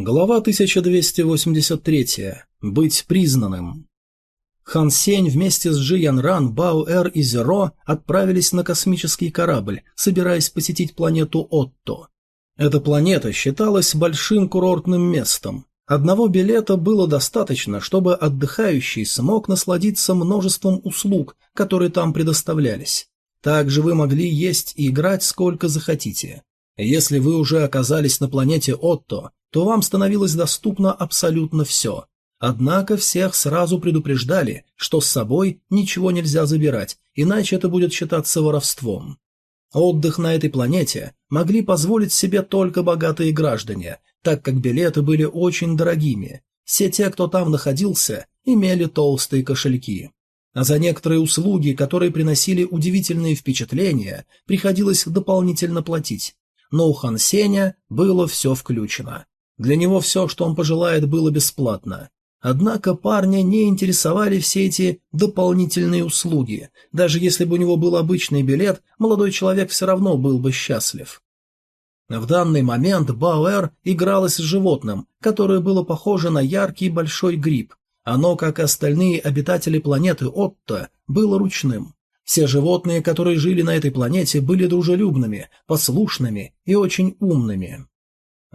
Глава 1283. Быть признанным. Хан Сень вместе с Джи Ян Ран, Бао Эр и Зеро отправились на космический корабль, собираясь посетить планету Отто. Эта планета считалась большим курортным местом. Одного билета было достаточно, чтобы отдыхающий смог насладиться множеством услуг, которые там предоставлялись. Также вы могли есть и играть сколько захотите. Если вы уже оказались на планете Отто, то вам становилось доступно абсолютно все. Однако всех сразу предупреждали, что с собой ничего нельзя забирать, иначе это будет считаться воровством. Отдых на этой планете могли позволить себе только богатые граждане, так как билеты были очень дорогими. Все те, кто там находился, имели толстые кошельки. А за некоторые услуги, которые приносили удивительные впечатления, приходилось дополнительно платить. Но у Хан Сеня было все включено. Для него все, что он пожелает, было бесплатно. Однако парня не интересовали все эти дополнительные услуги. Даже если бы у него был обычный билет, молодой человек все равно был бы счастлив. В данный момент Бауэр игралась с животным, которое было похоже на яркий большой гриб. Оно, как и остальные обитатели планеты Отто, было ручным. Все животные, которые жили на этой планете, были дружелюбными, послушными и очень умными.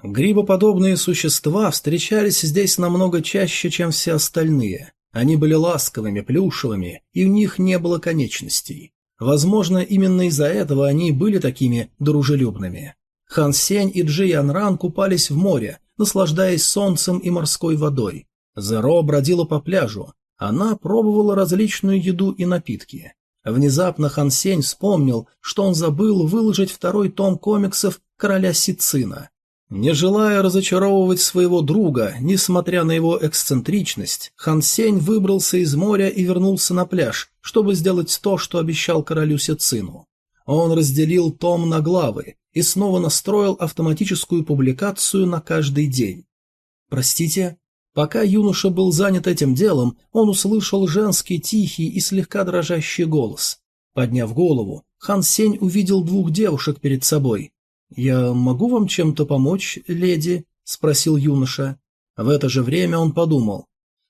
Грибоподобные существа встречались здесь намного чаще, чем все остальные. Они были ласковыми, плюшевыми, и у них не было конечностей. Возможно, именно из-за этого они были такими дружелюбными. Хан Сень и Джи Ян Ран купались в море, наслаждаясь солнцем и морской водой. Зеро бродила по пляжу. Она пробовала различную еду и напитки. Внезапно Хан Сень вспомнил, что он забыл выложить второй том комиксов «Короля Сицина». Не желая разочаровывать своего друга, несмотря на его эксцентричность, Хан Сень выбрался из моря и вернулся на пляж, чтобы сделать то, что обещал королю Сецину. Он разделил том на главы и снова настроил автоматическую публикацию на каждый день. «Простите?» Пока юноша был занят этим делом, он услышал женский тихий и слегка дрожащий голос. Подняв голову, Хан Сень увидел двух девушек перед собой. «Я могу вам чем-то помочь, леди?» – спросил юноша. В это же время он подумал.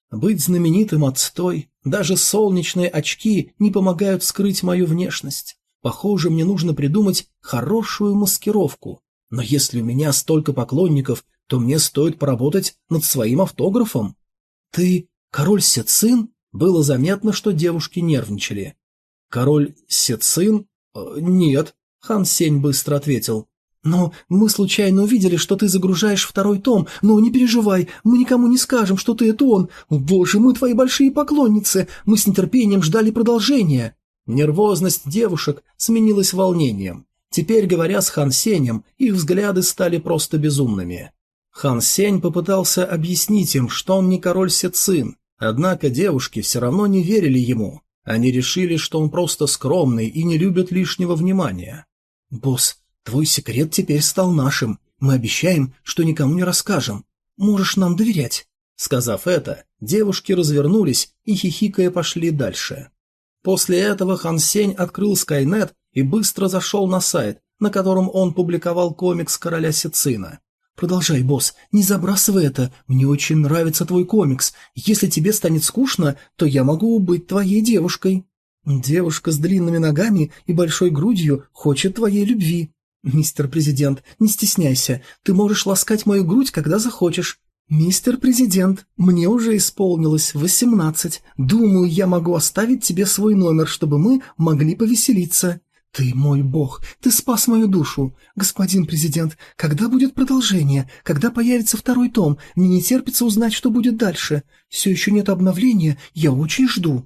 «Быть знаменитым отстой, даже солнечные очки не помогают скрыть мою внешность. Похоже, мне нужно придумать хорошую маскировку. Но если у меня столько поклонников, то мне стоит поработать над своим автографом». «Ты король Сецин?» Было заметно, что девушки нервничали. «Король Сецин? Э, нет», — Хан Сень быстро ответил. «Но мы случайно увидели, что ты загружаешь второй том, но не переживай, мы никому не скажем, что ты это он. Боже, мы твои большие поклонницы, мы с нетерпением ждали продолжения». Нервозность девушек сменилась волнением. Теперь, говоря с Хан Сенем, их взгляды стали просто безумными. Хан Сень попытался объяснить им, что он не король Сецин, однако девушки все равно не верили ему. Они решили, что он просто скромный и не любит лишнего внимания. «Босс, Твой секрет теперь стал нашим. Мы обещаем, что никому не расскажем. Можешь нам доверять». Сказав это, девушки развернулись и хихикая пошли дальше. После этого Хан Сень открыл Скайнет и быстро зашел на сайт, на котором он публиковал комикс «Короля Сицина». «Продолжай, босс, не забрасывай это, мне очень нравится твой комикс. Если тебе станет скучно, то я могу быть твоей девушкой». «Девушка с длинными ногами и большой грудью хочет твоей любви. «Мистер Президент, не стесняйся, ты можешь ласкать мою грудь, когда захочешь». «Мистер Президент, мне уже исполнилось восемнадцать. Думаю, я могу оставить тебе свой номер, чтобы мы могли повеселиться». «Ты мой бог, ты спас мою душу. Господин президент, когда будет продолжение? Когда появится второй том? Мне не терпится узнать, что будет дальше. Все еще нет обновления, я очень жду».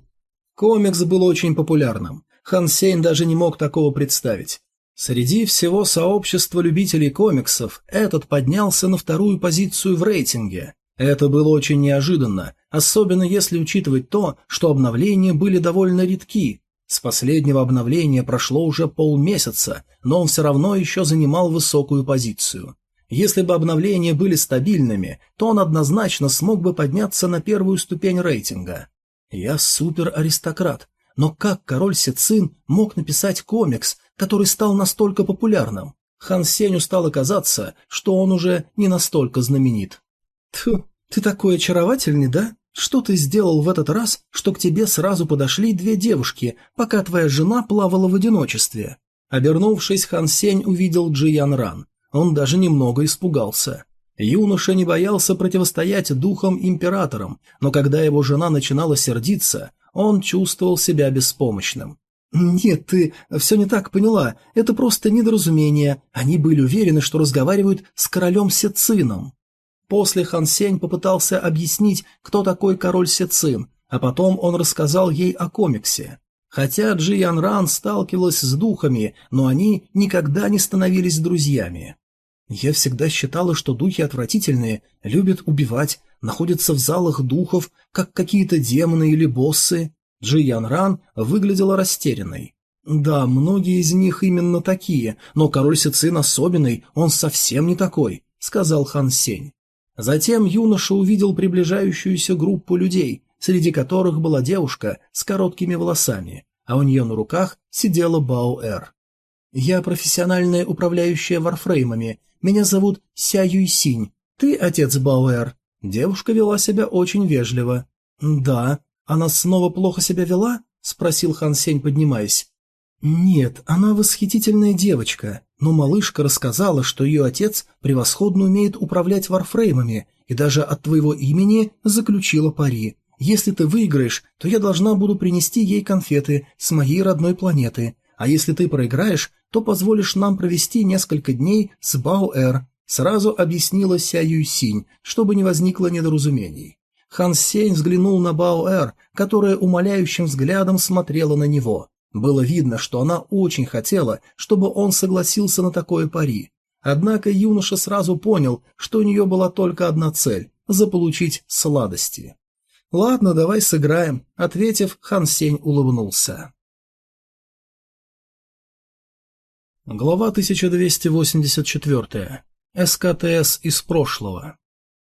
Комикс был очень популярным. Хан Сейн даже не мог такого представить. Среди всего сообщества любителей комиксов этот поднялся на вторую позицию в рейтинге. Это было очень неожиданно, особенно если учитывать то, что обновления были довольно редки. С последнего обновления прошло уже полмесяца, но он все равно еще занимал высокую позицию. Если бы обновления были стабильными, то он однозначно смог бы подняться на первую ступень рейтинга. Я супер-аристократ, но как король Сицин мог написать комикс, который стал настолько популярным? Хан Сеню стало казаться, что он уже не настолько знаменит. Тьфу, ты такой очаровательный, да? Что ты сделал в этот раз, что к тебе сразу подошли две девушки, пока твоя жена плавала в одиночестве? Обернувшись, Хан Сень увидел Джи Ян Ран. Он даже немного испугался. Юноша не боялся противостоять духам императорам, но когда его жена начинала сердиться, он чувствовал себя беспомощным. «Нет, ты все не так поняла. Это просто недоразумение. Они были уверены, что разговаривают с королем Сецином». После Хан Сень попытался объяснить, кто такой король Сецин, а потом он рассказал ей о комиксе. Хотя Джи Ян Ран сталкивалась с духами, но они никогда не становились друзьями. Я всегда считала, что духи отвратительные, любят убивать, находятся в залах духов, как какие-то демоны или боссы. Джи Ран выглядела растерянной. Да, многие из них именно такие, но король Сицин особенный, он совсем не такой, сказал Хан Сень. Затем юноша увидел приближающуюся группу людей, среди которых была девушка с короткими волосами, а у нее на руках сидела Бао-Эр. «Я профессиональная управляющая варфреймами. Меня зовут Ся Юйсинь. Ты отец Бао-Эр?» Девушка вела себя очень вежливо. «Да. Она снова плохо себя вела?» — спросил Хан Сень, поднимаясь. «Нет, она восхитительная девочка, но малышка рассказала, что ее отец превосходно умеет управлять варфреймами и даже от твоего имени заключила пари. Если ты выиграешь, то я должна буду принести ей конфеты с моей родной планеты, а если ты проиграешь, то позволишь нам провести несколько дней с Бао-Эр», сразу объяснила Ся Юйсинь, чтобы не возникло недоразумений. Хан Сень взглянул на Бао-Эр, которая умоляющим взглядом смотрела на него. Было видно, что она очень хотела, чтобы он согласился на такое пари. Однако юноша сразу понял, что у нее была только одна цель – заполучить сладости. «Ладно, давай сыграем», – ответив, Хан Сень улыбнулся. Глава 1284. СКТС из прошлого.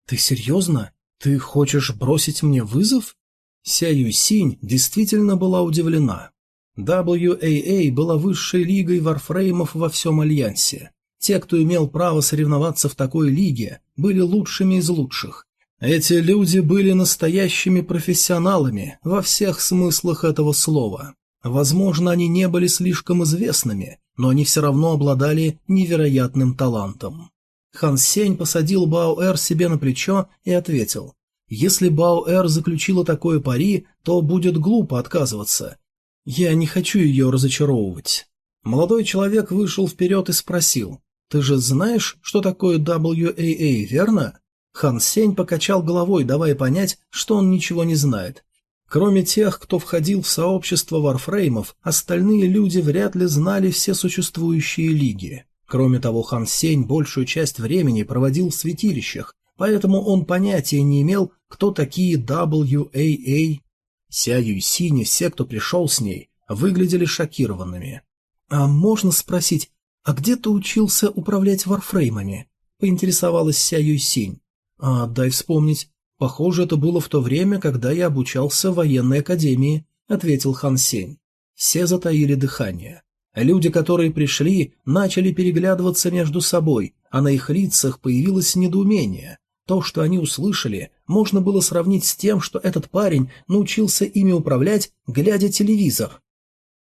«Ты серьезно? Ты хочешь бросить мне вызов?» Ся Юсинь действительно была удивлена. WAA была высшей лигой варфреймов во всем Альянсе. Те, кто имел право соревноваться в такой лиге, были лучшими из лучших. Эти люди были настоящими профессионалами во всех смыслах этого слова. Возможно, они не были слишком известными, но они все равно обладали невероятным талантом. Хан Сень посадил Баоэр себе на плечо и ответил, «Если Баоэр заключила такое пари, то будет глупо отказываться, я не хочу ее разочаровывать. Молодой человек вышел вперед и спросил, «Ты же знаешь, что такое WAA, верно?» Хан Сень покачал головой, давая понять, что он ничего не знает. Кроме тех, кто входил в сообщество варфреймов, остальные люди вряд ли знали все существующие лиги. Кроме того, Хан Сень большую часть времени проводил в святилищах, поэтому он понятия не имел, кто такие WAA Ся Юйсинь и все, кто пришел с ней, выглядели шокированными. «А можно спросить, а где ты учился управлять варфреймами?» — поинтересовалась Ся Юйсинь. «А, дай вспомнить. Похоже, это было в то время, когда я обучался в военной академии», — ответил Хан Сень. Все затаили дыхание. Люди, которые пришли, начали переглядываться между собой, а на их лицах появилось недоумение. То, что они услышали, можно было сравнить с тем, что этот парень научился ими управлять, глядя телевизор.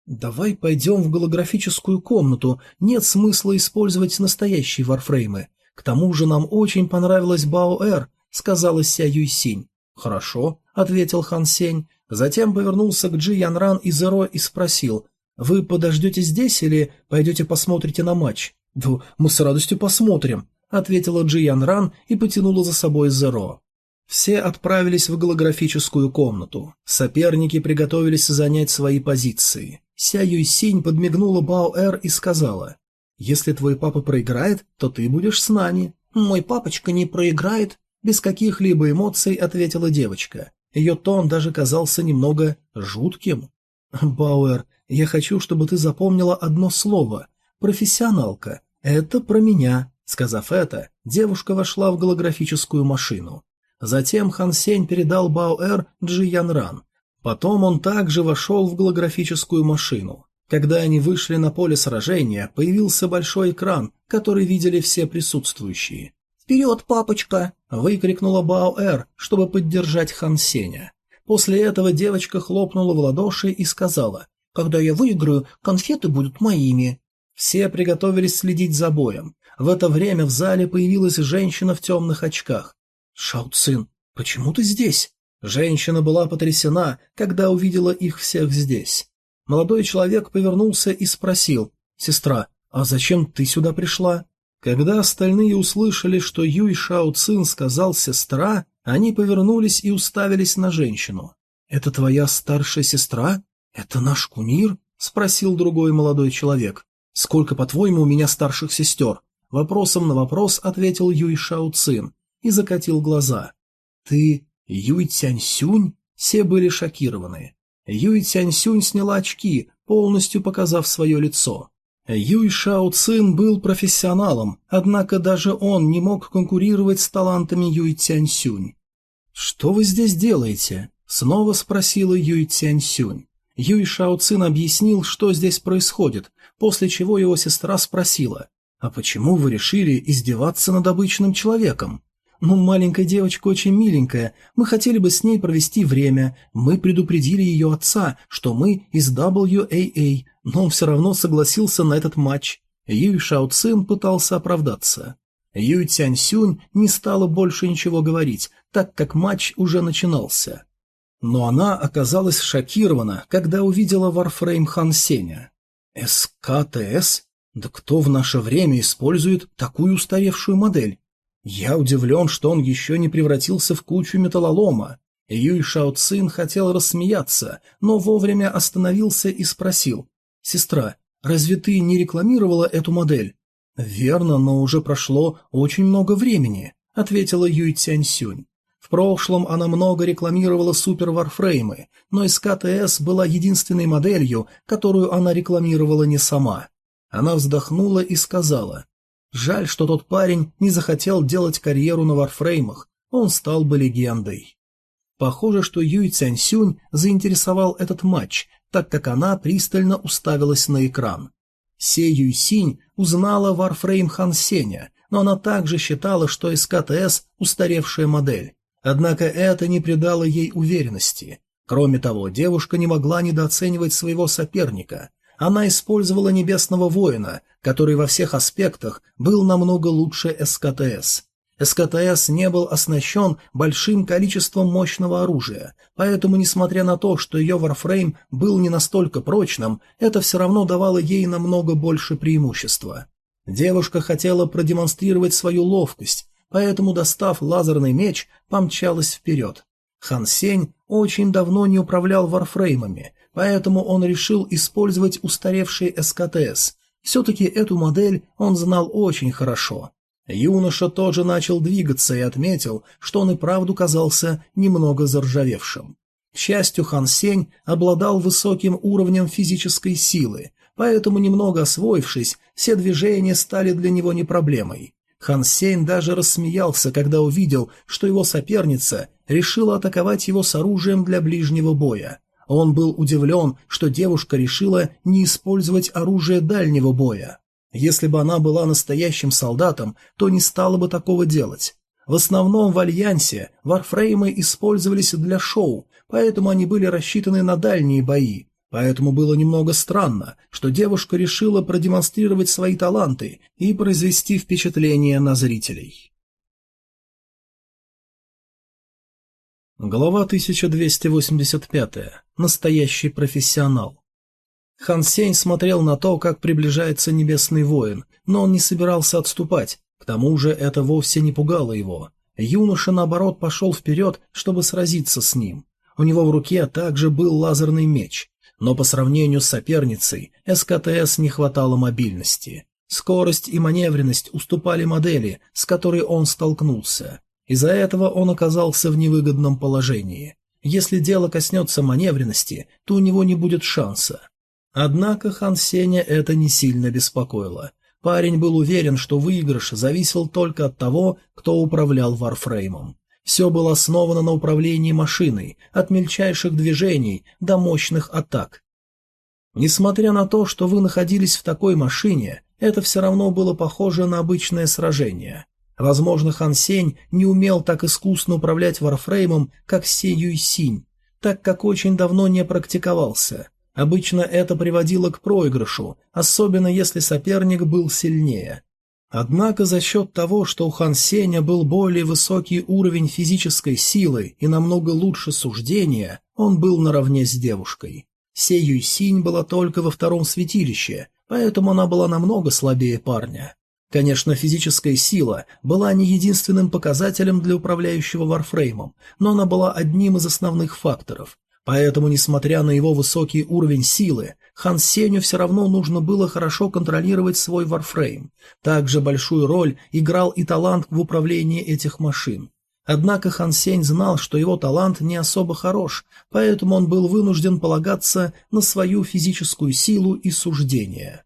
«Давай пойдем в голографическую комнату, нет смысла использовать настоящие варфреймы. К тому же нам очень понравилась Бао-Эр», — сказала Ся Юйсинь. «Хорошо», — ответил Хан Сень, затем повернулся к Джи Янран и Зеро и спросил, «Вы подождете здесь или пойдете посмотрите на матч?» «Да мы с радостью посмотрим», — ответила Джи Ян Ран и потянула за собой Зеро. Все отправились в голографическую комнату. Соперники приготовились занять свои позиции. Ся Юйсинь подмигнула Бао-Эр и сказала, «Если твой папа проиграет, то ты будешь с нами». «Мой папочка не проиграет», — без каких-либо эмоций ответила девочка. Ее тон даже казался немного жутким. «Бауэр, я хочу, чтобы ты запомнила одно слово. Профессионалка. Это про меня. Сказав это, девушка вошла в голографическую машину. Затем Хан Сень передал Баоэр Джи Ян Ран. Потом он также вошел в голографическую машину. Когда они вышли на поле сражения, появился большой экран, который видели все присутствующие. «Вперед, папочка!» – выкрикнула Баоэр, чтобы поддержать Хан Сеня. После этого девочка хлопнула в ладоши и сказала, «Когда я выиграю, конфеты будут моими». Все приготовились следить за боем. В это время в зале появилась женщина в темных очках. «Шао почему ты здесь?» Женщина была потрясена, когда увидела их всех здесь. Молодой человек повернулся и спросил, «Сестра, а зачем ты сюда пришла?» Когда остальные услышали, что Юй Шао Цин сказал «сестра», они повернулись и уставились на женщину. «Это твоя старшая сестра? Это наш кумир?» — спросил другой молодой человек. «Сколько, по-твоему, у меня старших сестер?» Вопросом на вопрос ответил Юй Шао Цин и закатил глаза. «Ты Юй Цяньсюнь?» Все были шокированы. Юй Цяньсюнь сняла очки, полностью показав свое лицо. Юй Шао Цин был профессионалом, однако даже он не мог конкурировать с талантами Юй Цяньсюнь. «Что вы здесь делаете?» — снова спросила Юй Цяньсюнь. Юй Шао объяснил, что здесь происходит, после чего его сестра спросила, «А почему вы решили издеваться над обычным человеком?» «Ну, маленькая девочка очень миленькая. Мы хотели бы с ней провести время. Мы предупредили ее отца, что мы из WAA, но он все равно согласился на этот матч». Юй Шао пытался оправдаться. Юй Цянь Сюнь не стала больше ничего говорить, так как матч уже начинался. Но она оказалась шокирована, когда увидела Варфрейм Хан Сеня. «СКТС? Да кто в наше время использует такую устаревшую модель? Я удивлен, что он еще не превратился в кучу металлолома. Юй Шао Цин хотел рассмеяться, но вовремя остановился и спросил. «Сестра, разве ты не рекламировала эту модель?» «Верно, но уже прошло очень много времени», — ответила Юй Цяньсюнь. В прошлом она много рекламировала супер-варфреймы, но СКТС была единственной моделью, которую она рекламировала не сама. Она вздохнула и сказала, Жаль, что тот парень не захотел делать карьеру на варфреймах, он стал бы легендой. Похоже, что Юй Цяньсюнь заинтересовал этот матч, так как она пристально уставилась на экран. Се Юйсинь узнала Варфрейм Хан Сеня, но она также считала, что СКТС – устаревшая модель. Однако это не придало ей уверенности. Кроме того, девушка не могла недооценивать своего соперника. Она использовала Небесного Воина, который во всех аспектах был намного лучше СКТС. СКТС не был оснащен большим количеством мощного оружия, поэтому, несмотря на то, что ее Warframe был не настолько прочным, это все равно давало ей намного больше преимущества. Девушка хотела продемонстрировать свою ловкость, поэтому, достав лазерный меч, помчалась вперед. Хан Сень очень давно не управлял варфреймами, поэтому он решил использовать устаревший СКТС. Все-таки эту модель он знал очень хорошо. Юноша тоже начал двигаться и отметил, что он и правду казался немного заржавевшим. К счастью, Хан Сень обладал высоким уровнем физической силы, поэтому, немного освоившись, все движения стали для него не проблемой. Хан Сень даже рассмеялся, когда увидел, что его соперница решила атаковать его с оружием для ближнего боя. Он был удивлен, что девушка решила не использовать оружие дальнего боя. Если бы она была настоящим солдатом, то не стала бы такого делать. В основном в Альянсе варфреймы использовались для шоу, поэтому они были рассчитаны на дальние бои. Поэтому было немного странно, что девушка решила продемонстрировать свои таланты и произвести впечатление на зрителей. Глава 1285. Настоящий профессионал. Хан Сень смотрел на то, как приближается небесный воин, но он не собирался отступать, к тому же это вовсе не пугало его. Юноша, наоборот, пошел вперед, чтобы сразиться с ним. У него в руке также был лазерный меч, но по сравнению с соперницей СКТС не хватало мобильности. Скорость и маневренность уступали модели, с которой он столкнулся. Из-за этого он оказался в невыгодном положении. Если дело коснется маневренности, то у него не будет шанса. Однако Хан Сеня это не сильно беспокоило. Парень был уверен, что выигрыш зависел только от того, кто управлял варфреймом. Все было основано на управлении машиной, от мельчайших движений до мощных атак. Несмотря на то, что вы находились в такой машине, это все равно было похоже на обычное сражение. Возможно, Хан Сень не умел так искусно управлять варфреймом, как Се Юй Синь, так как очень давно не практиковался. Обычно это приводило к проигрышу, особенно если соперник был сильнее. Однако за счет того, что у Хан Сеня был более высокий уровень физической силы и намного лучше суждения, он был наравне с девушкой. Се Юйсинь была только во втором святилище, поэтому она была намного слабее парня. Конечно, физическая сила была не единственным показателем для управляющего варфреймом, но она была одним из основных факторов. Поэтому, несмотря на его высокий уровень силы, Хан Сеню все равно нужно было хорошо контролировать свой варфрейм. Также большую роль играл и талант в управлении этих машин. Однако Хан Сень знал, что его талант не особо хорош, поэтому он был вынужден полагаться на свою физическую силу и суждение.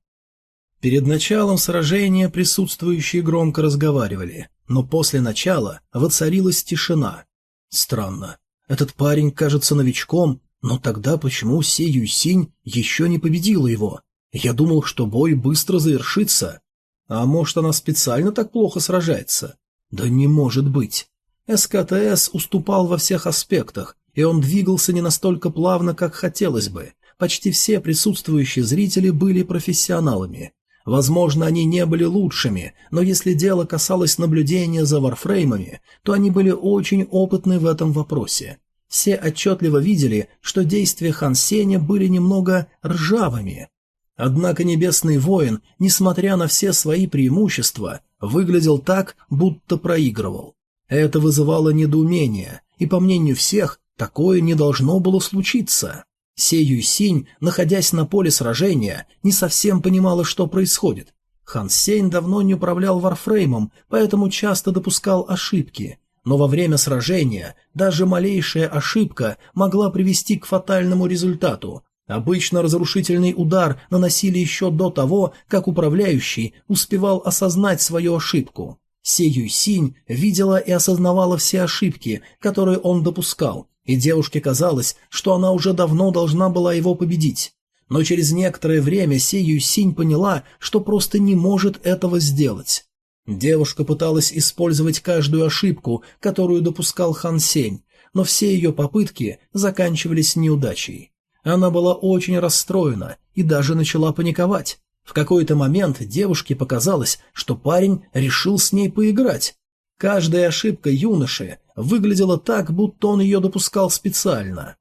Перед началом сражения присутствующие громко разговаривали, но после начала воцарилась тишина. Странно. Этот парень кажется новичком, но тогда почему Се Юсинь еще не победила его? Я думал, что бой быстро завершится. А может, она специально так плохо сражается? Да не может быть. СКТС уступал во всех аспектах, и он двигался не настолько плавно, как хотелось бы. Почти все присутствующие зрители были профессионалами. Возможно, они не были лучшими, но если дело касалось наблюдения за варфреймами, то они были очень опытны в этом вопросе. Все отчетливо видели, что действия Хан Сеня были немного ржавыми. Однако Небесный Воин, несмотря на все свои преимущества, выглядел так, будто проигрывал. Это вызывало недоумение, и, по мнению всех, такое не должно было случиться. Се Синь, находясь на поле сражения, не совсем понимала, что происходит. Хан Сень давно не управлял варфреймом, поэтому часто допускал ошибки. Но во время сражения даже малейшая ошибка могла привести к фатальному результату. Обычно разрушительный удар наносили еще до того, как управляющий успевал осознать свою ошибку. Се Синь видела и осознавала все ошибки, которые он допускал, и девушке казалось, что она уже давно должна была его победить. Но через некоторое время Сею Синь поняла, что просто не может этого сделать. Девушка пыталась использовать каждую ошибку, которую допускал Хан Сень, но все ее попытки заканчивались неудачей. Она была очень расстроена и даже начала паниковать. В какой-то момент девушке показалось, что парень решил с ней поиграть. Каждая ошибка юноши выглядела так, будто он ее допускал специально.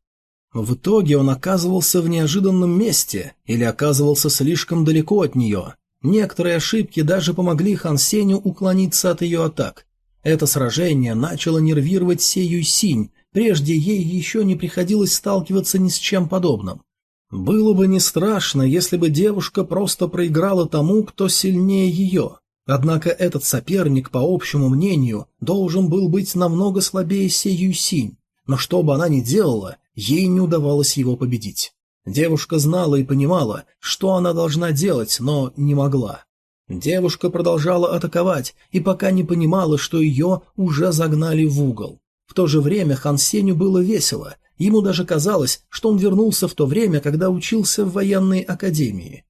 В итоге он оказывался в неожиданном месте или оказывался слишком далеко от нее. Некоторые ошибки даже помогли Хан Сеню уклониться от ее атак. Это сражение начало нервировать Сею Синь, прежде ей еще не приходилось сталкиваться ни с чем подобным. Было бы не страшно, если бы девушка просто проиграла тому, кто сильнее ее. Однако этот соперник, по общему мнению, должен был быть намного слабее Се Юсинь, но что бы она ни делала, ей не удавалось его победить. Девушка знала и понимала, что она должна делать, но не могла. Девушка продолжала атаковать и пока не понимала, что ее уже загнали в угол. В то же время Хан Сеню было весело, ему даже казалось, что он вернулся в то время, когда учился в военной академии.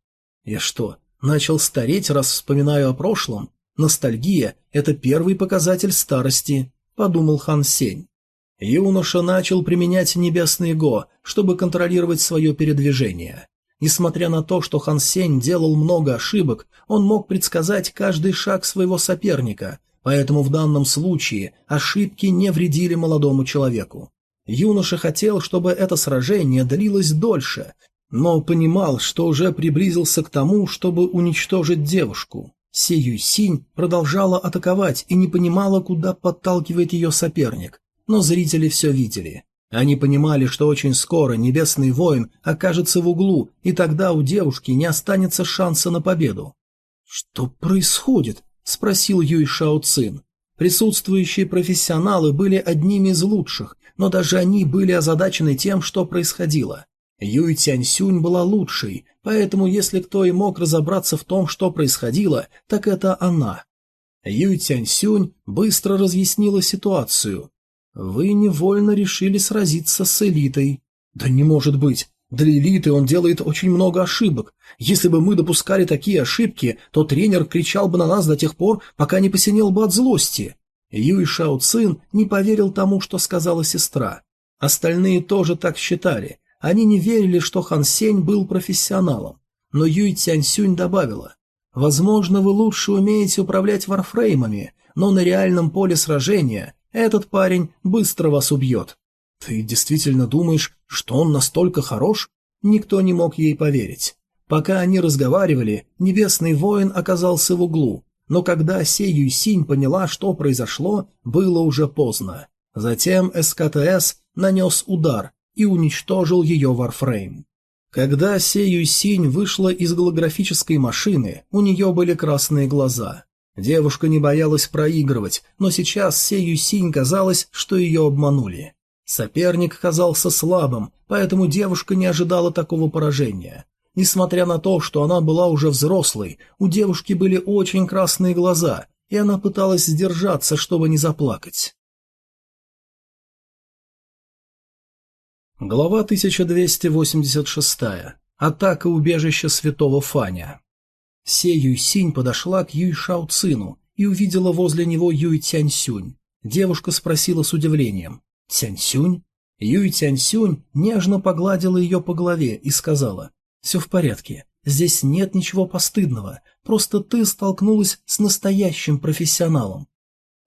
«Я что, Начал стареть, раз вспоминаю о прошлом. Ностальгия – это первый показатель старости, подумал Хан Сень. Юноша начал применять небесный Го, чтобы контролировать свое передвижение. Несмотря на то, что Хан Сень делал много ошибок, он мог предсказать каждый шаг своего соперника, поэтому в данном случае ошибки не вредили молодому человеку. Юноша хотел, чтобы это сражение длилось дольше, но понимал, что уже приблизился к тому, чтобы уничтожить девушку. Сею Синь продолжала атаковать и не понимала, куда подталкивает ее соперник, но зрители все видели. Они понимали, что очень скоро Небесный Воин окажется в углу, и тогда у девушки не останется шанса на победу. «Что происходит?» – спросил Юй Шао Цин. Присутствующие профессионалы были одними из лучших, но даже они были озадачены тем, что происходило. Юй Тяньсюнь была лучшей, поэтому если кто и мог разобраться в том, что происходило, так это она. Юй Тяньсюнь быстро разъяснила ситуацию. «Вы невольно решили сразиться с элитой». «Да не может быть! Для элиты он делает очень много ошибок. Если бы мы допускали такие ошибки, то тренер кричал бы на нас до тех пор, пока не посинел бы от злости. Юй Шао Цин не поверил тому, что сказала сестра. Остальные тоже так считали. Они не верили, что Хан Сень был профессионалом. Но Юй Цяньсюнь добавила, «Возможно, вы лучше умеете управлять варфреймами, но на реальном поле сражения этот парень быстро вас убьет». «Ты действительно думаешь, что он настолько хорош?» Никто не мог ей поверить. Пока они разговаривали, Небесный воин оказался в углу, но когда Се Юйсинь поняла, что произошло, было уже поздно. Затем СКТС нанес удар и уничтожил ее варфрейм. Когда Се Юйсинь вышла из голографической машины, у нее были красные глаза. Девушка не боялась проигрывать, но сейчас Се Юйсинь казалось, что ее обманули. Соперник казался слабым, поэтому девушка не ожидала такого поражения. Несмотря на то, что она была уже взрослой, у девушки были очень красные глаза, и она пыталась сдержаться, чтобы не заплакать. Глава 1286. Атака убежища святого Фаня. Се Юйсинь подошла к Юй Шао Цину и увидела возле него Юй Тяньсюнь. Девушка спросила с удивлением. Тяньсюнь? Юй Тяньсюнь нежно погладила ее по голове и сказала, «Все в порядке, здесь нет ничего постыдного, просто ты столкнулась с настоящим профессионалом».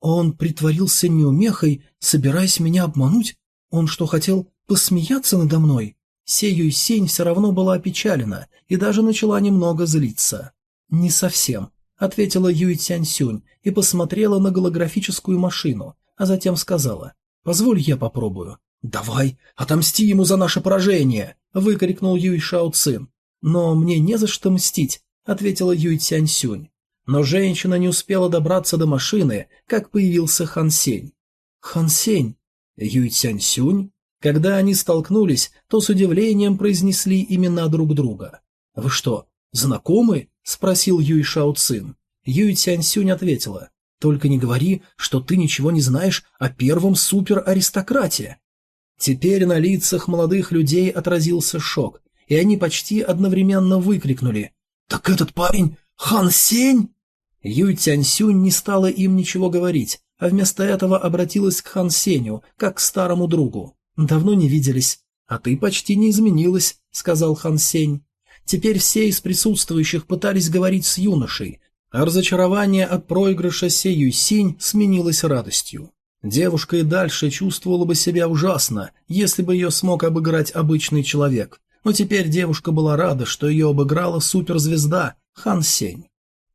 Он притворился неумехой, собираясь меня обмануть? Он что, хотел посмеяться надо мной? Се Юйсень все равно была опечалена и даже начала немного злиться. «Не совсем», — ответила Юй Тяньсюнь и посмотрела на голографическую машину, а затем сказала, Позволь я попробую. Давай, отомсти ему за наше поражение, выкрикнул Юй Шао Цин. Но мне не за что мстить, ответила Юй Цянь Сюнь. Но женщина не успела добраться до машины, как появился Хан Сень. Хан Сень, Юй Цянь Сюнь. Когда они столкнулись, то с удивлением произнесли имена друг друга. Вы что, знакомы? Спросил Юй Шао Цин. Юй Цянь Сюнь ответила: только не говори, что ты ничего не знаешь о первом супераристократе. Теперь на лицах молодых людей отразился шок, и они почти одновременно выкрикнули «Так этот парень Хан Сень?» Юй Тяньсюнь не стала им ничего говорить, а вместо этого обратилась к Хан Сеню, как к старому другу. «Давно не виделись. А ты почти не изменилась», — сказал Хан Сень. Теперь все из присутствующих пытались говорить с юношей, а разочарование от проигрыша Сею Синь сменилось радостью. Девушка и дальше чувствовала бы себя ужасно, если бы ее смог обыграть обычный человек, но теперь девушка была рада, что ее обыграла суперзвезда Хан Сень.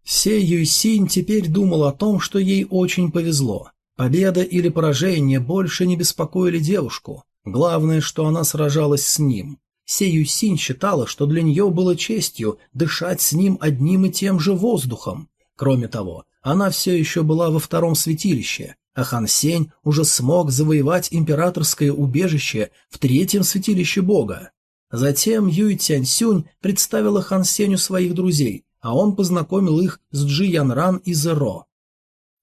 Се Юйсинь теперь думал о том, что ей очень повезло. Победа или поражение больше не беспокоили девушку. Главное, что она сражалась с ним. Се Юйсинь считала, что для нее было честью дышать с ним одним и тем же воздухом. Кроме того, она все еще была во втором святилище, а Хан Сень уже смог завоевать императорское убежище в третьем святилище бога. Затем Юй Тяньсюнь представила Хан Сенью своих друзей, а он познакомил их с Джи Янран и Зеро.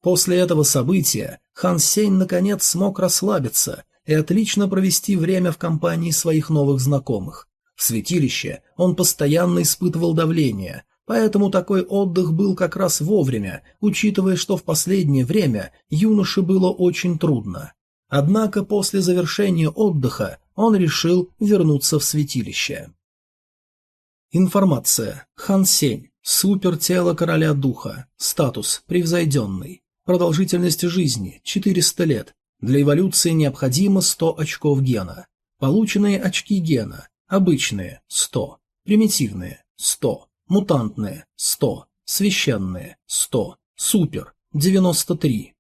После этого события Хан Сень наконец смог расслабиться и отлично провести время в компании своих новых знакомых. В святилище он постоянно испытывал давление, Поэтому такой отдых был как раз вовремя, учитывая, что в последнее время юноше было очень трудно. Однако после завершения отдыха он решил вернуться в святилище. Информация. Хан Сень. Супертело короля духа. Статус. Превзойденный. Продолжительность жизни. 400 лет. Для эволюции необходимо 100 очков гена. Полученные очки гена. Обычные – 100. Примитивные – 100. Мутантные – 100. Священные – 100. Супер – 93.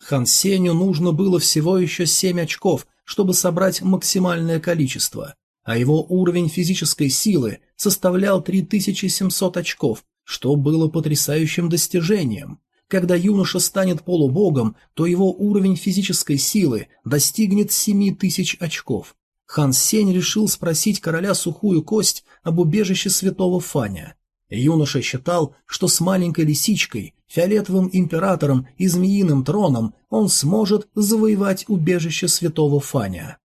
Хан Сеню нужно было всего еще 7 очков, чтобы собрать максимальное количество, а его уровень физической силы составлял 3700 очков, что было потрясающим достижением. Когда юноша станет полубогом, то его уровень физической силы достигнет 7000 очков. Хан Сень решил спросить короля Сухую Кость об убежище святого Фаня. Юноша считал, что с маленькой лисичкой, фиолетовым императором и змеиным троном он сможет завоевать убежище святого Фаня.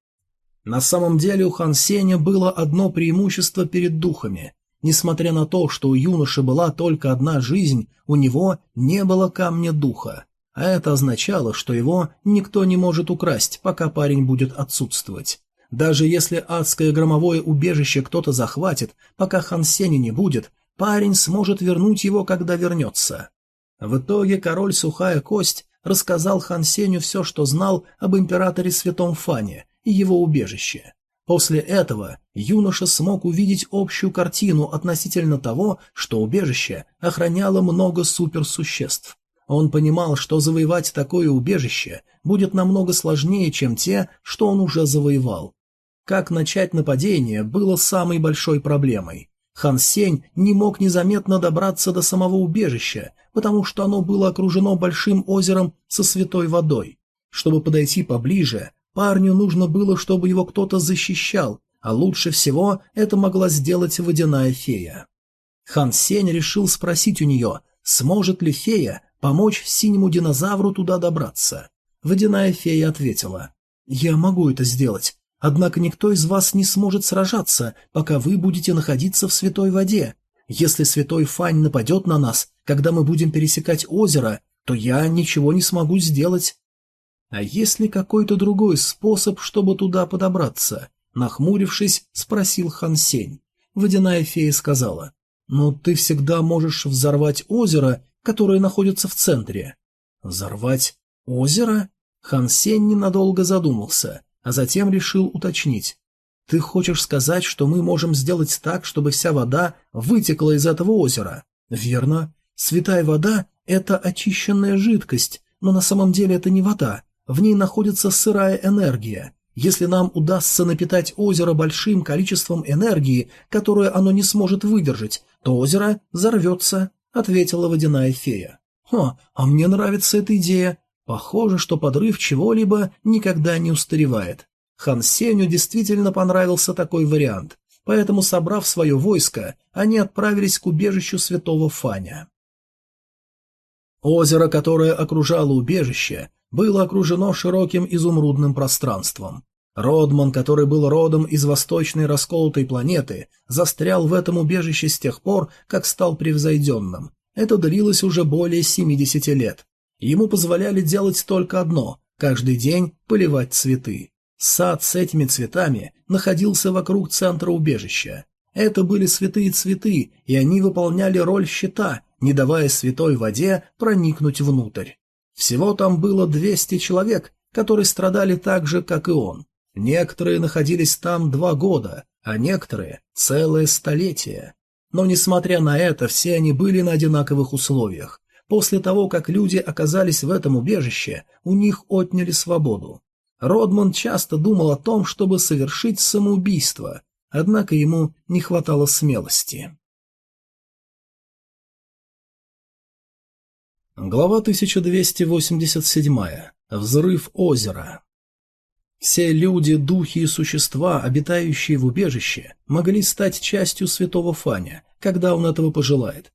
На самом деле у Хан Сеня было одно преимущество перед духами. Несмотря на то, что у юноши была только одна жизнь, у него не было камня духа. А это означало, что его никто не может украсть, пока парень будет отсутствовать. Даже если адское громовое убежище кто-то захватит, пока Хан Сеня не будет, парень сможет вернуть его, когда вернется. В итоге король Сухая Кость рассказал Хан Сеню все, что знал об императоре Святом Фане и его убежище. После этого юноша смог увидеть общую картину относительно того, что убежище охраняло много суперсуществ. Он понимал, что завоевать такое убежище будет намного сложнее, чем те, что он уже завоевал. Как начать нападение было самой большой проблемой. Хан Сень не мог незаметно добраться до самого убежища, потому что оно было окружено большим озером со святой водой. Чтобы подойти поближе, парню нужно было, чтобы его кто-то защищал, а лучше всего это могла сделать водяная фея. Хан Сень решил спросить у нее, сможет ли фея помочь синему динозавру туда добраться. Водяная фея ответила, «Я могу это сделать, однако никто из вас не сможет сражаться, пока вы будете находиться в святой воде. Если святой Фань нападет на нас, когда мы будем пересекать озеро, то я ничего не смогу сделать». «А есть ли какой-то другой способ, чтобы туда подобраться?» Нахмурившись, спросил Хан Сень. Водяная фея сказала, «Ну, ты всегда можешь взорвать озеро которые находятся в центре. Взорвать озеро? Хан Сень ненадолго задумался, а затем решил уточнить. Ты хочешь сказать, что мы можем сделать так, чтобы вся вода вытекла из этого озера? Верно. Святая вода – это очищенная жидкость, но на самом деле это не вода. В ней находится сырая энергия. Если нам удастся напитать озеро большим количеством энергии, которое оно не сможет выдержать, то озеро взорвется ответила водяная фея. «Хо, а мне нравится эта идея. Похоже, что подрыв чего-либо никогда не устаревает. Хан Сеню действительно понравился такой вариант, поэтому, собрав свое войско, они отправились к убежищу святого Фаня. Озеро, которое окружало убежище, было окружено широким изумрудным пространством. Родман, который был родом из восточной расколотой планеты, застрял в этом убежище с тех пор, как стал превзойденным. Это длилось уже более 70 лет. Ему позволяли делать только одно – каждый день поливать цветы. Сад с этими цветами находился вокруг центра убежища. Это были святые цветы, и они выполняли роль щита, не давая святой воде проникнуть внутрь. Всего там было 200 человек, которые страдали так же, как и он. Некоторые находились там два года, а некоторые – целое столетие. Но, несмотря на это, все они были на одинаковых условиях. После того, как люди оказались в этом убежище, у них отняли свободу. Родман часто думал о том, чтобы совершить самоубийство, однако ему не хватало смелости. Глава 1287. Взрыв озера. Все люди, духи и существа, обитающие в убежище, могли стать частью святого Фаня, когда он этого пожелает.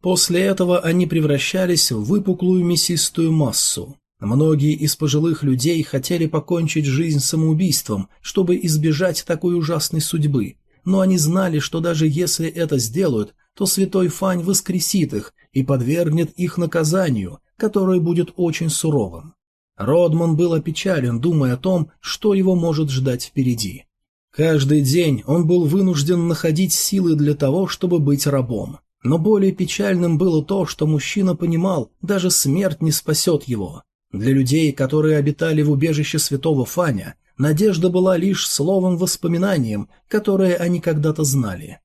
После этого они превращались в выпуклую мясистую массу. Многие из пожилых людей хотели покончить жизнь самоубийством, чтобы избежать такой ужасной судьбы, но они знали, что даже если это сделают, то святой Фань воскресит их и подвергнет их наказанию, которое будет очень суровым. Родман был опечален, думая о том, что его может ждать впереди. Каждый день он был вынужден находить силы для того, чтобы быть рабом. Но более печальным было то, что мужчина понимал, даже смерть не спасет его. Для людей, которые обитали в убежище святого Фаня, надежда была лишь словом-воспоминанием, которое они когда-то знали.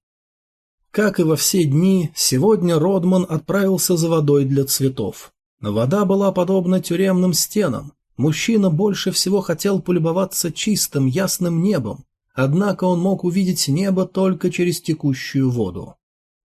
Как и во все дни, сегодня Родман отправился за водой для цветов. Вода была подобна тюремным стенам. Мужчина больше всего хотел полюбоваться чистым, ясным небом, однако он мог увидеть небо только через текущую воду.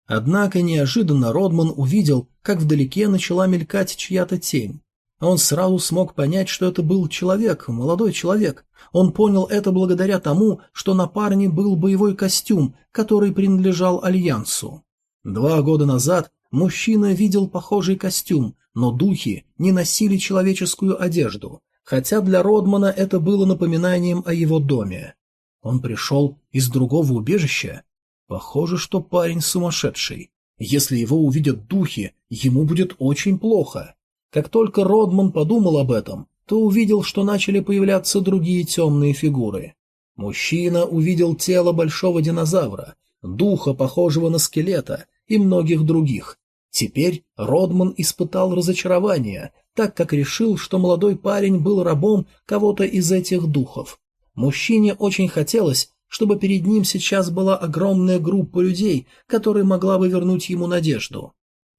Однако неожиданно Родман увидел, как вдалеке начала мелькать чья-то тень. Он сразу смог понять, что это был человек, молодой человек. Он понял это благодаря тому, что на парне был боевой костюм, который принадлежал Альянсу. Два года назад мужчина видел похожий костюм, но духи не носили человеческую одежду, хотя для Родмана это было напоминанием о его доме. Он пришел из другого убежища? Похоже, что парень сумасшедший. Если его увидят духи, ему будет очень плохо. Как только Родман подумал об этом, то увидел, что начали появляться другие темные фигуры. Мужчина увидел тело большого динозавра, духа, похожего на скелета, и многих других. Теперь Родман испытал разочарование, так как решил, что молодой парень был рабом кого-то из этих духов. Мужчине очень хотелось, чтобы перед ним сейчас была огромная группа людей, которая могла бы вернуть ему надежду.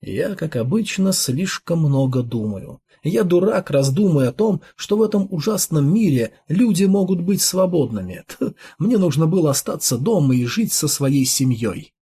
Я, как обычно, слишком много думаю. Я дурак, раздумывая о том, что в этом ужасном мире люди могут быть свободными. Мне нужно было остаться дома и жить со своей семьей.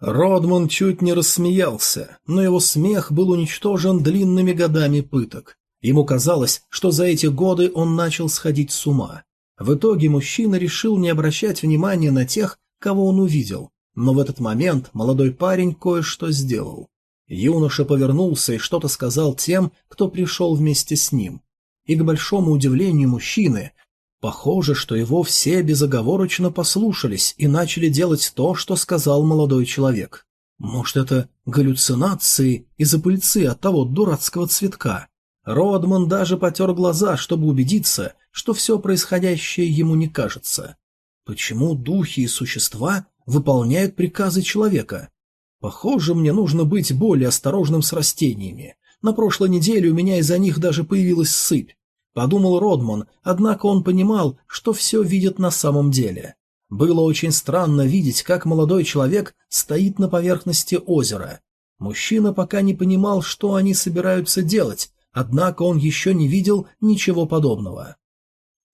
Родман чуть не рассмеялся, но его смех был уничтожен длинными годами пыток. Ему казалось, что за эти годы он начал сходить с ума. В итоге мужчина решил не обращать внимания на тех, кого он увидел, но в этот момент молодой парень кое-что сделал. Юноша повернулся и что-то сказал тем, кто пришел вместе с ним. И к большому удивлению мужчины, похоже, что его все безоговорочно послушались и начали делать то, что сказал молодой человек. Может, это галлюцинации из-за пыльцы от того дурацкого цветка? Родман даже потер глаза, чтобы убедиться, что все происходящее ему не кажется. Почему духи и существа выполняют приказы человека? Похоже, мне нужно быть более осторожным с растениями. На прошлой неделе у меня из-за них даже появилась сыпь. Подумал Родман, однако он понимал, что все видит на самом деле. Было очень странно видеть, как молодой человек стоит на поверхности озера. Мужчина пока не понимал, что они собираются делать, однако он еще не видел ничего подобного.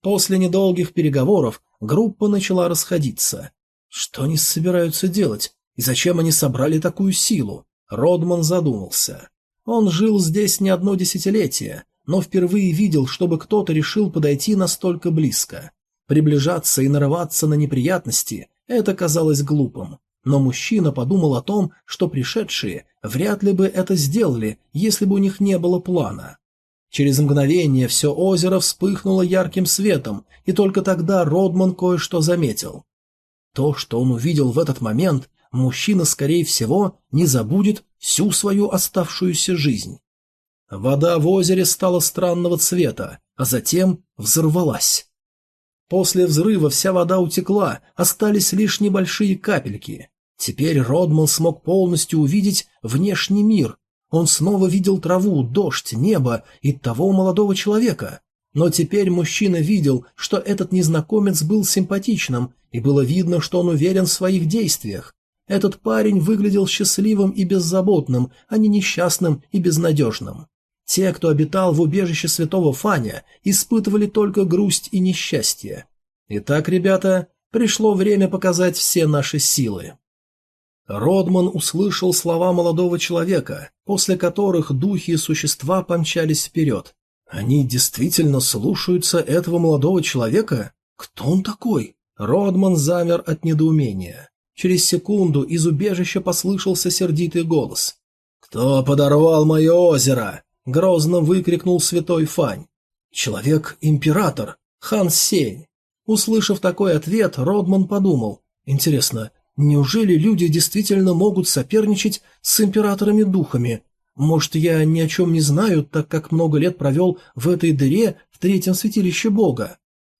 После недолгих переговоров группа начала расходиться. Что они собираются делать? И зачем они собрали такую силу? Родман задумался. Он жил здесь не одно десятилетие, но впервые видел, чтобы кто-то решил подойти настолько близко. Приближаться и нарываться на неприятности – это казалось глупым. Но мужчина подумал о том, что пришедшие вряд ли бы это сделали, если бы у них не было плана. Через мгновение все озеро вспыхнуло ярким светом, и только тогда Родман кое-что заметил. То, что он увидел в этот момент, мужчина, скорее всего, не забудет всю свою оставшуюся жизнь. Вода в озере стала странного цвета, а затем взорвалась. После взрыва вся вода утекла, остались лишь небольшие капельки. Теперь Родман смог полностью увидеть внешний мир. Он снова видел траву, дождь, небо и того молодого человека. Но теперь мужчина видел, что этот незнакомец был симпатичным, и было видно, что он уверен в своих действиях. Этот парень выглядел счастливым и беззаботным, а не несчастным и безнадежным. Те, кто обитал в убежище святого Фаня, испытывали только грусть и несчастье. Итак, ребята, пришло время показать все наши силы. Родман услышал слова молодого человека, после которых духи и существа помчались вперед. Они действительно слушаются этого молодого человека? Кто он такой? Родман замер от недоумения. Через секунду из убежища послышался сердитый голос. «Кто подорвал мое озеро?» — грозно выкрикнул святой Фань. «Человек-император, хан Сень». Услышав такой ответ, Родман подумал, «Интересно, неужели люди действительно могут соперничать с императорами-духами? Может, я ни о чем не знаю, так как много лет провел в этой дыре в третьем святилище бога?»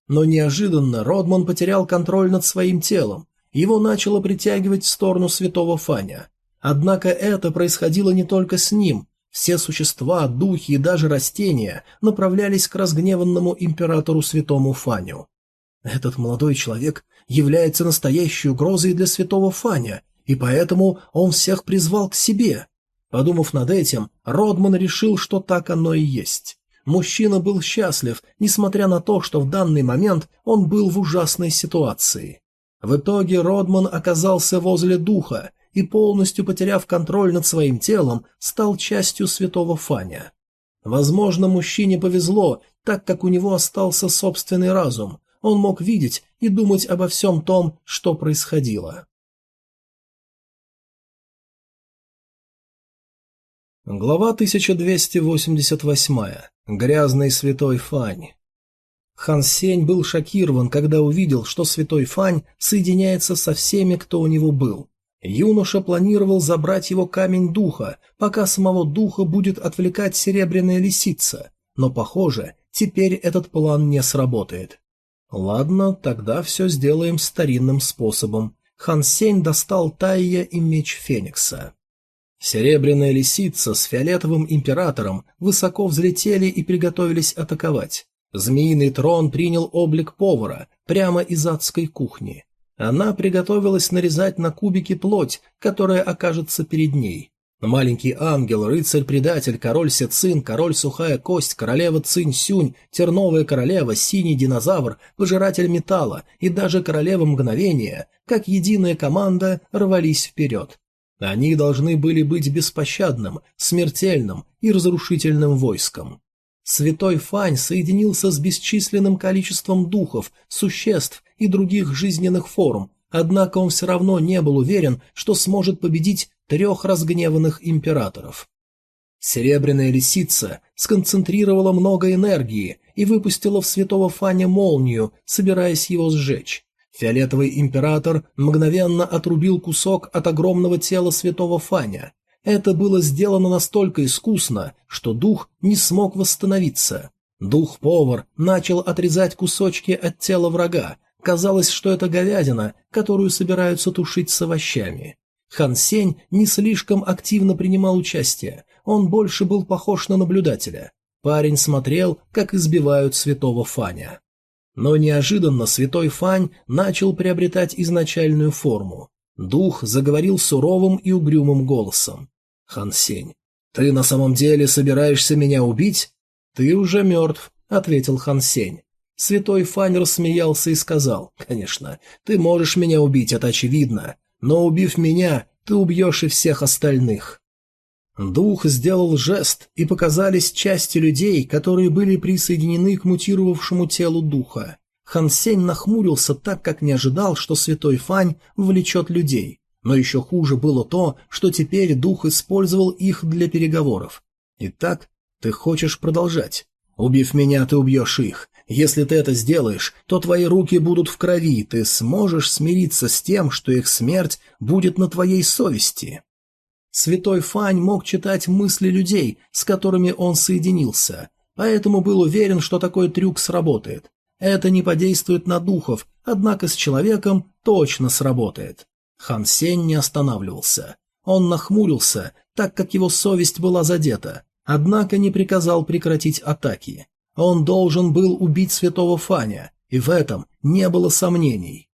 Но неожиданно Родман потерял контроль над своим телом. Его начало притягивать в сторону святого Фаня. Однако это происходило не только с ним. Все существа, духи и даже растения направлялись к разгневанному императору святому Фаню. Этот молодой человек является настоящей угрозой для святого Фаня, и поэтому он всех призвал к себе. Подумав над этим, Родман решил, что так оно и есть. Мужчина был счастлив, несмотря на то, что в данный момент он был в ужасной ситуации. В итоге Родман оказался возле духа и, полностью потеряв контроль над своим телом, стал частью святого Фаня. Возможно, мужчине повезло, так как у него остался собственный разум, он мог видеть и думать обо всем том, что происходило. Глава 1288. Грязный святой Фань. Хан Сень был шокирован, когда увидел, что святой Фань соединяется со всеми, кто у него был. Юноша планировал забрать его камень духа, пока самого духа будет отвлекать серебряная лисица, но, похоже, теперь этот план не сработает. Ладно, тогда все сделаем старинным способом. Хан Сень достал Тайя и меч Феникса. Серебряная лисица с фиолетовым императором высоко взлетели и приготовились атаковать. Змеиный трон принял облик повара прямо из адской кухни. Она приготовилась нарезать на кубики плоть, которая окажется перед ней. Маленький ангел, рыцарь-предатель, король Сецин, король Сухая Кость, королева Цинь-Сюнь, терновая королева, синий динозавр, пожиратель металла и даже королева мгновения, как единая команда, рвались вперед. Они должны были быть беспощадным, смертельным и разрушительным войском. Святой Фань соединился с бесчисленным количеством духов, существ и других жизненных форм, однако он все равно не был уверен, что сможет победить трех разгневанных императоров. Серебряная лисица сконцентрировала много энергии и выпустила в святого Фаня молнию, собираясь его сжечь. Фиолетовый император мгновенно отрубил кусок от огромного тела святого Фаня. Это было сделано настолько искусно, что дух не смог восстановиться. Дух-повар начал отрезать кусочки от тела врага. Казалось, что это говядина, которую собираются тушить с овощами. Хан Сень не слишком активно принимал участие, он больше был похож на наблюдателя. Парень смотрел, как избивают святого Фаня. Но неожиданно святой Фань начал приобретать изначальную форму. Дух заговорил суровым и угрюмым голосом. «Хан Сень, ты на самом деле собираешься меня убить?» «Ты уже мертв», — ответил Хан Сень. Святой Фань рассмеялся и сказал, «Конечно, ты можешь меня убить, это очевидно, но убив меня, ты убьешь и всех остальных». Дух сделал жест, и показались части людей, которые были присоединены к мутировавшему телу духа. Хан Сень нахмурился так, как не ожидал, что святой Фань влечет людей. Но еще хуже было то, что теперь дух использовал их для переговоров. Итак, ты хочешь продолжать. Убив меня, ты убьешь их. Если ты это сделаешь, то твои руки будут в крови, ты сможешь смириться с тем, что их смерть будет на твоей совести. Святой Фань мог читать мысли людей, с которыми он соединился, поэтому был уверен, что такой трюк сработает. Это не подействует на духов, однако с человеком точно сработает. Хан Сень не останавливался. Он нахмурился, так как его совесть была задета, однако не приказал прекратить атаки. Он должен был убить святого Фаня, и в этом не было сомнений.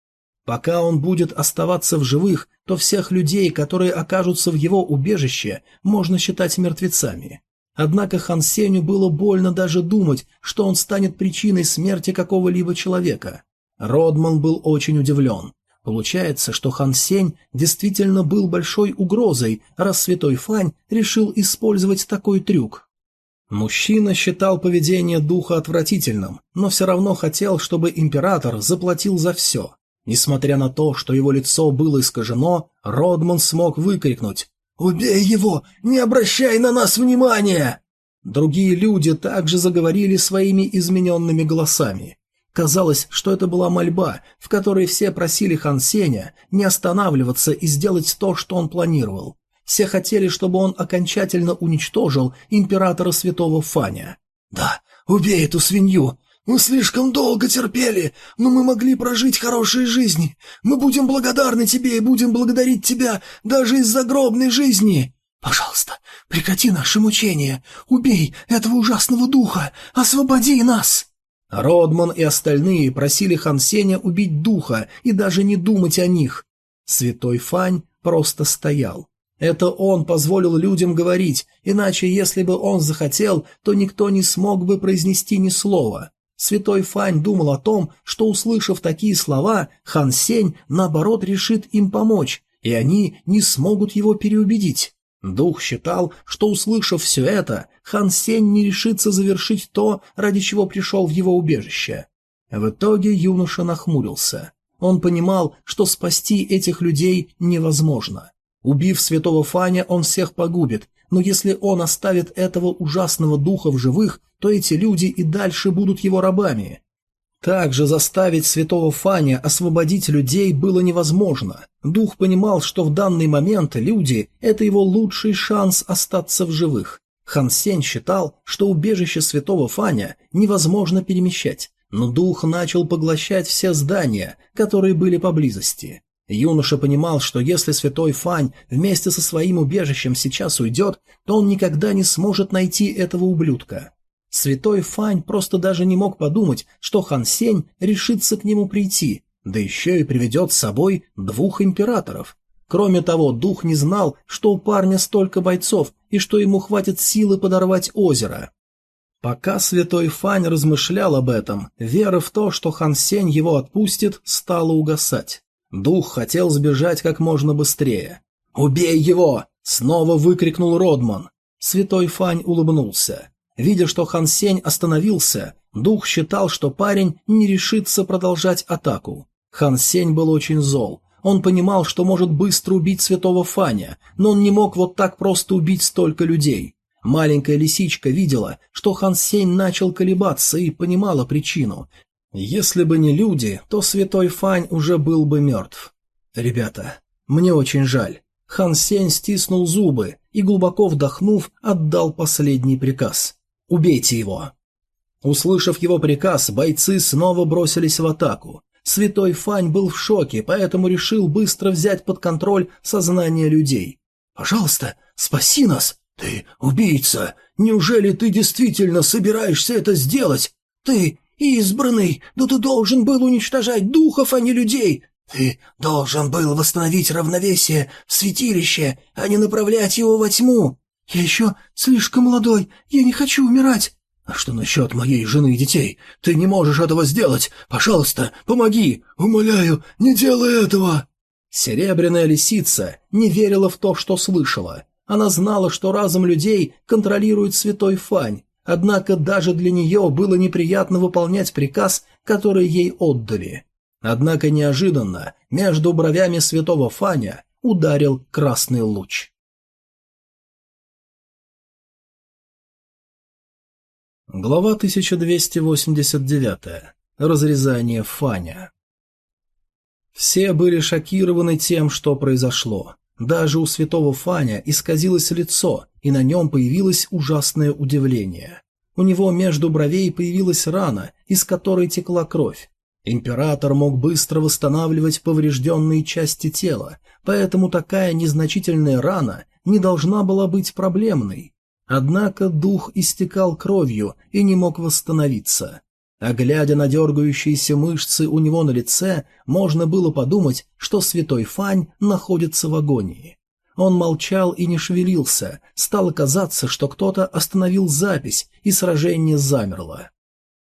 Пока он будет оставаться в живых, то всех людей, которые окажутся в его убежище, можно считать мертвецами. Однако Хан Сеню было больно даже думать, что он станет причиной смерти какого-либо человека. Родман был очень удивлен. Получается, что Хан Сень действительно был большой угрозой, раз Святой Фань решил использовать такой трюк. Мужчина считал поведение духа отвратительным, но все равно хотел, чтобы император заплатил за все. Несмотря на то, что его лицо было искажено, Родман смог выкрикнуть «Убей его! Не обращай на нас внимания!» Другие люди также заговорили своими измененными голосами. Казалось, что это была мольба, в которой все просили Хан Сеня не останавливаться и сделать то, что он планировал. Все хотели, чтобы он окончательно уничтожил императора святого Фаня. «Да, убей эту свинью! Мы слишком долго терпели, но мы могли прожить хорошие жизни. Мы будем благодарны тебе и будем благодарить тебя даже из загробной жизни!» «Пожалуйста, прекрати наше мучение! Убей этого ужасного духа! Освободи нас!» Родман и остальные просили Хан Сеня убить духа и даже не думать о них. Святой Фань просто стоял. Это он позволил людям говорить, иначе если бы он захотел, то никто не смог бы произнести ни слова. Святой Фань думал о том, что, услышав такие слова, Хан Сень, наоборот, решит им помочь, и они не смогут его переубедить. Дух считал, что, услышав все это, Хан Сень не решится завершить то, ради чего пришел в его убежище. В итоге юноша нахмурился. Он понимал, что спасти этих людей невозможно. Убив святого Фаня, он всех погубит, но если он оставит этого ужасного духа в живых, то эти люди и дальше будут его рабами. Также заставить святого Фаня освободить людей было невозможно. Дух понимал, что в данный момент люди – это его лучший шанс остаться в живых. Хан Сень считал, что убежище святого Фаня невозможно перемещать, но дух начал поглощать все здания, которые были поблизости. Юноша понимал, что если святой Фань вместе со своим убежищем сейчас уйдет, то он никогда не сможет найти этого ублюдка. Святой Фань просто даже не мог подумать, что Хан Сень решится к нему прийти, да еще и приведет с собой двух императоров. Кроме того, дух не знал, что у парня столько бойцов и что ему хватит силы подорвать озеро. Пока святой Фань размышлял об этом, вера в то, что Хан Сень его отпустит, стала угасать. Дух хотел сбежать как можно быстрее. «Убей его!» — снова выкрикнул Родман. Святой Фань улыбнулся. Видя, что Хан Сень остановился, дух считал, что парень не решится продолжать атаку. Хан Сень был очень зол. Он понимал, что может быстро убить святого Фаня, но он не мог вот так просто убить столько людей. Маленькая лисичка видела, что Хан Сень начал колебаться и понимала причину. Если бы не люди, то святой Фань уже был бы мертв. «Ребята, мне очень жаль». Хан Сень стиснул зубы и, глубоко вдохнув, отдал последний приказ. Убейте его!» Услышав его приказ, бойцы снова бросились в атаку. Святой Фань был в шоке, поэтому решил быстро взять под контроль сознание людей. «Пожалуйста, спаси нас! Ты убийца! Неужели ты действительно собираешься это сделать? Ты избранный, но ты должен был уничтожать духов, а не людей! Ты должен был восстановить равновесие в святилище, а не направлять его во тьму!» «Я еще слишком молодой, я не хочу умирать!» «А что насчет моей жены и детей? Ты не можешь этого сделать! Пожалуйста, помоги! Умоляю, не делай этого!» Серебряная лисица не верила в то, что слышала. Она знала, что разум людей контролирует святой Фань, однако даже для нее было неприятно выполнять приказ, который ей отдали. Однако неожиданно между бровями святого Фаня ударил красный луч. Глава 1289. Разрезание Фаня. Все были шокированы тем, что произошло. Даже у святого Фаня исказилось лицо, и на нем появилось ужасное удивление. У него между бровей появилась рана, из которой текла кровь. Император мог быстро восстанавливать поврежденные части тела, поэтому такая незначительная рана не должна была быть проблемной. Однако дух истекал кровью и не мог восстановиться. А глядя на дергающиеся мышцы у него на лице, можно было подумать, что святой Фань находится в агонии. Он молчал и не шевелился, стало казаться, что кто-то остановил запись, и сражение замерло.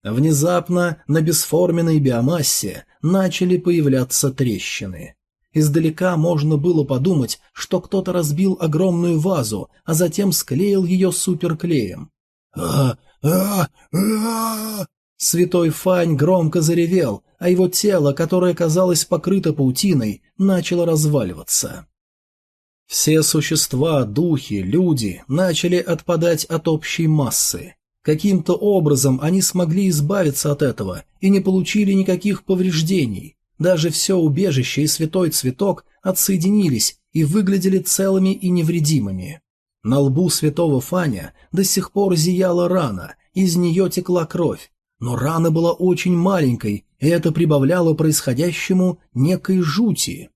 Внезапно на бесформенной биомассе начали появляться трещины. Издалека можно было подумать, что кто-то разбил огромную вазу, а затем склеил ее суперклеем. а а а Святой Фань громко заревел, а его тело, которое казалось покрыто паутиной, начало разваливаться. Все существа, духи, люди начали отпадать от общей массы. Каким-то образом они смогли избавиться от этого и не получили никаких повреждений. Даже все убежище и святой цветок отсоединились и выглядели целыми и невредимыми. На лбу святого Фаня до сих пор зияла рана, из нее текла кровь, но рана была очень маленькой, и это прибавляло происходящему некой жути.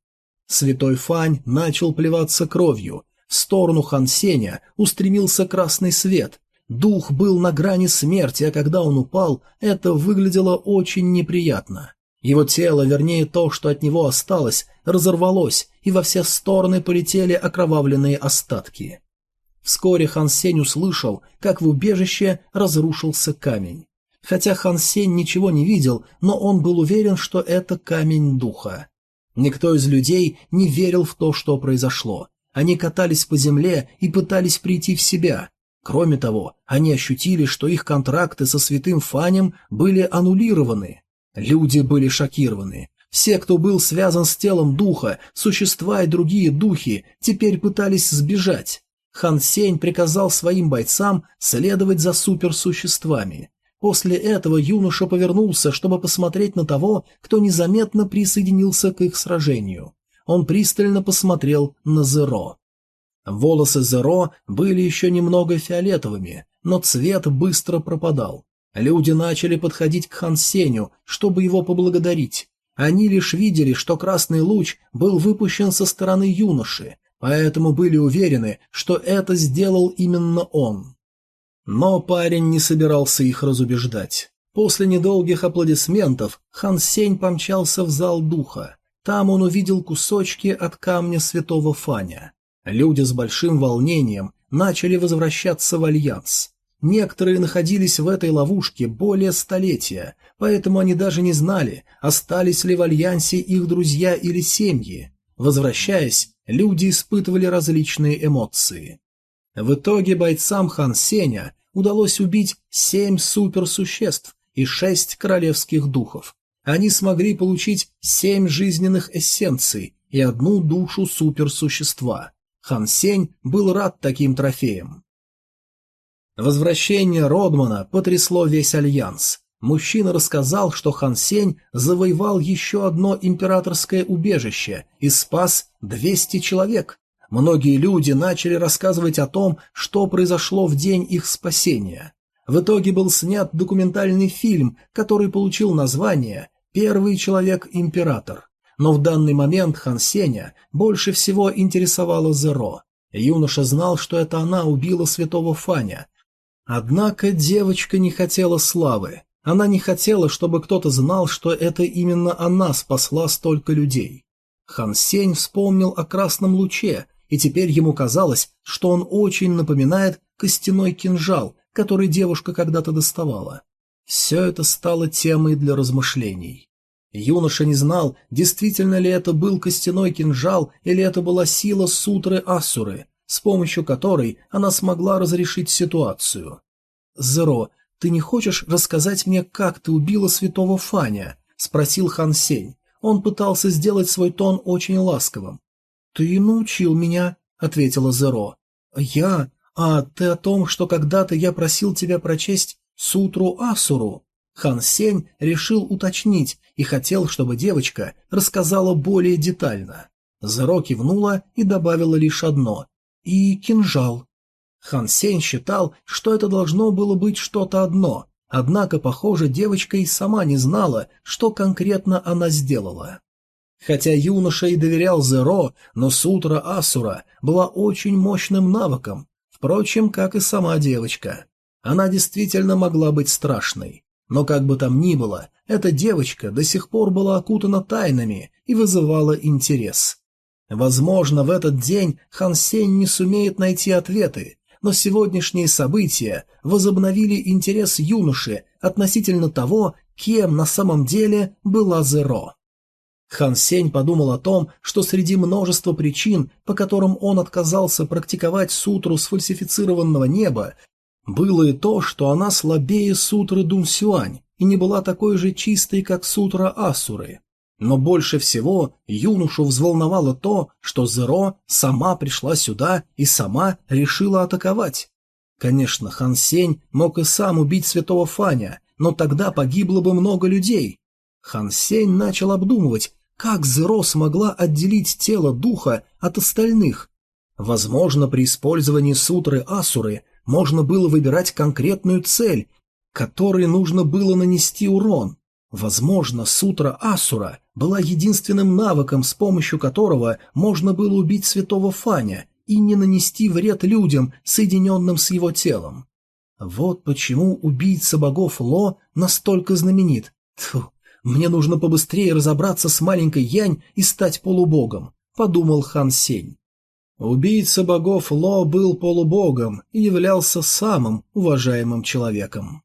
Святой Фань начал плеваться кровью, в сторону Хансеня устремился красный свет. Дух был на грани смерти, а когда он упал, это выглядело очень неприятно. Его тело, вернее то, что от него осталось, разорвалось, и во все стороны полетели окровавленные остатки. Вскоре Хан Сень услышал, как в убежище разрушился камень. Хотя Хан Сень ничего не видел, но он был уверен, что это камень духа. Никто из людей не верил в то, что произошло. Они катались по земле и пытались прийти в себя. Кроме того, они ощутили, что их контракты со святым Фанем были аннулированы. Люди были шокированы. Все, кто был связан с телом духа, существа и другие духи, теперь пытались сбежать. Хан Сень приказал своим бойцам следовать за суперсуществами. После этого юноша повернулся, чтобы посмотреть на того, кто незаметно присоединился к их сражению. Он пристально посмотрел на Зеро. Волосы Зеро были еще немного фиолетовыми, но цвет быстро пропадал. Люди начали подходить к Хан Сеню, чтобы его поблагодарить. Они лишь видели, что красный луч был выпущен со стороны юноши, поэтому были уверены, что это сделал именно он. Но парень не собирался их разубеждать. После недолгих аплодисментов Хан Сень помчался в зал духа. Там он увидел кусочки от камня святого Фаня. Люди с большим волнением начали возвращаться в Альянс. Некоторые находились в этой ловушке более столетия, поэтому они даже не знали, остались ли в Альянсе их друзья или семьи. Возвращаясь, люди испытывали различные эмоции. В итоге бойцам Хан Сеня удалось убить семь суперсуществ и шесть королевских духов. Они смогли получить семь жизненных эссенций и одну душу суперсущества. Хан Сень был рад таким трофеям. Возвращение Родмана потрясло весь Альянс. Мужчина рассказал, что Хан Сень завоевал еще одно императорское убежище и спас 200 человек. Многие люди начали рассказывать о том, что произошло в день их спасения. В итоге был снят документальный фильм, который получил название «Первый человек-император». Но в данный момент Хан Сеня больше всего интересовала Зеро. Юноша знал, что это она убила святого Фаня. Однако девочка не хотела славы. Она не хотела, чтобы кто-то знал, что это именно она спасла столько людей. Хан Сень вспомнил о красном луче, и теперь ему казалось, что он очень напоминает костяной кинжал, который девушка когда-то доставала. Все это стало темой для размышлений. Юноша не знал, действительно ли это был костяной кинжал или это была сила сутры Асуры, с помощью которой она смогла разрешить ситуацию. «Зеро, ты не хочешь рассказать мне, как ты убила святого Фаня?» — спросил Хан Сень. Он пытался сделать свой тон очень ласковым. «Ты научил меня», — ответила Зеро. «Я? А ты о том, что когда-то я просил тебя прочесть сутру Асуру?» Хан Сень решил уточнить и хотел, чтобы девочка рассказала более детально. Зеро кивнула и добавила лишь одно. «И кинжал». Хан Сень считал, что это должно было быть что-то одно, однако, похоже, девочка и сама не знала, что конкретно она сделала. Хотя юноша и доверял Зеро, но сутра Асура была очень мощным навыком, впрочем, как и сама девочка. Она действительно могла быть страшной. Но как бы там ни было, эта девочка до сих пор была окутана тайнами и вызывала интерес. Возможно, в этот день Хан Сень не сумеет найти ответы, но сегодняшние события возобновили интерес юноши относительно того, кем на самом деле была Зеро. Хан Сень подумал о том, что среди множества причин, по которым он отказался практиковать сутру сфальсифицированного неба, было и то, что она слабее сутры Дун Сюань и не была такой же чистой, как сутра Асуры. Но больше всего юношу взволновало то, что Зеро сама пришла сюда и сама решила атаковать. Конечно, Хан Сень мог и сам убить святого Фаня, но тогда погибло бы много людей. Хан Сень начал обдумывать, как Зеро смогла отделить тело духа от остальных. Возможно, при использовании сутры Асуры можно было выбирать конкретную цель, которой нужно было нанести урон. Возможно, сутра Асура была единственным навыком, с помощью которого можно было убить святого Фаня и не нанести вред людям, соединенным с его телом. Вот почему убийца богов Ло настолько знаменит. Тьфу, мне нужно побыстрее разобраться с маленькой Янь и стать полубогом, подумал Хан Сень. Убийца богов Ло был полубогом и являлся самым уважаемым человеком.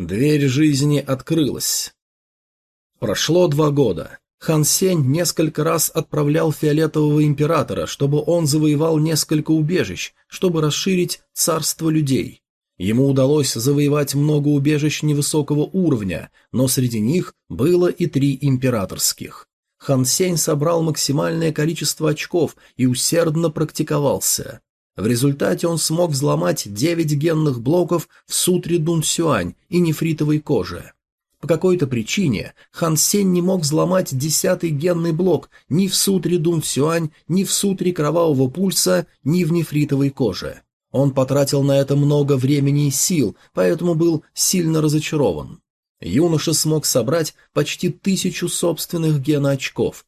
Дверь жизни открылась. Прошло два года. Хан Сень несколько раз отправлял Фиолетового Императора, чтобы он завоевал несколько убежищ, чтобы расширить царство людей. Ему удалось завоевать много убежищ невысокого уровня, но среди них было и три императорских. Хан Сень собрал максимальное количество очков и усердно практиковался. В результате он смог взломать девять генных блоков в сутре Дун Сюань и нефритовой коже. По какой-то причине Хан Сень не мог взломать десятый генный блок ни в сутре Дун Сюань, ни в сутре Кровавого Пульса, ни в нефритовой коже. Он потратил на это много времени и сил, поэтому был сильно разочарован. Юноша смог собрать почти тысячу собственных геноочков,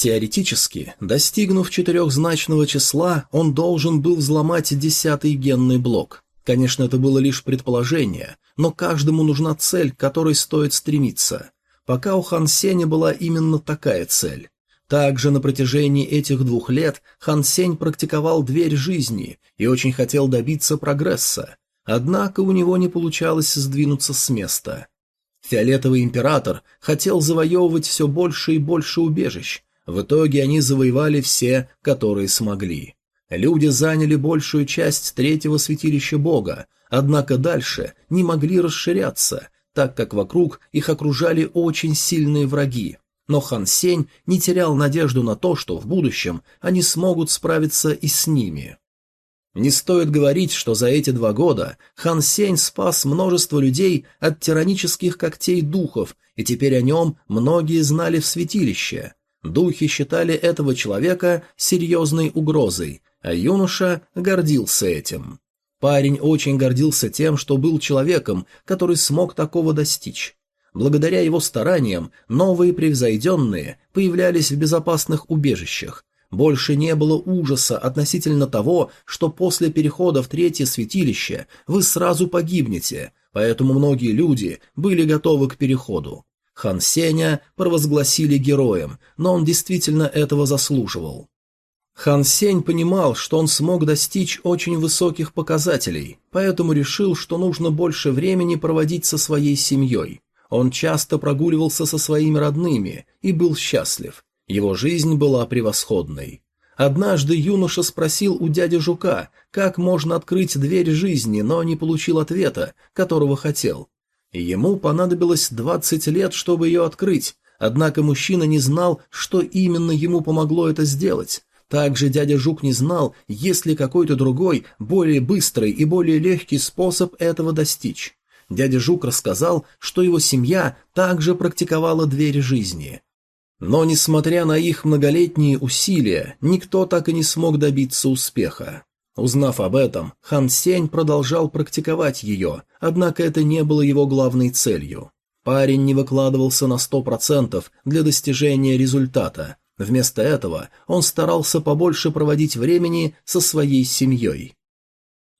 Теоретически, достигнув четырехзначного числа, он должен был взломать десятый генный блок. Конечно, это было лишь предположение, но каждому нужна цель, к которой стоит стремиться. Пока у Хан Сеня была именно такая цель. Также на протяжении этих двух лет Хан Сень практиковал дверь жизни и очень хотел добиться прогресса. Однако у него не получалось сдвинуться с места. Фиолетовый император хотел завоевывать все больше и больше убежищ, в итоге они завоевали все, которые смогли. Люди заняли большую часть третьего святилища бога, однако дальше не могли расширяться, так как вокруг их окружали очень сильные враги. Но Хан Сень не терял надежду на то, что в будущем они смогут справиться и с ними. Не стоит говорить, что за эти два года Хан Сень спас множество людей от тиранических когтей духов, и теперь о нем многие знали в святилище. Духи считали этого человека серьезной угрозой, а юноша гордился этим. Парень очень гордился тем, что был человеком, который смог такого достичь. Благодаря его стараниям новые превзойденные появлялись в безопасных убежищах. Больше не было ужаса относительно того, что после перехода в третье святилище вы сразу погибнете, поэтому многие люди были готовы к переходу. Хан Сеня провозгласили героем, но он действительно этого заслуживал. Хан Сень понимал, что он смог достичь очень высоких показателей, поэтому решил, что нужно больше времени проводить со своей семьей. Он часто прогуливался со своими родными и был счастлив. Его жизнь была превосходной. Однажды юноша спросил у дяди Жука, как можно открыть дверь жизни, но не получил ответа, которого хотел. Ему понадобилось 20 лет, чтобы ее открыть, однако мужчина не знал, что именно ему помогло это сделать. Также дядя Жук не знал, есть ли какой-то другой, более быстрый и более легкий способ этого достичь. Дядя Жук рассказал, что его семья также практиковала дверь жизни. Но, несмотря на их многолетние усилия, никто так и не смог добиться успеха. Узнав об этом, Хан Сень продолжал практиковать ее, однако это не было его главной целью. Парень не выкладывался на сто процентов для достижения результата. Вместо этого он старался побольше проводить времени со своей семьей.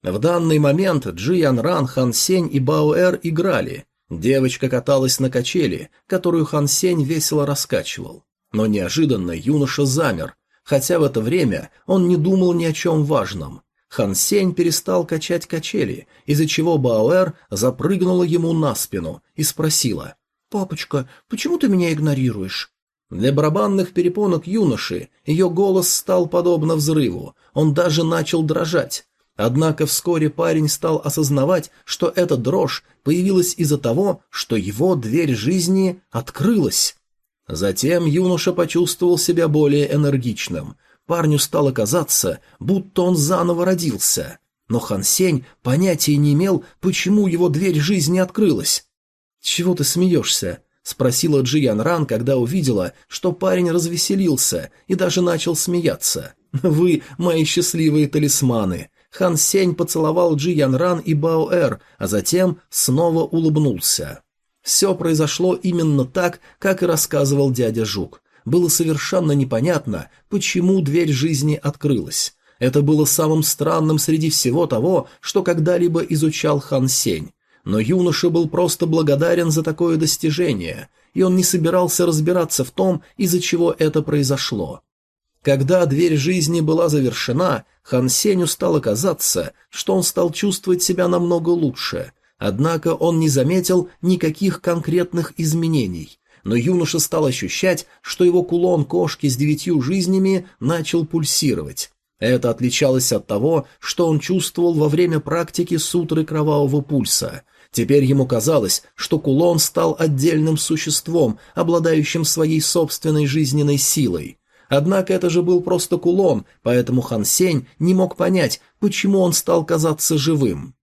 В данный момент Джи Ян Ран, Хан Сень и Бао Эр играли. Девочка каталась на качели, которую Хан Сень весело раскачивал. Но неожиданно юноша замер, хотя в это время он не думал ни о чем важном. Хан Сень перестал качать качели, из-за чего Баоэр запрыгнула ему на спину и спросила. «Папочка, почему ты меня игнорируешь?» Для барабанных перепонок юноши ее голос стал подобно взрыву, он даже начал дрожать. Однако вскоре парень стал осознавать, что эта дрожь появилась из-за того, что его дверь жизни открылась. Затем юноша почувствовал себя более энергичным – Парню стало казаться, будто он заново родился. Но Хан Сень понятия не имел, почему его дверь жизни открылась. «Чего ты смеешься?» — спросила Джи Ян Ран, когда увидела, что парень развеселился и даже начал смеяться. «Вы мои счастливые талисманы!» Хан Сень поцеловал Джи Ян Ран и Бао Эр, а затем снова улыбнулся. Все произошло именно так, как и рассказывал дядя Жук было совершенно непонятно, почему дверь жизни открылась. Это было самым странным среди всего того, что когда-либо изучал Хан Сень. Но юноша был просто благодарен за такое достижение, и он не собирался разбираться в том, из-за чего это произошло. Когда дверь жизни была завершена, Хан Сенью стало казаться, что он стал чувствовать себя намного лучше, однако он не заметил никаких конкретных изменений, но юноша стал ощущать, что его кулон кошки с девятью жизнями начал пульсировать. Это отличалось от того, что он чувствовал во время практики сутры кровавого пульса. Теперь ему казалось, что кулон стал отдельным существом, обладающим своей собственной жизненной силой. Однако это же был просто кулон, поэтому Хан Сень не мог понять, почему он стал казаться живым.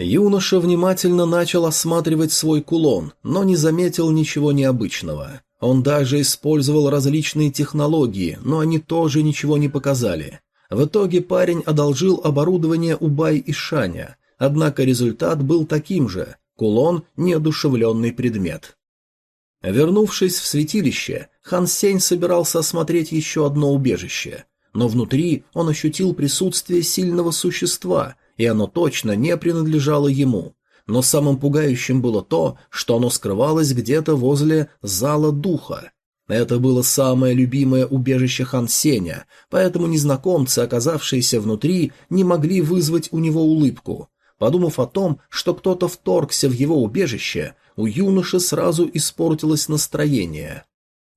Юноша внимательно начал осматривать свой кулон, но не заметил ничего необычного. Он даже использовал различные технологии, но они тоже ничего не показали. В итоге парень одолжил оборудование у Бай и Шаня, однако результат был таким же – кулон – неодушевленный предмет. Вернувшись в святилище, Хан Сень собирался осмотреть еще одно убежище, но внутри он ощутил присутствие сильного существа, и оно точно не принадлежало ему. Но самым пугающим было то, что оно скрывалось где-то возле зала духа. Это было самое любимое убежище Хан Сеня, поэтому незнакомцы, оказавшиеся внутри, не могли вызвать у него улыбку. Подумав о том, что кто-то вторгся в его убежище, у юноши сразу испортилось настроение.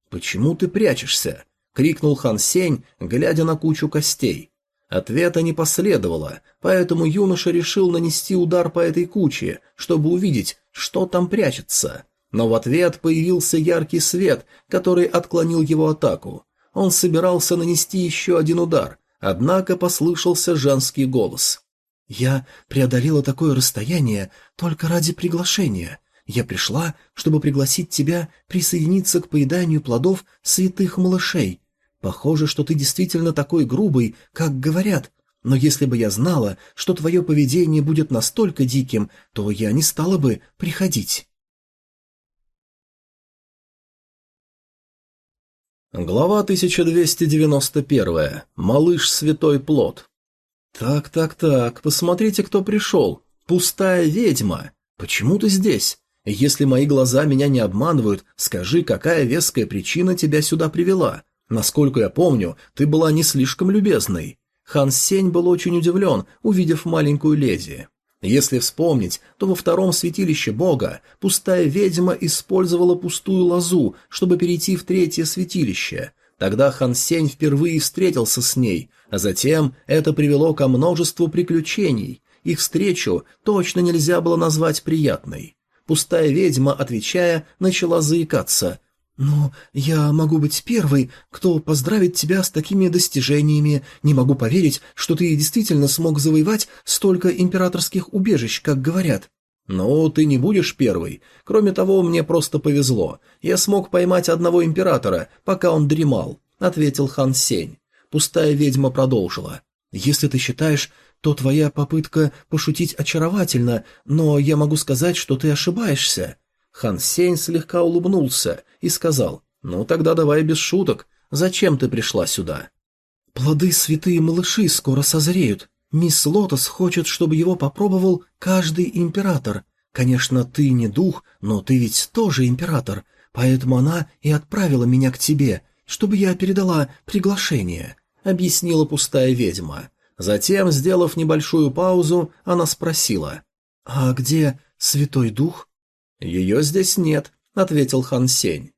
«Почему ты прячешься?» — крикнул Хан Сень, глядя на кучу костей. Ответа не последовало, поэтому юноша решил нанести удар по этой куче, чтобы увидеть, что там прячется. Но в ответ появился яркий свет, который отклонил его атаку. Он собирался нанести еще один удар, однако послышался женский голос. «Я преодолела такое расстояние только ради приглашения. Я пришла, чтобы пригласить тебя присоединиться к поеданию плодов святых малышей. Похоже, что ты действительно такой грубый, как говорят. Но если бы я знала, что твое поведение будет настолько диким, то я не стала бы приходить». Глава 1291. Малыш Святой Плод. «Так-так-так, посмотрите, кто пришел. Пустая ведьма. Почему ты здесь? Если мои глаза меня не обманывают, скажи, какая веская причина тебя сюда привела? Насколько я помню, ты была не слишком любезной». Хан Сень был очень удивлен, увидев маленькую леди. Если вспомнить, то во втором святилище бога пустая ведьма использовала пустую лозу, чтобы перейти в третье святилище. Тогда Хан Сень впервые встретился с ней, а затем это привело ко множеству приключений. Их встречу точно нельзя было назвать приятной. Пустая ведьма, отвечая, начала заикаться. «Но я могу быть первой, кто поздравит тебя с такими достижениями. Не могу поверить, что ты действительно смог завоевать столько императорских убежищ, как говорят». «Ну, ты не будешь первой. Кроме того, мне просто повезло. Я смог поймать одного императора, пока он дремал», — ответил хан Сень. Пустая ведьма продолжила. «Если ты считаешь, то твоя попытка пошутить очаровательна, но я могу сказать, что ты ошибаешься». Хан Сень слегка улыбнулся и сказал, «Ну тогда давай без шуток. Зачем ты пришла сюда?» «Плоды святые малыши скоро созреют. Мисс Лотос хочет, чтобы его попробовал каждый император. Конечно, ты не дух, но ты ведь тоже император, поэтому она и отправила меня к тебе, чтобы я передала приглашение», — объяснила пустая ведьма. Затем, сделав небольшую паузу, она спросила, «А где Святой Дух?» «Ее здесь нет», — ответил Хан Сень.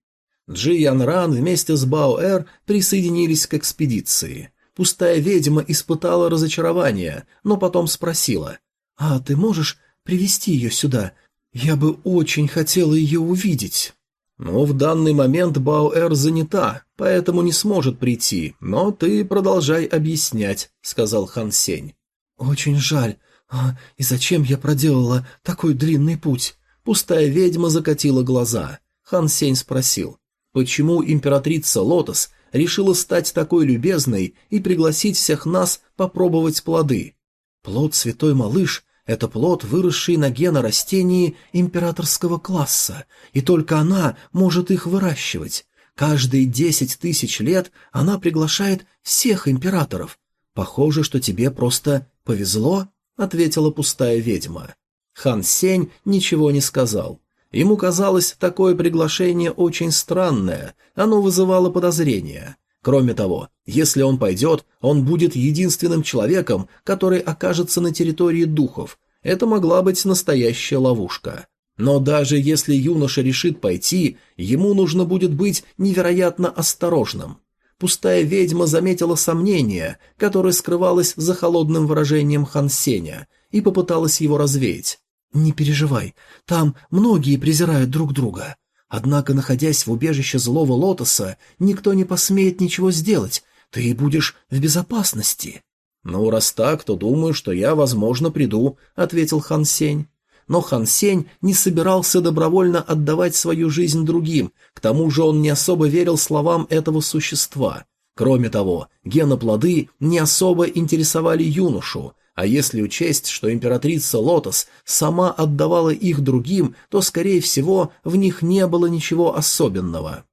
Джи Ян Ран вместе с Бао Эр присоединились к экспедиции. Пустая ведьма испытала разочарование, но потом спросила, «А ты можешь привести ее сюда? Я бы очень хотела ее увидеть». «Ну, в данный момент Баоэр занята, поэтому не сможет прийти, но ты продолжай объяснять», — сказал Хан Сень. «Очень жаль. А, и зачем я проделала такой длинный путь? Пустая ведьма закатила глаза. Хан Сень спросил, почему императрица Лотос решила стать такой любезной и пригласить всех нас попробовать плоды? Плод святой малыш — это плод, выросший на генорастении императорского класса, и только она может их выращивать. Каждые десять тысяч лет она приглашает всех императоров. Похоже, что тебе просто повезло, — ответила пустая ведьма. Хан Сень ничего не сказал. Ему казалось такое приглашение очень странное, оно вызывало подозрения. Кроме того, если он пойдет, он будет единственным человеком, который окажется на территории духов. Это могла быть настоящая ловушка. Но даже если юноша решит пойти, ему нужно будет быть невероятно осторожным. Пустая ведьма заметила сомнение, которое скрывалось за холодным выражением Хан Сеня, и попыталась его развеять. «Не переживай, там многие презирают друг друга. Однако, находясь в убежище злого лотоса, никто не посмеет ничего сделать, ты будешь в безопасности». «Ну, раз так, то думаю, что я, возможно, приду», — ответил Хан Сень но Хан Сень не собирался добровольно отдавать свою жизнь другим, к тому же он не особо верил словам этого существа. Кроме того, геноплоды не особо интересовали юношу, а если учесть, что императрица Лотос сама отдавала их другим, то, скорее всего, в них не было ничего особенного.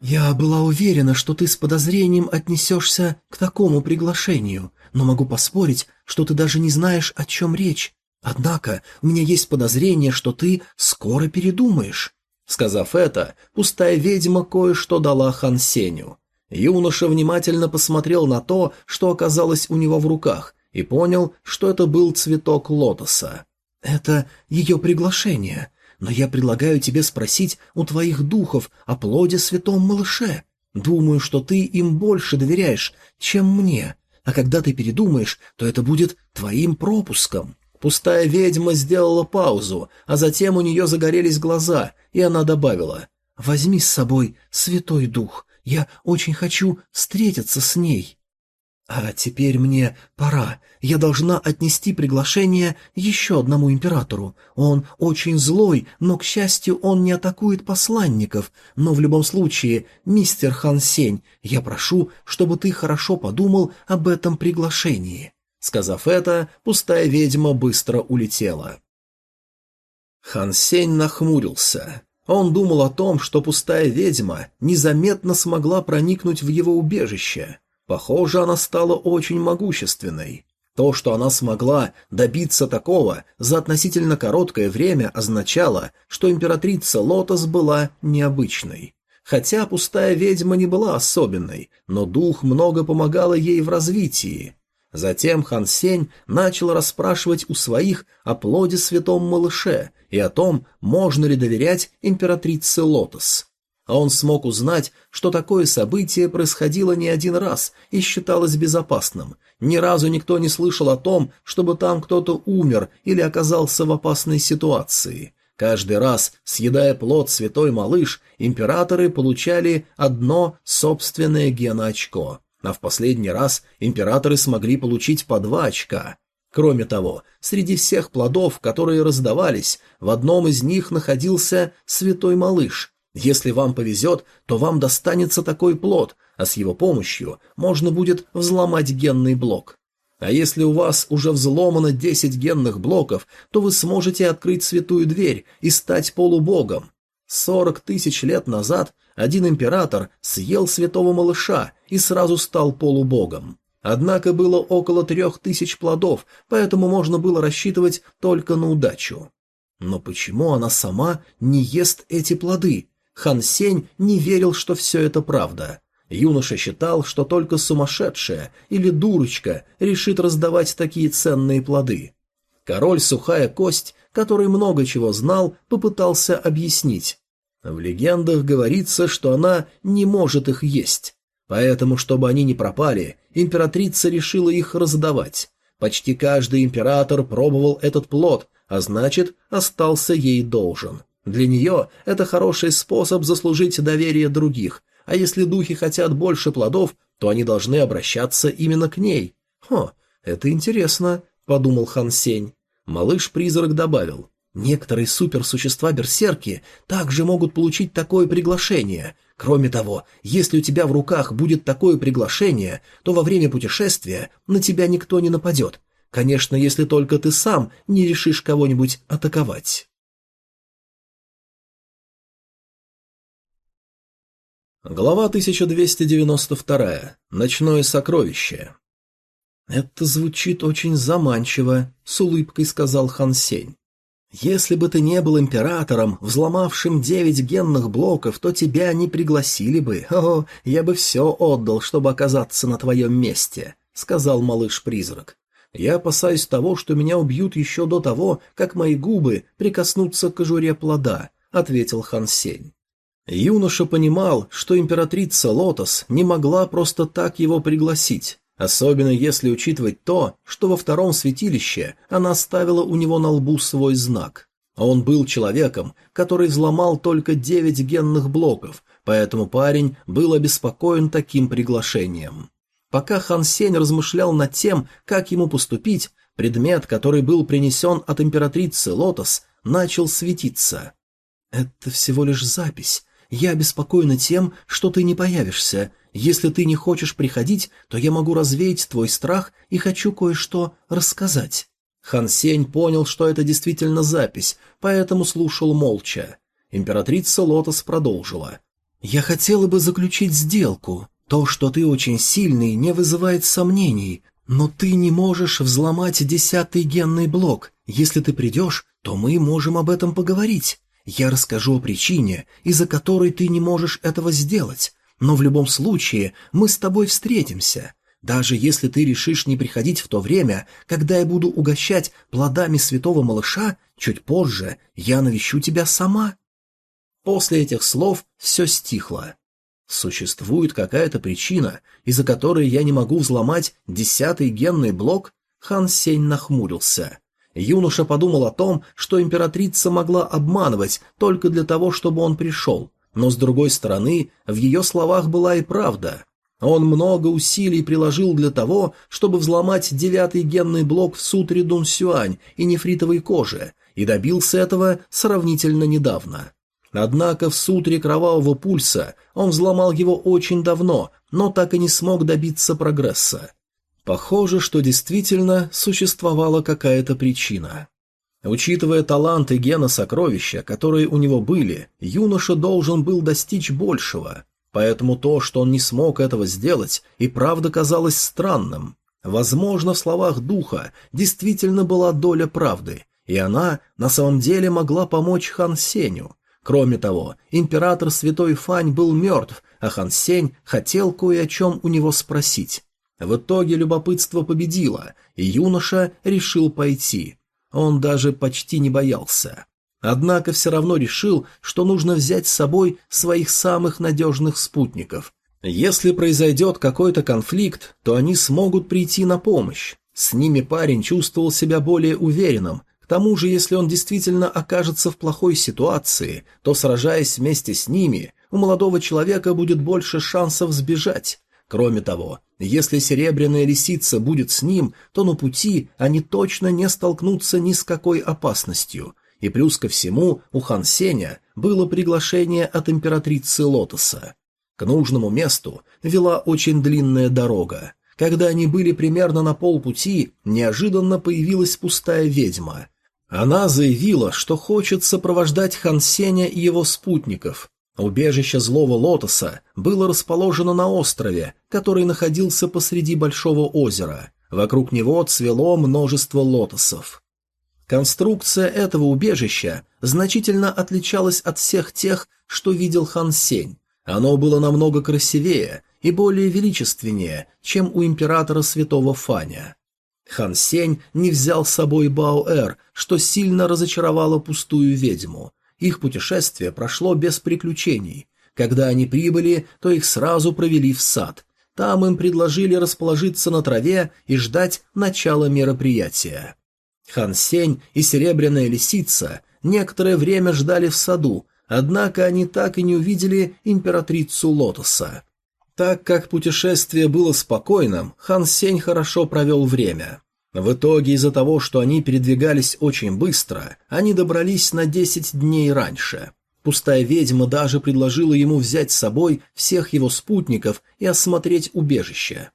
«Я была уверена, что ты с подозрением отнесешься к такому приглашению, но могу поспорить, что ты даже не знаешь, о чем речь. Однако у меня есть подозрение, что ты скоро передумаешь». Сказав это, пустая ведьма кое-что дала Хан Сеню. Юноша внимательно посмотрел на то, что оказалось у него в руках, и понял, что это был цветок лотоса. «Это ее приглашение, но я предлагаю тебе спросить у твоих духов о плоде святом малыше. Думаю, что ты им больше доверяешь, чем мне, а когда ты передумаешь, то это будет твоим пропуском». Пустая ведьма сделала паузу, а затем у нее загорелись глаза, и она добавила «Возьми с собой Святой Дух, я очень хочу встретиться с ней». «А теперь мне пора. Я должна отнести приглашение еще одному императору. Он очень злой, но, к счастью, он не атакует посланников. Но в любом случае, мистер Хан Сень, я прошу, чтобы ты хорошо подумал об этом приглашении». Сказав это, пустая ведьма быстро улетела. Хан Сень нахмурился. Он думал о том, что пустая ведьма незаметно смогла проникнуть в его убежище. Похоже, она стала очень могущественной. То, что она смогла добиться такого за относительно короткое время, означало, что императрица Лотос была необычной. Хотя пустая ведьма не была особенной, но дух много помогала ей в развитии. Затем Хан Сень начал расспрашивать у своих о плоде святом малыше и о том, можно ли доверять императрице Лотос. А он смог узнать, что такое событие происходило не один раз и считалось безопасным. Ни разу никто не слышал о том, чтобы там кто-то умер или оказался в опасной ситуации. Каждый раз, съедая плод святой малыш, императоры получали одно собственное геноочко а в последний раз императоры смогли получить по два очка. Кроме того, среди всех плодов, которые раздавались, в одном из них находился святой малыш. Если вам повезет, то вам достанется такой плод, а с его помощью можно будет взломать генный блок. А если у вас уже взломано 10 генных блоков, то вы сможете открыть святую дверь и стать полубогом. 40 тысяч лет назад один император съел святого малыша и сразу стал полубогом. Однако было около трех тысяч плодов, поэтому можно было рассчитывать только на удачу. Но почему она сама не ест эти плоды? Хан Сень не верил, что все это правда. Юноша считал, что только сумасшедшая или дурочка решит раздавать такие ценные плоды. Король Сухая Кость, который много чего знал, попытался объяснить. В легендах говорится, что она не может их есть. Поэтому, чтобы они не пропали, императрица решила их раздавать. Почти каждый император пробовал этот плод, а значит, остался ей должен. Для нее это хороший способ заслужить доверие других, а если духи хотят больше плодов, то они должны обращаться именно к ней. «Хо, это интересно», — подумал Хан Сень. Малыш-призрак добавил. Некоторые суперсущества-берсерки также могут получить такое приглашение. Кроме того, если у тебя в руках будет такое приглашение, то во время путешествия на тебя никто не нападет. Конечно, если только ты сам не решишь кого-нибудь атаковать. Глава 1292. Ночное сокровище. «Это звучит очень заманчиво», — с улыбкой сказал Хан Сень. Если бы ты не был императором, взломавшим девять генных блоков, то тебя не пригласили бы. О, я бы все отдал, чтобы оказаться на твоем месте», — сказал малыш-призрак. «Я опасаюсь того, что меня убьют еще до того, как мои губы прикоснутся к кожуре плода», — ответил Хан Сень. Юноша понимал, что императрица Лотос не могла просто так его пригласить, особенно если учитывать то, что во втором святилище она ставила у него на лбу свой знак. Он был человеком, который взломал только девять генных блоков, поэтому парень был обеспокоен таким приглашением. Пока Хан Сень размышлял над тем, как ему поступить, предмет, который был принесен от императрицы Лотос, начал светиться. «Это всего лишь запись. Я обеспокоена тем, что ты не появишься. Если ты не хочешь приходить, то я могу развеять твой страх и хочу кое-что рассказать». Хан Сень понял, что это действительно запись, поэтому слушал молча. Императрица Лотос продолжила. «Я хотела бы заключить сделку. То, что ты очень сильный, не вызывает сомнений, но ты не можешь взломать десятый генный блок. Если ты придешь, то мы можем об этом поговорить. Я расскажу о причине, из-за которой ты не можешь этого сделать, но в любом случае мы с тобой встретимся. Даже если ты решишь не приходить в то время, когда я буду угощать плодами святого малыша, чуть позже я навещу тебя сама». После этих слов все стихло. Существует какая-то причина, из-за которой я не могу взломать десятый генный блок? Хан Сень нахмурился. Юноша подумал о том, что императрица могла обманывать только для того, чтобы он пришел, но с другой стороны, в ее словах была и правда. Он много усилий приложил для того, чтобы взломать девятый генный блок в сутре Дун Сюань и нефритовой коже, и добился этого сравнительно недавно. Однако в сутре кровавого пульса он взломал его очень давно, но так и не смог добиться прогресса. Похоже, что действительно существовала какая-то причина. Учитывая таланты гена сокровища, которые у него были, юноша должен был достичь большего. Поэтому то, что он не смог этого сделать, и правда казалось странным. Возможно, в словах духа действительно была доля правды, и она на самом деле могла помочь Хан Сеню. Кроме того, император Святой Фань был мертв, а Хан Сень хотел кое о чем у него спросить. В итоге любопытство победило, и юноша решил пойти. Он даже почти не боялся. Однако все равно решил, что нужно взять с собой своих самых надежных спутников. Если произойдет какой-то конфликт, то они смогут прийти на помощь. С ними парень чувствовал себя более уверенным, к тому же, если он действительно окажется в плохой ситуации, то, сражаясь вместе с ними, у молодого человека будет больше шансов сбежать. Кроме того, если серебряная лисица будет с ним, то на пути они точно не столкнутся ни с какой опасностью. И плюс ко всему у Хан Сеня было приглашение от императрицы Лотоса. К нужному месту вела очень длинная дорога. Когда они были примерно на полпути, неожиданно появилась пустая ведьма. Она заявила, что хочет сопровождать Хан Сеня и его спутников, Убежище злого лотоса было расположено на острове, который находился посреди большого озера. Вокруг него цвело множество лотосов. Конструкция этого убежища значительно отличалась от всех тех, что видел Хан Сень. Оно было намного красивее и более величественнее, чем у императора Святого Фаня. Хан Сень не взял с собой Баоэр, что сильно разочаровало пустую ведьму. Их путешествие прошло без приключений. Когда они прибыли, то их сразу провели в сад. Там им предложили расположиться на траве и ждать начала мероприятия. Хан Сень и Серебряная Лисица некоторое время ждали в саду, однако они так и не увидели императрицу Лотоса. Так как путешествие было спокойным, Хан Сень хорошо провел время. В итоге из-за того, что они передвигались очень быстро, они добрались на 10 дней раньше. Пустая ведьма даже предложила ему взять с собой всех его спутников и осмотреть убежище.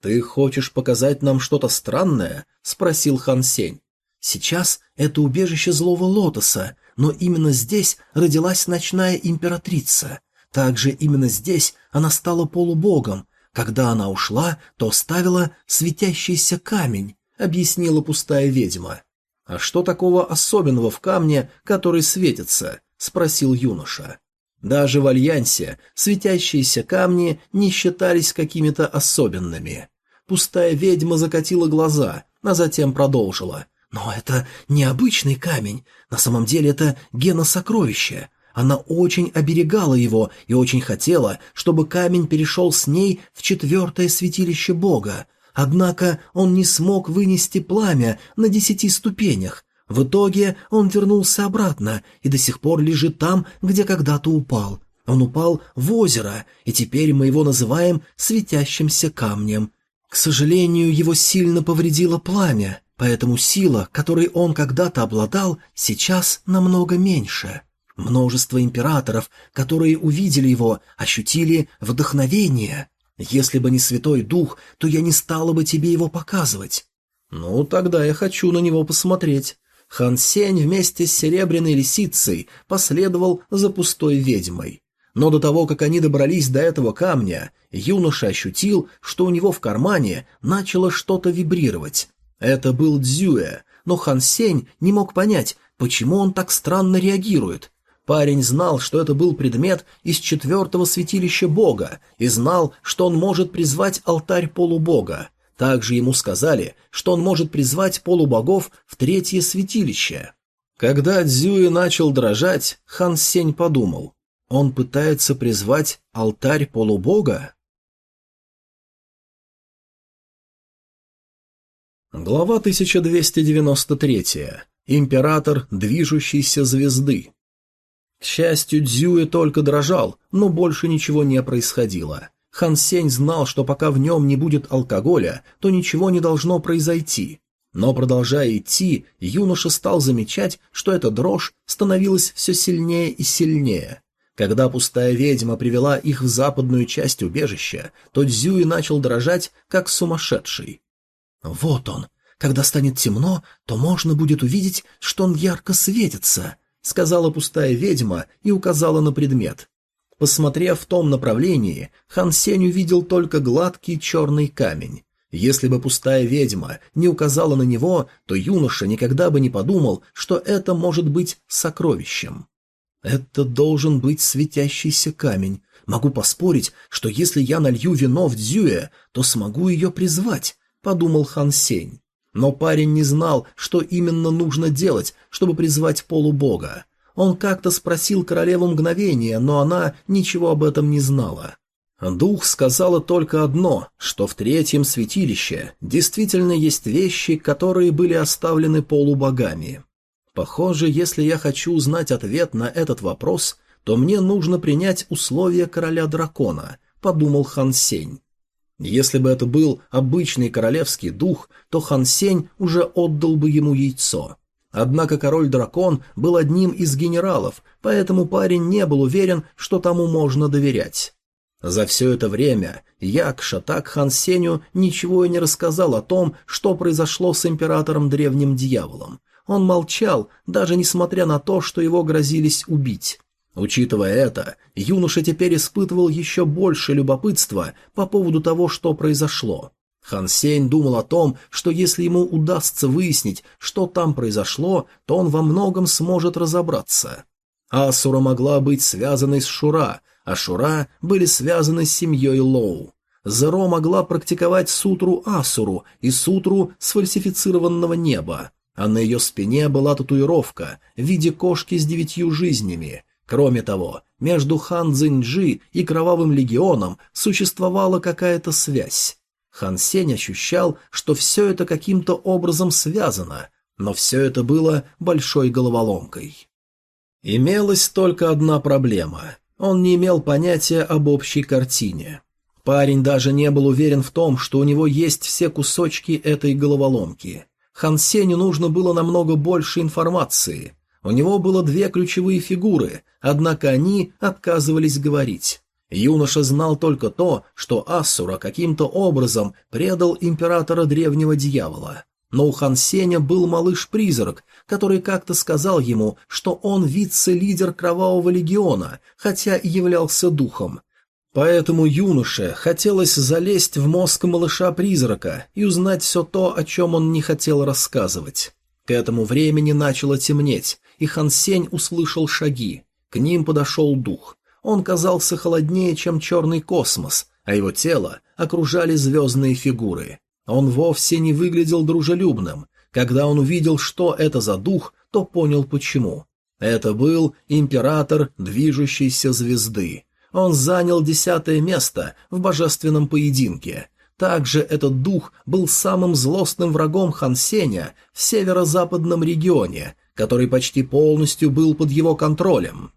«Ты хочешь показать нам что-то странное?» – спросил Хан Сень. «Сейчас это убежище злого лотоса, но именно здесь родилась ночная императрица. Также именно здесь она стала полубогом. Когда она ушла, то оставила светящийся камень объяснила пустая ведьма. «А что такого особенного в камне, который светится?» – спросил юноша. Даже в Альянсе светящиеся камни не считались какими-то особенными. Пустая ведьма закатила глаза, а затем продолжила. «Но это необычный камень. На самом деле это геносокровище. Она очень оберегала его и очень хотела, чтобы камень перешел с ней в четвертое святилище Бога. Однако он не смог вынести пламя на десяти ступенях. В итоге он вернулся обратно и до сих пор лежит там, где когда-то упал. Он упал в озеро, и теперь мы его называем светящимся камнем. К сожалению, его сильно повредило пламя, поэтому сила, которой он когда-то обладал, сейчас намного меньше. Множество императоров, которые увидели его, ощутили вдохновение. Если бы не Святой Дух, то я не стала бы тебе его показывать. Ну, тогда я хочу на него посмотреть. Хан Сень вместе с Серебряной Лисицей последовал за пустой ведьмой. Но до того, как они добрались до этого камня, юноша ощутил, что у него в кармане начало что-то вибрировать. Это был Дзюэ, но Хан Сень не мог понять, почему он так странно реагирует. Парень знал, что это был предмет из четвертого святилища бога, и знал, что он может призвать алтарь полубога. Также ему сказали, что он может призвать полубогов в третье святилище. Когда Дзюи начал дрожать, Хан Сень подумал, он пытается призвать алтарь полубога? Глава 1293. Император движущейся звезды. К счастью, Дзюэ только дрожал, но больше ничего не происходило. Хан Сень знал, что пока в нем не будет алкоголя, то ничего не должно произойти. Но, продолжая идти, юноша стал замечать, что эта дрожь становилась все сильнее и сильнее. Когда пустая ведьма привела их в западную часть убежища, то Дзюи начал дрожать, как сумасшедший. «Вот он. Когда станет темно, то можно будет увидеть, что он ярко светится», — сказала пустая ведьма и указала на предмет. Посмотрев в том направлении, Хан Сень увидел только гладкий черный камень. Если бы пустая ведьма не указала на него, то юноша никогда бы не подумал, что это может быть сокровищем. Это должен быть светящийся камень. Могу поспорить, что если я налью вино в дзюэ, то смогу ее призвать, — подумал Хан Сень. Но парень не знал, что именно нужно делать, чтобы призвать полубога. Он как-то спросил королеву мгновения, но она ничего об этом не знала. Дух сказала только одно, что в третьем святилище действительно есть вещи, которые были оставлены полубогами. Похоже, если я хочу узнать ответ на этот вопрос, то мне нужно принять условия короля дракона, подумал Хан Сень. Если бы это был обычный королевский дух, то Хан Сень уже отдал бы ему яйцо. Однако король-дракон был одним из генералов, поэтому парень не был уверен, что тому можно доверять. За все это время Як Шатак Хан Сеню ничего и не рассказал о том, что произошло с императором Древним Дьяволом. Он молчал, даже несмотря на то, что его грозились убить. Учитывая это, юноша теперь испытывал еще больше любопытства по поводу того, что произошло. Хан Сень думал о том, что если ему удастся выяснить, что там произошло, то он во многом сможет разобраться. Асура могла быть связанной с Шура, а Шура были связаны с семьей Лоу. Зеро могла практиковать сутру Асуру и сутру сфальсифицированного неба, а на ее спине была татуировка в виде кошки с девятью жизнями, Кроме того, между Хан Цзиньджи и Кровавым Легионом существовала какая-то связь. Хан Сень ощущал, что все это каким-то образом связано, но все это было большой головоломкой. Имелась только одна проблема. Он не имел понятия об общей картине. Парень даже не был уверен в том, что у него есть все кусочки этой головоломки. Хан Сеню нужно было намного больше информации – у него было две ключевые фигуры, однако они отказывались говорить. Юноша знал только то, что Ассура каким-то образом предал императора древнего дьявола. Но у Хан Сеня был малыш-призрак, который как-то сказал ему, что он вице-лидер Кровавого легиона, хотя и являлся духом. Поэтому юноше хотелось залезть в мозг малыша-призрака и узнать все то, о чем он не хотел рассказывать. К этому времени начало темнеть, и Хан Сень услышал шаги. К ним подошел дух. Он казался холоднее, чем черный космос, а его тело окружали звездные фигуры. Он вовсе не выглядел дружелюбным. Когда он увидел, что это за дух, то понял почему. Это был император движущейся звезды. Он занял десятое место в божественном поединке. Также этот дух был самым злостным врагом Хан Сеня в северо-западном регионе, который почти полностью был под его контролем.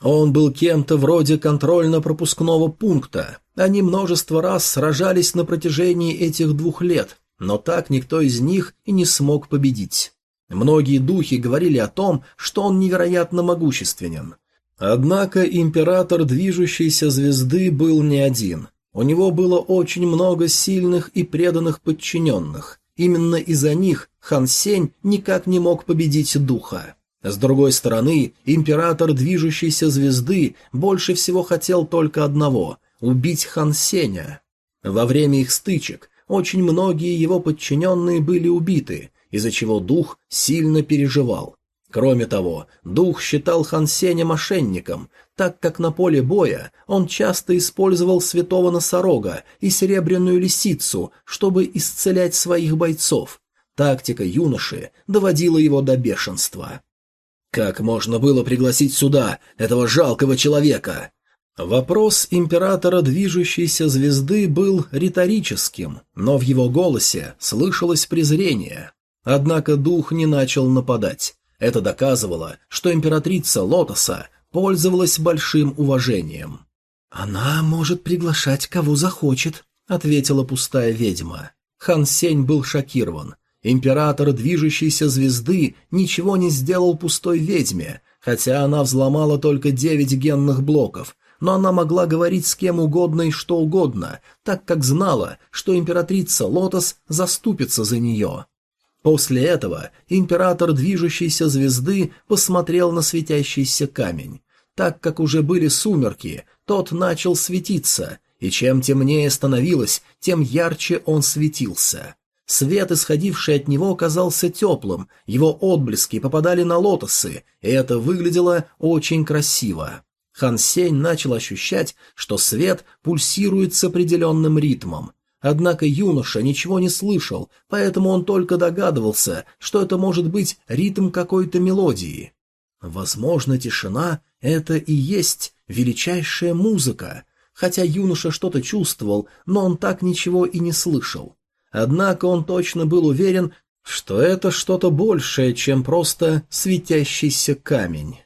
Он был кем-то вроде контрольно-пропускного пункта. Они множество раз сражались на протяжении этих двух лет, но так никто из них и не смог победить. Многие духи говорили о том, что он невероятно могущественен. Однако император движущейся звезды был не один. У него было очень много сильных и преданных подчиненных. Именно из-за них Хан Сень никак не мог победить духа. С другой стороны, император движущейся звезды больше всего хотел только одного – убить Хан Сеня. Во время их стычек очень многие его подчиненные были убиты, из-за чего дух сильно переживал. Кроме того, дух считал Хан Сеня мошенником, так как на поле боя он часто использовал святого носорога и серебряную лисицу, чтобы исцелять своих бойцов. Тактика юноши доводила его до бешенства. Как можно было пригласить сюда этого жалкого человека? Вопрос императора движущейся звезды был риторическим, но в его голосе слышалось презрение. Однако дух не начал нападать. Это доказывало, что императрица Лотоса пользовалась большим уважением. «Она может приглашать, кого захочет», — ответила пустая ведьма. Хан Сень был шокирован. Император движущейся звезды ничего не сделал пустой ведьме, хотя она взломала только девять генных блоков, но она могла говорить с кем угодно и что угодно, так как знала, что императрица Лотос заступится за нее. После этого император движущейся звезды посмотрел на светящийся камень. Так как уже были сумерки, тот начал светиться, и чем темнее становилось, тем ярче он светился. Свет, исходивший от него, казался теплым, его отблески попадали на лотосы, и это выглядело очень красиво. Хан Сень начал ощущать, что свет пульсирует с определенным ритмом. Однако юноша ничего не слышал, поэтому он только догадывался, что это может быть ритм какой-то мелодии. Возможно, тишина — это и есть величайшая музыка, хотя юноша что-то чувствовал, но он так ничего и не слышал. Однако он точно был уверен, что это что-то большее, чем просто светящийся камень.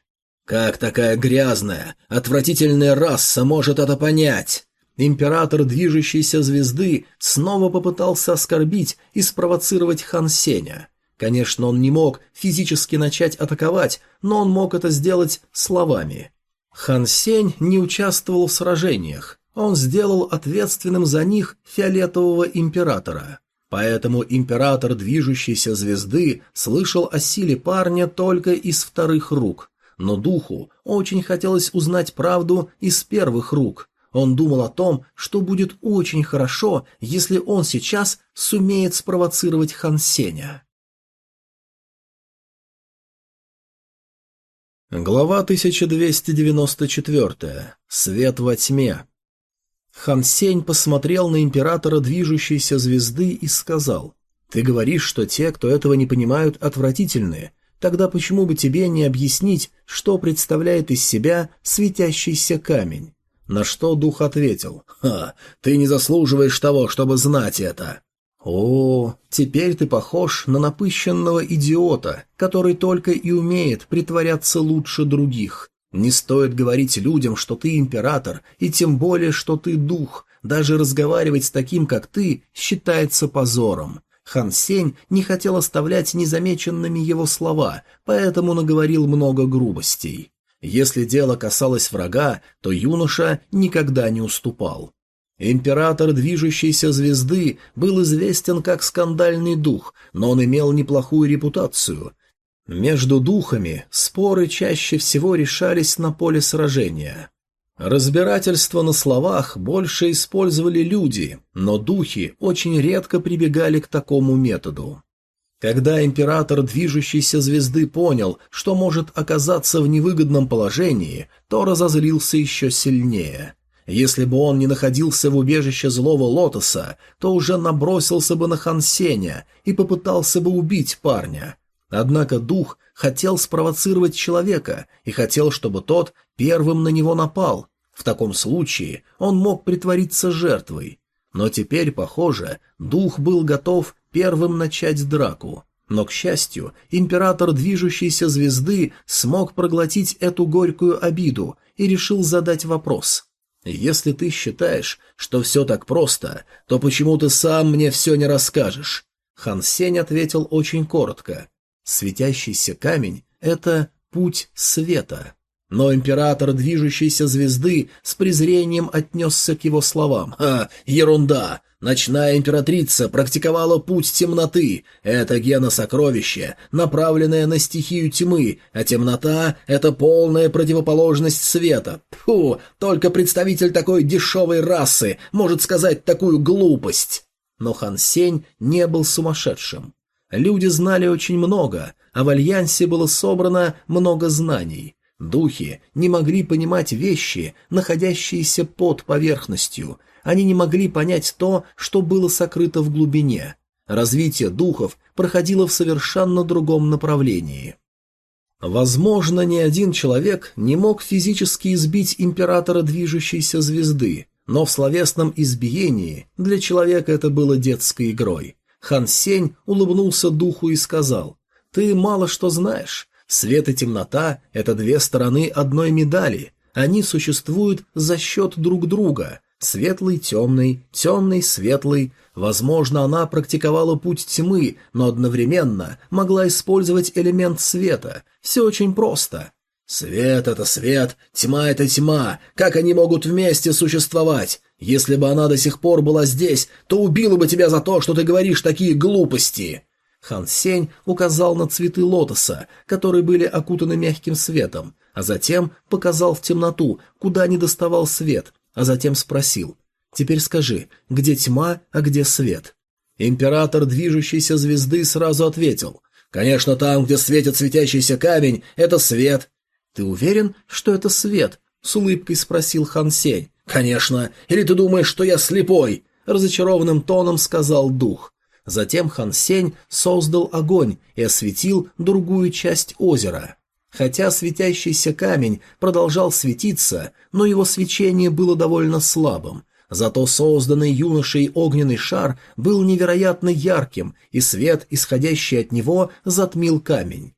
Как такая грязная, отвратительная раса может это понять? Император движущейся звезды снова попытался оскорбить и спровоцировать Хан Сеня. Конечно, он не мог физически начать атаковать, но он мог это сделать словами. Хан Сень не участвовал в сражениях, он сделал ответственным за них фиолетового императора. Поэтому император движущейся звезды слышал о силе парня только из вторых рук. Но духу очень хотелось узнать правду из первых рук. Он думал о том, что будет очень хорошо, если он сейчас сумеет спровоцировать Хан Сеня. Глава 1294. Свет во тьме. Хан Сень посмотрел на императора движущейся звезды и сказал, «Ты говоришь, что те, кто этого не понимают, отвратительные. Тогда почему бы тебе не объяснить, что представляет из себя светящийся камень?» На что дух ответил, «Ха, ты не заслуживаешь того, чтобы знать это». «О, теперь ты похож на напыщенного идиота, который только и умеет притворяться лучше других. Не стоит говорить людям, что ты император, и тем более, что ты дух. Даже разговаривать с таким, как ты, считается позором. Хан Сень не хотел оставлять незамеченными его слова, поэтому наговорил много грубостей. Если дело касалось врага, то юноша никогда не уступал. Император движущейся звезды был известен как скандальный дух, но он имел неплохую репутацию. Между духами споры чаще всего решались на поле сражения. Разбирательство на словах больше использовали люди, но духи очень редко прибегали к такому методу. Когда император движущейся звезды понял, что может оказаться в невыгодном положении, то разозлился еще сильнее. Если бы он не находился в убежище злого лотоса, то уже набросился бы на Хансеня и попытался бы убить парня. Однако дух хотел спровоцировать человека и хотел, чтобы тот первым на него напал. В таком случае он мог притвориться жертвой. Но теперь, похоже, дух был готов первым начать драку. Но, к счастью, император движущейся звезды смог проглотить эту горькую обиду и решил задать вопрос. «Если ты считаешь, что все так просто, то почему ты сам мне все не расскажешь?» Хан Сень ответил очень коротко. «Светящийся камень — это путь света». Но император движущейся звезды с презрением отнесся к его словам. «А, ерунда! Ночная императрица практиковала путь темноты. Это гена-сокровище, направленное на стихию тьмы, а темнота — это полная противоположность света. Фу, только представитель такой дешевой расы может сказать такую глупость!» Но Хан Сень не был сумасшедшим. Люди знали очень много, а в Альянсе было собрано много знаний — Духи не могли понимать вещи, находящиеся под поверхностью. Они не могли понять то, что было сокрыто в глубине. Развитие духов проходило в совершенно другом направлении. Возможно, ни один человек не мог физически избить императора движущейся звезды, но в словесном избиении для человека это было детской игрой. Хан Сень улыбнулся духу и сказал, «Ты мало что знаешь. Свет и темнота – это две стороны одной медали. Они существуют за счет друг друга. Светлый, темный, темный, светлый. Возможно, она практиковала путь тьмы, но одновременно могла использовать элемент света. Все очень просто. Свет – это свет, тьма – это тьма. Как они могут вместе существовать? Если бы она до сих пор была здесь, то убила бы тебя за то, что ты говоришь такие глупости. Хан Сень указал на цветы лотоса, которые были окутаны мягким светом, а затем показал в темноту, куда не доставал свет, а затем спросил «Теперь скажи, где тьма, а где свет?» Император движущейся звезды сразу ответил «Конечно, там, где светит светящийся камень, это свет». «Ты уверен, что это свет?» — с улыбкой спросил Хан Сень. «Конечно. Или ты думаешь, что я слепой?» — разочарованным тоном сказал дух. Затем Хан Сень создал огонь и осветил другую часть озера. Хотя светящийся камень продолжал светиться, но его свечение было довольно слабым. Зато созданный юношей огненный шар был невероятно ярким, и свет, исходящий от него, затмил камень.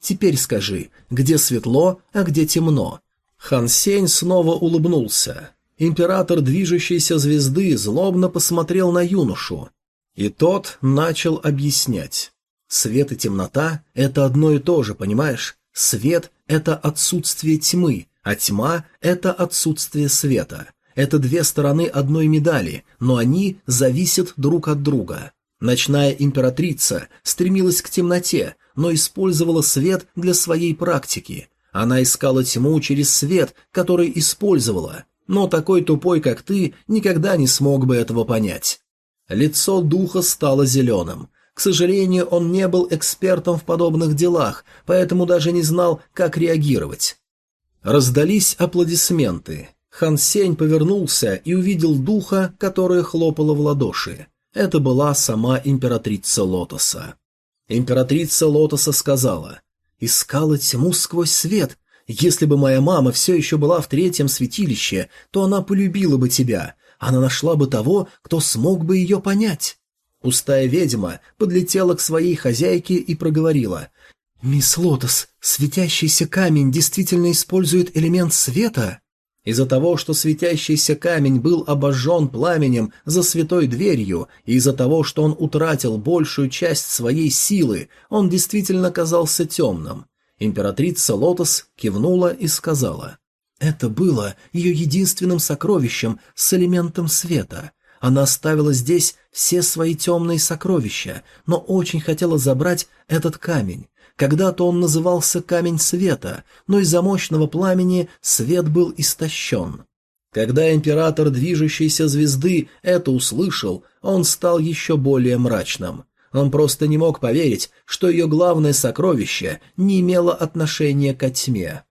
«Теперь скажи, где светло, а где темно?» Хан Сень снова улыбнулся. Император движущейся звезды злобно посмотрел на юношу. И тот начал объяснять. Свет и темнота — это одно и то же, понимаешь? Свет — это отсутствие тьмы, а тьма — это отсутствие света. Это две стороны одной медали, но они зависят друг от друга. Ночная императрица стремилась к темноте, но использовала свет для своей практики. Она искала тьму через свет, который использовала. Но такой тупой, как ты, никогда не смог бы этого понять. Лицо духа стало зеленым. К сожалению, он не был экспертом в подобных делах, поэтому даже не знал, как реагировать. Раздались аплодисменты. Хан Сень повернулся и увидел духа, которая хлопала в ладоши. Это была сама императрица Лотоса. Императрица Лотоса сказала, «Искала тьму сквозь свет. Если бы моя мама все еще была в третьем святилище, то она полюбила бы тебя, она нашла бы того, кто смог бы ее понять. Пустая ведьма подлетела к своей хозяйке и проговорила. «Мисс Лотос, светящийся камень действительно использует элемент света?» Из-за того, что светящийся камень был обожжен пламенем за святой дверью, и из-за того, что он утратил большую часть своей силы, он действительно казался темным. Императрица Лотос кивнула и сказала. Это было ее единственным сокровищем с элементом света. Она оставила здесь все свои темные сокровища, но очень хотела забрать этот камень. Когда-то он назывался Камень Света, но из-за мощного пламени свет был истощен. Когда император движущейся звезды это услышал, он стал еще более мрачным. Он просто не мог поверить, что ее главное сокровище не имело отношения к тьме.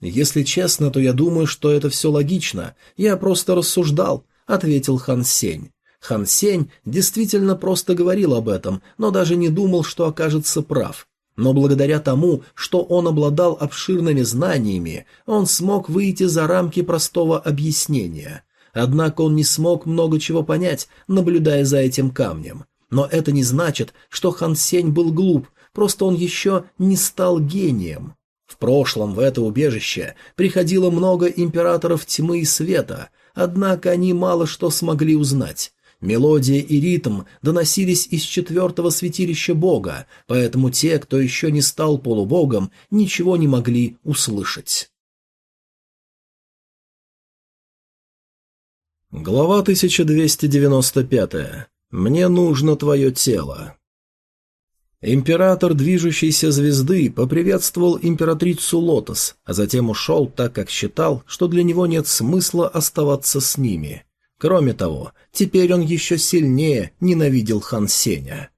«Если честно, то я думаю, что это все логично. Я просто рассуждал», — ответил Хан Сень. Хан Сень действительно просто говорил об этом, но даже не думал, что окажется прав. Но благодаря тому, что он обладал обширными знаниями, он смог выйти за рамки простого объяснения. Однако он не смог много чего понять, наблюдая за этим камнем. Но это не значит, что Хан Сень был глуп, просто он еще не стал гением. В прошлом в это убежище приходило много императоров тьмы и света, однако они мало что смогли узнать. Мелодия и ритм доносились из четвертого святилища бога, поэтому те, кто еще не стал полубогом, ничего не могли услышать. Глава 1295. Мне нужно твое тело. Император движущейся звезды поприветствовал императрицу Лотос, а затем ушел, так как считал, что для него нет смысла оставаться с ними. Кроме того, теперь он еще сильнее ненавидел Хан Сеня.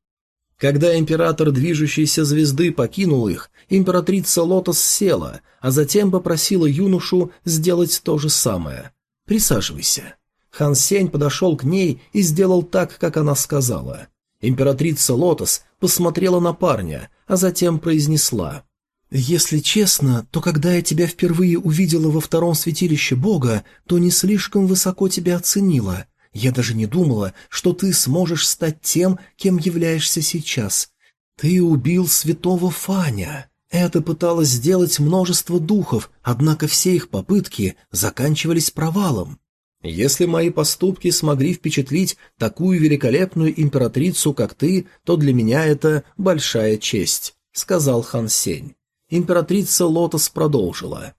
Когда император движущейся звезды покинул их, императрица Лотос села, а затем попросила юношу сделать то же самое. «Присаживайся». Хан Сень подошел к ней и сделал так, как она сказала. Императрица Лотос посмотрела на парня, а затем произнесла. «Если честно, то когда я тебя впервые увидела во втором святилище Бога, то не слишком высоко тебя оценила. Я даже не думала, что ты сможешь стать тем, кем являешься сейчас. Ты убил святого Фаня». Это пыталось сделать множество духов, однако все их попытки заканчивались провалом. Если мои поступки смогли впечатлить такую великолепную императрицу, как ты, то для меня это большая честь», — сказал Хан Сень. Императрица Лотос продолжила.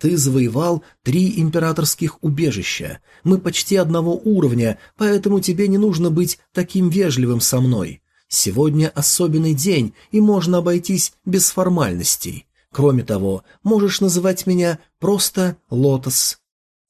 «Ты завоевал три императорских убежища. Мы почти одного уровня, поэтому тебе не нужно быть таким вежливым со мной. Сегодня особенный день, и можно обойтись без формальностей. Кроме того, можешь называть меня просто Лотос».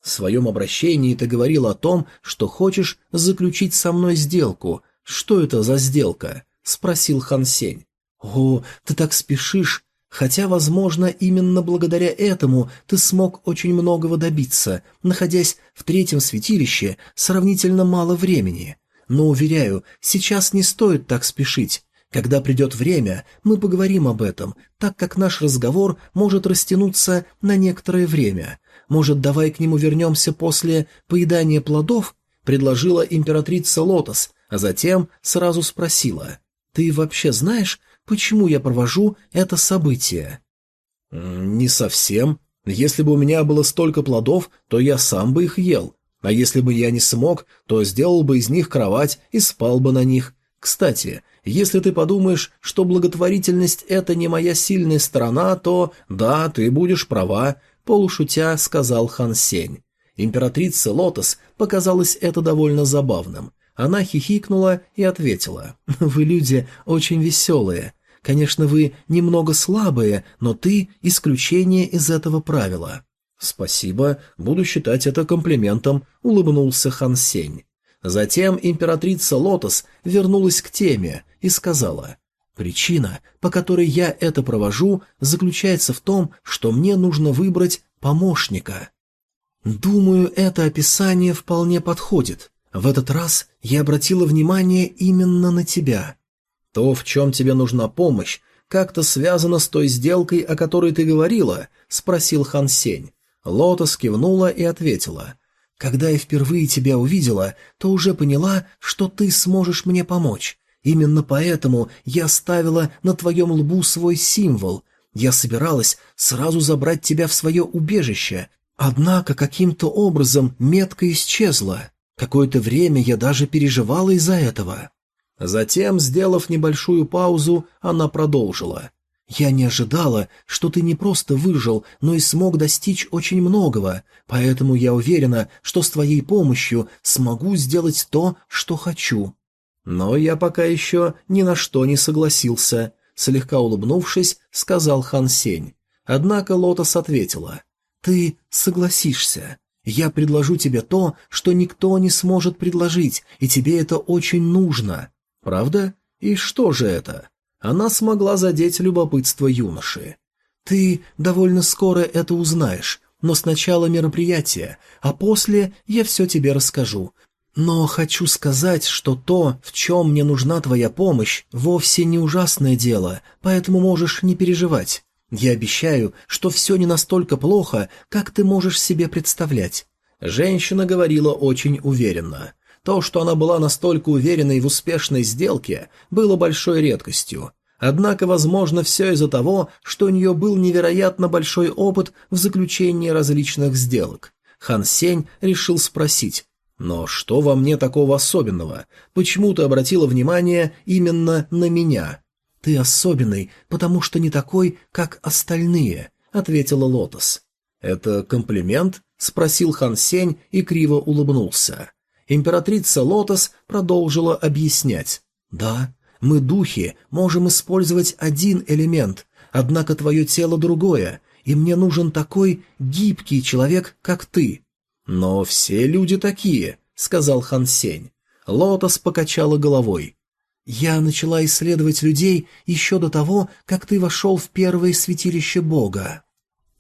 В своем обращении ты говорил о том, что хочешь заключить со мной сделку. Что это за сделка? — спросил Хан Сень. «О, ты так спешишь, Хотя, возможно, именно благодаря этому ты смог очень многого добиться, находясь в третьем святилище сравнительно мало времени. Но, уверяю, сейчас не стоит так спешить. Когда придет время, мы поговорим об этом, так как наш разговор может растянуться на некоторое время. Может, давай к нему вернемся после поедания плодов?» — предложила императрица Лотос, а затем сразу спросила. «Ты вообще знаешь, почему я провожу это событие. «Не совсем. Если бы у меня было столько плодов, то я сам бы их ел. А если бы я не смог, то сделал бы из них кровать и спал бы на них. Кстати, если ты подумаешь, что благотворительность – это не моя сильная сторона, то да, ты будешь права», – полушутя сказал Хан Сень. Императрице Лотос показалось это довольно забавным. Она хихикнула и ответила, «Вы люди очень веселые. Конечно, вы немного слабые, но ты – исключение из этого правила». «Спасибо, буду считать это комплиментом», – улыбнулся Хан Сень. Затем императрица Лотос вернулась к теме и сказала, «Причина, по которой я это провожу, заключается в том, что мне нужно выбрать помощника». «Думаю, это описание вполне подходит. В этот раз я обратила внимание именно на тебя. То, в чем тебе нужна помощь, как-то связано с той сделкой, о которой ты говорила?» — спросил Хан Сень. Лотос кивнула и ответила. «Когда я впервые тебя увидела, то уже поняла, что ты сможешь мне помочь. Именно поэтому я ставила на твоем лбу свой символ. Я собиралась сразу забрать тебя в свое убежище, однако каким-то образом метка исчезла. Какое-то время я даже переживала из-за этого». Затем, сделав небольшую паузу, она продолжила. «Я не ожидала, что ты не просто выжил, но и смог достичь очень многого, поэтому я уверена, что с твоей помощью смогу сделать то, что хочу». «Но я пока еще ни на что не согласился», — слегка улыбнувшись, сказал Хан Сень. Однако Лотос ответила. «Ты согласишься. Я предложу тебе то, что никто не сможет предложить, и тебе это очень нужно». «Правда? И что же это? Она смогла задеть любопытство юноши. «Ты довольно скоро это узнаешь, но сначала мероприятие, а после я все тебе расскажу. Но хочу сказать, что то, в чем мне нужна твоя помощь, вовсе не ужасное дело, поэтому можешь не переживать. Я обещаю, что все не настолько плохо, как ты можешь себе представлять». Женщина говорила очень уверенно. То, что она была настолько уверенной в успешной сделке, было большой редкостью. Однако, возможно, все из-за того, что у нее был невероятно большой опыт в заключении различных сделок. Хан Сень решил спросить, «Но что во мне такого особенного? Почему ты обратила внимание именно на меня?» «Ты особенный, потому что не такой, как остальные», — ответила Лотос. «Это комплимент?» — спросил Хан Сень и криво улыбнулся. Императрица Лотос продолжила объяснять. «Да, мы, духи, можем использовать один элемент, однако твое тело другое, и мне нужен такой гибкий человек, как ты». «Но все люди такие», — сказал Хан Сень. Лотос покачала головой. «Я начала исследовать людей еще до того, как ты вошел в первое святилище Бога.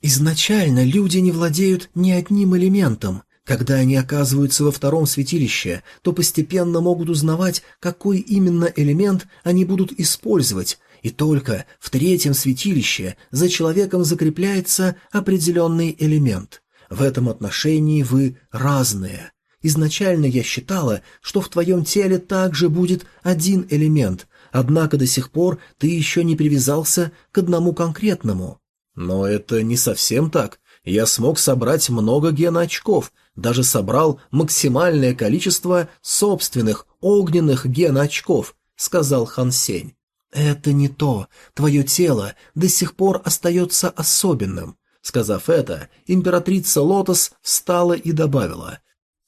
Изначально люди не владеют ни одним элементом, когда они оказываются во втором святилище, то постепенно могут узнавать, какой именно элемент они будут использовать, и только в третьем святилище за человеком закрепляется определенный элемент. В этом отношении вы разные. Изначально я считала, что в твоем теле также будет один элемент, однако до сих пор ты еще не привязался к одному конкретному. Но это не совсем так. Я смог собрать много геноочков, даже собрал максимальное количество собственных огненных геноочков, сказал Хан Сень. Это не то. Твое тело до сих пор остается особенным. Сказав это, императрица Лотос встала и добавила.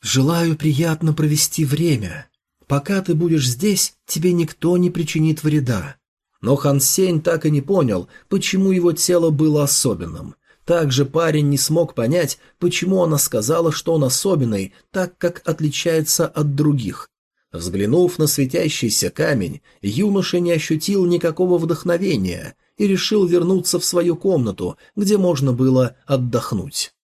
«Желаю приятно провести время. Пока ты будешь здесь, тебе никто не причинит вреда». Но Хан Сень так и не понял, почему его тело было особенным. Также парень не смог понять, почему она сказала, что он особенный, так как отличается от других. Взглянув на светящийся камень, юноша не ощутил никакого вдохновения и решил вернуться в свою комнату, где можно было отдохнуть.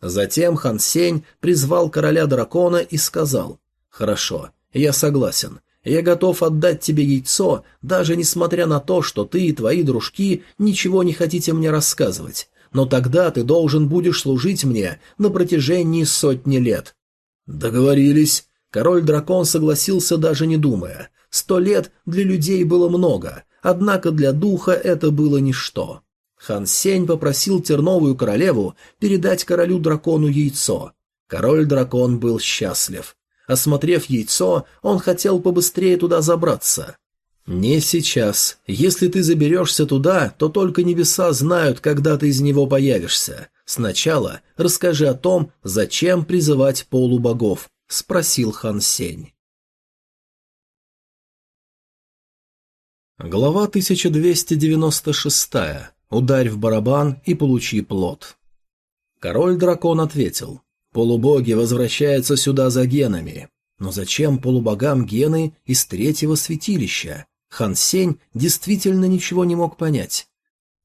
Затем Хан Сень призвал короля дракона и сказал, «Хорошо, я согласен. Я готов отдать тебе яйцо, даже несмотря на то, что ты и твои дружки ничего не хотите мне рассказывать но тогда ты должен будешь служить мне на протяжении сотни лет». «Договорились». Король-дракон согласился, даже не думая. Сто лет для людей было много, однако для духа это было ничто. Хан Сень попросил Терновую королеву передать королю-дракону яйцо. Король-дракон был счастлив. Осмотрев яйцо, он хотел побыстрее туда забраться. «Не сейчас. Если ты заберешься туда, то только небеса знают, когда ты из него появишься. Сначала расскажи о том, зачем призывать полубогов», — спросил Хан Сень. Глава 1296. Ударь в барабан и получи плод. Король-дракон ответил. Полубоги возвращаются сюда за генами. Но зачем полубогам гены из третьего святилища? Хан Сень действительно ничего не мог понять.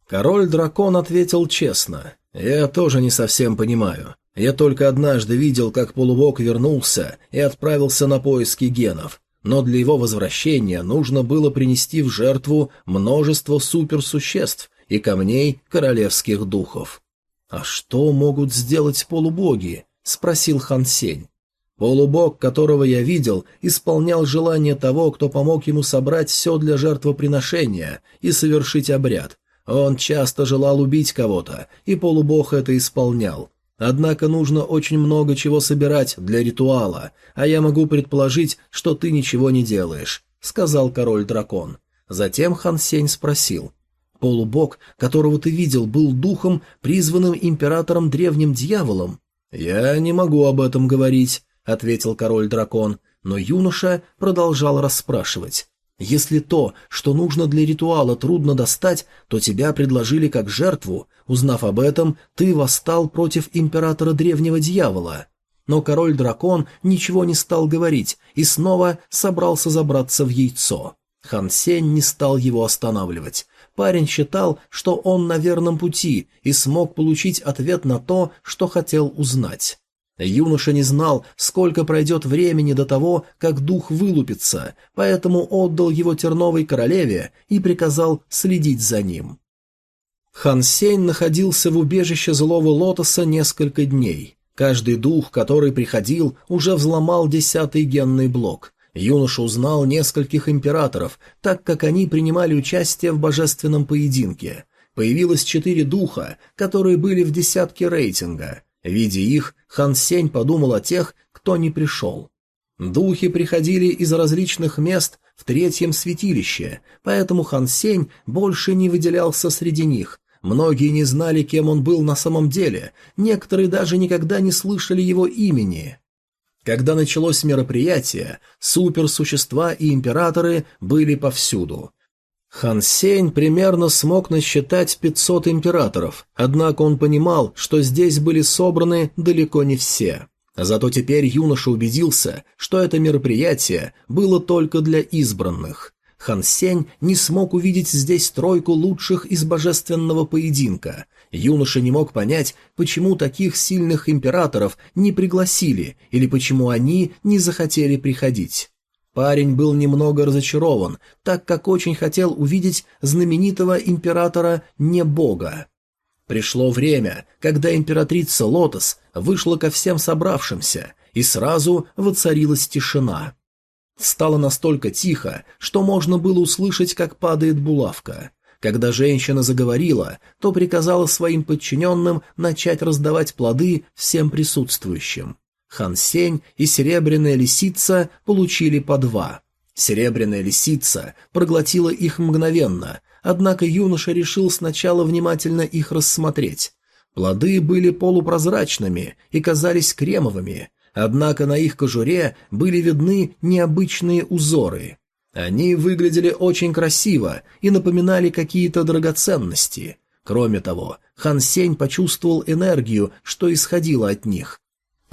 Король-дракон ответил честно. «Я тоже не совсем понимаю. Я только однажды видел, как полубог вернулся и отправился на поиски генов, но для его возвращения нужно было принести в жертву множество суперсуществ и камней королевских духов». «А что могут сделать полубоги?» — спросил Хан Сень. Полубог, которого я видел, исполнял желание того, кто помог ему собрать все для жертвоприношения и совершить обряд. Он часто желал убить кого-то, и полубог это исполнял. Однако нужно очень много чего собирать для ритуала, а я могу предположить, что ты ничего не делаешь», — сказал король-дракон. Затем Хан Сень спросил. «Полубог, которого ты видел, был духом, призванным императором древним дьяволом?» «Я не могу об этом говорить. — ответил король-дракон, но юноша продолжал расспрашивать. «Если то, что нужно для ритуала, трудно достать, то тебя предложили как жертву. Узнав об этом, ты восстал против императора древнего дьявола». Но король-дракон ничего не стал говорить и снова собрался забраться в яйцо. Хан Сень не стал его останавливать. Парень считал, что он на верном пути и смог получить ответ на то, что хотел узнать. Юноша не знал, сколько пройдет времени до того, как дух вылупится, поэтому отдал его терновой королеве и приказал следить за ним. Хан Сень находился в убежище злого лотоса несколько дней. Каждый дух, который приходил, уже взломал десятый генный блок. Юноша узнал нескольких императоров, так как они принимали участие в божественном поединке. Появилось четыре духа, которые были в десятке рейтинга. Видя их, Хан Сень подумал о тех, кто не пришел. Духи приходили из различных мест в третьем святилище, поэтому Хан Сень больше не выделялся среди них. Многие не знали, кем он был на самом деле, некоторые даже никогда не слышали его имени. Когда началось мероприятие, суперсущества и императоры были повсюду. Хан Сень примерно смог насчитать 500 императоров, однако он понимал, что здесь были собраны далеко не все. Зато теперь юноша убедился, что это мероприятие было только для избранных. Хан Сень не смог увидеть здесь тройку лучших из божественного поединка. Юноша не мог понять, почему таких сильных императоров не пригласили или почему они не захотели приходить. Парень был немного разочарован, так как очень хотел увидеть знаменитого императора Небога. Пришло время, когда императрица Лотос вышла ко всем собравшимся, и сразу воцарилась тишина. Стало настолько тихо, что можно было услышать, как падает булавка. Когда женщина заговорила, то приказала своим подчиненным начать раздавать плоды всем присутствующим. Хан Сень и Серебряная Лисица получили по два. Серебряная Лисица проглотила их мгновенно, однако юноша решил сначала внимательно их рассмотреть. Плоды были полупрозрачными и казались кремовыми, однако на их кожуре были видны необычные узоры. Они выглядели очень красиво и напоминали какие-то драгоценности. Кроме того, Хан Сень почувствовал энергию, что исходила от них,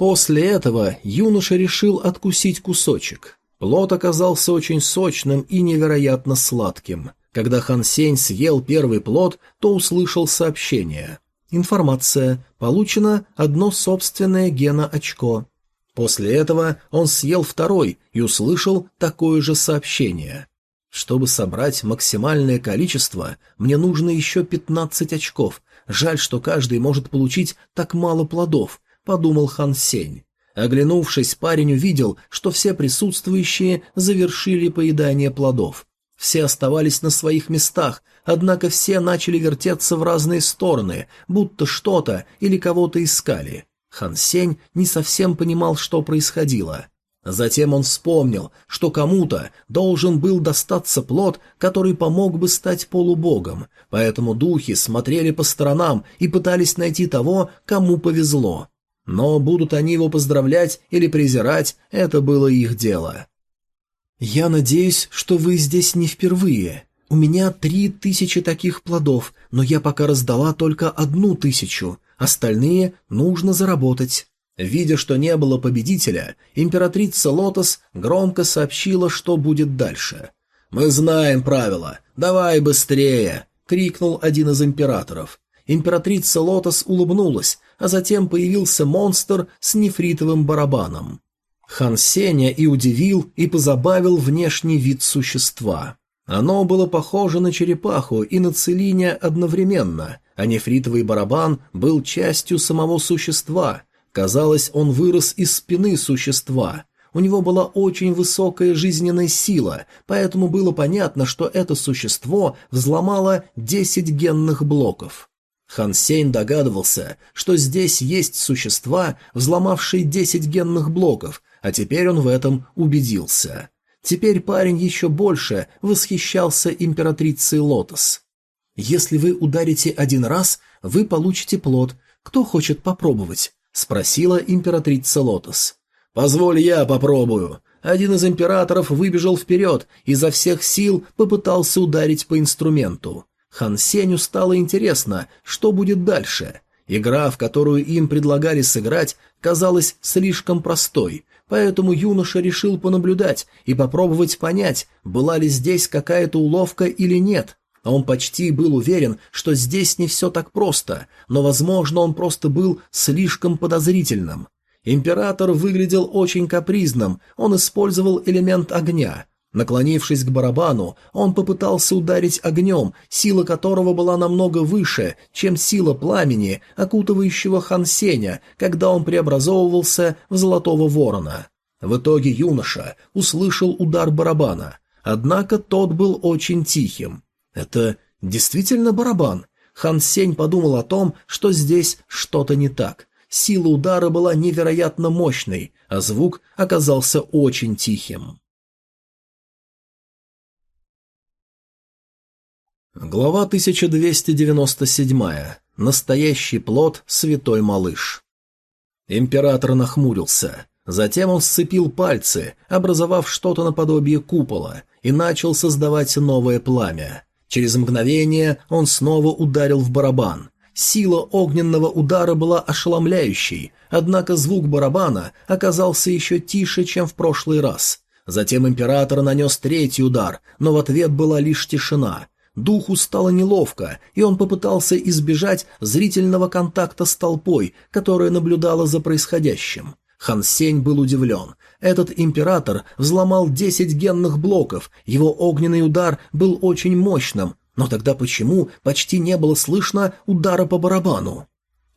После этого юноша решил откусить кусочек. Плод оказался очень сочным и невероятно сладким. Когда Хан Сень съел первый плод, то услышал сообщение. Информация. Получено одно собственное гена-очко. После этого он съел второй и услышал такое же сообщение. Чтобы собрать максимальное количество, мне нужно еще 15 очков. Жаль, что каждый может получить так мало плодов. — подумал Хан Сень. Оглянувшись, парень увидел, что все присутствующие завершили поедание плодов. Все оставались на своих местах, однако все начали вертеться в разные стороны, будто что-то или кого-то искали. Хан Сень не совсем понимал, что происходило. Затем он вспомнил, что кому-то должен был достаться плод, который помог бы стать полубогом, поэтому духи смотрели по сторонам и пытались найти того, кому повезло. Но будут они его поздравлять или презирать, это было их дело. «Я надеюсь, что вы здесь не впервые. У меня три тысячи таких плодов, но я пока раздала только одну тысячу, остальные нужно заработать». Видя, что не было победителя, императрица Лотос громко сообщила, что будет дальше. «Мы знаем правила. Давай быстрее!» — крикнул один из императоров. Императрица Лотос улыбнулась, а затем появился монстр с нефритовым барабаном. Хан Сеня и удивил, и позабавил внешний вид существа. Оно было похоже на черепаху и на целине одновременно, а нефритовый барабан был частью самого существа. Казалось, он вырос из спины существа. У него была очень высокая жизненная сила, поэтому было понятно, что это существо взломало 10 генных блоков. Хан Сень догадывался, что здесь есть существа, взломавшие десять генных блоков, а теперь он в этом убедился. Теперь парень еще больше восхищался императрицей Лотос. «Если вы ударите один раз, вы получите плод. Кто хочет попробовать?» — спросила императрица Лотос. «Позволь я попробую». Один из императоров выбежал вперед и изо всех сил попытался ударить по инструменту. Хан Сеню стало интересно, что будет дальше. Игра, в которую им предлагали сыграть, казалась слишком простой, поэтому юноша решил понаблюдать и попробовать понять, была ли здесь какая-то уловка или нет. Он почти был уверен, что здесь не все так просто, но, возможно, он просто был слишком подозрительным. Император выглядел очень капризным, он использовал элемент огня. Наклонившись к барабану, он попытался ударить огнем, сила которого была намного выше, чем сила пламени, окутывающего Хансеня, когда он преобразовывался в Золотого Ворона. В итоге юноша услышал удар барабана, однако тот был очень тихим. Это действительно барабан? Хан Сень подумал о том, что здесь что-то не так. Сила удара была невероятно мощной, а звук оказался очень тихим. Глава 1297. Настоящий плод Святой Малыш. Император нахмурился. Затем он сцепил пальцы, образовав что-то наподобие купола, и начал создавать новое пламя. Через мгновение он снова ударил в барабан. Сила огненного удара была ошеломляющей, однако звук барабана оказался еще тише, чем в прошлый раз. Затем император нанес третий удар, но в ответ была лишь тишина. Духу стало неловко, и он попытался избежать зрительного контакта с толпой, которая наблюдала за происходящим. Хан Сень был удивлен. Этот император взломал десять генных блоков, его огненный удар был очень мощным, но тогда почему почти не было слышно удара по барабану?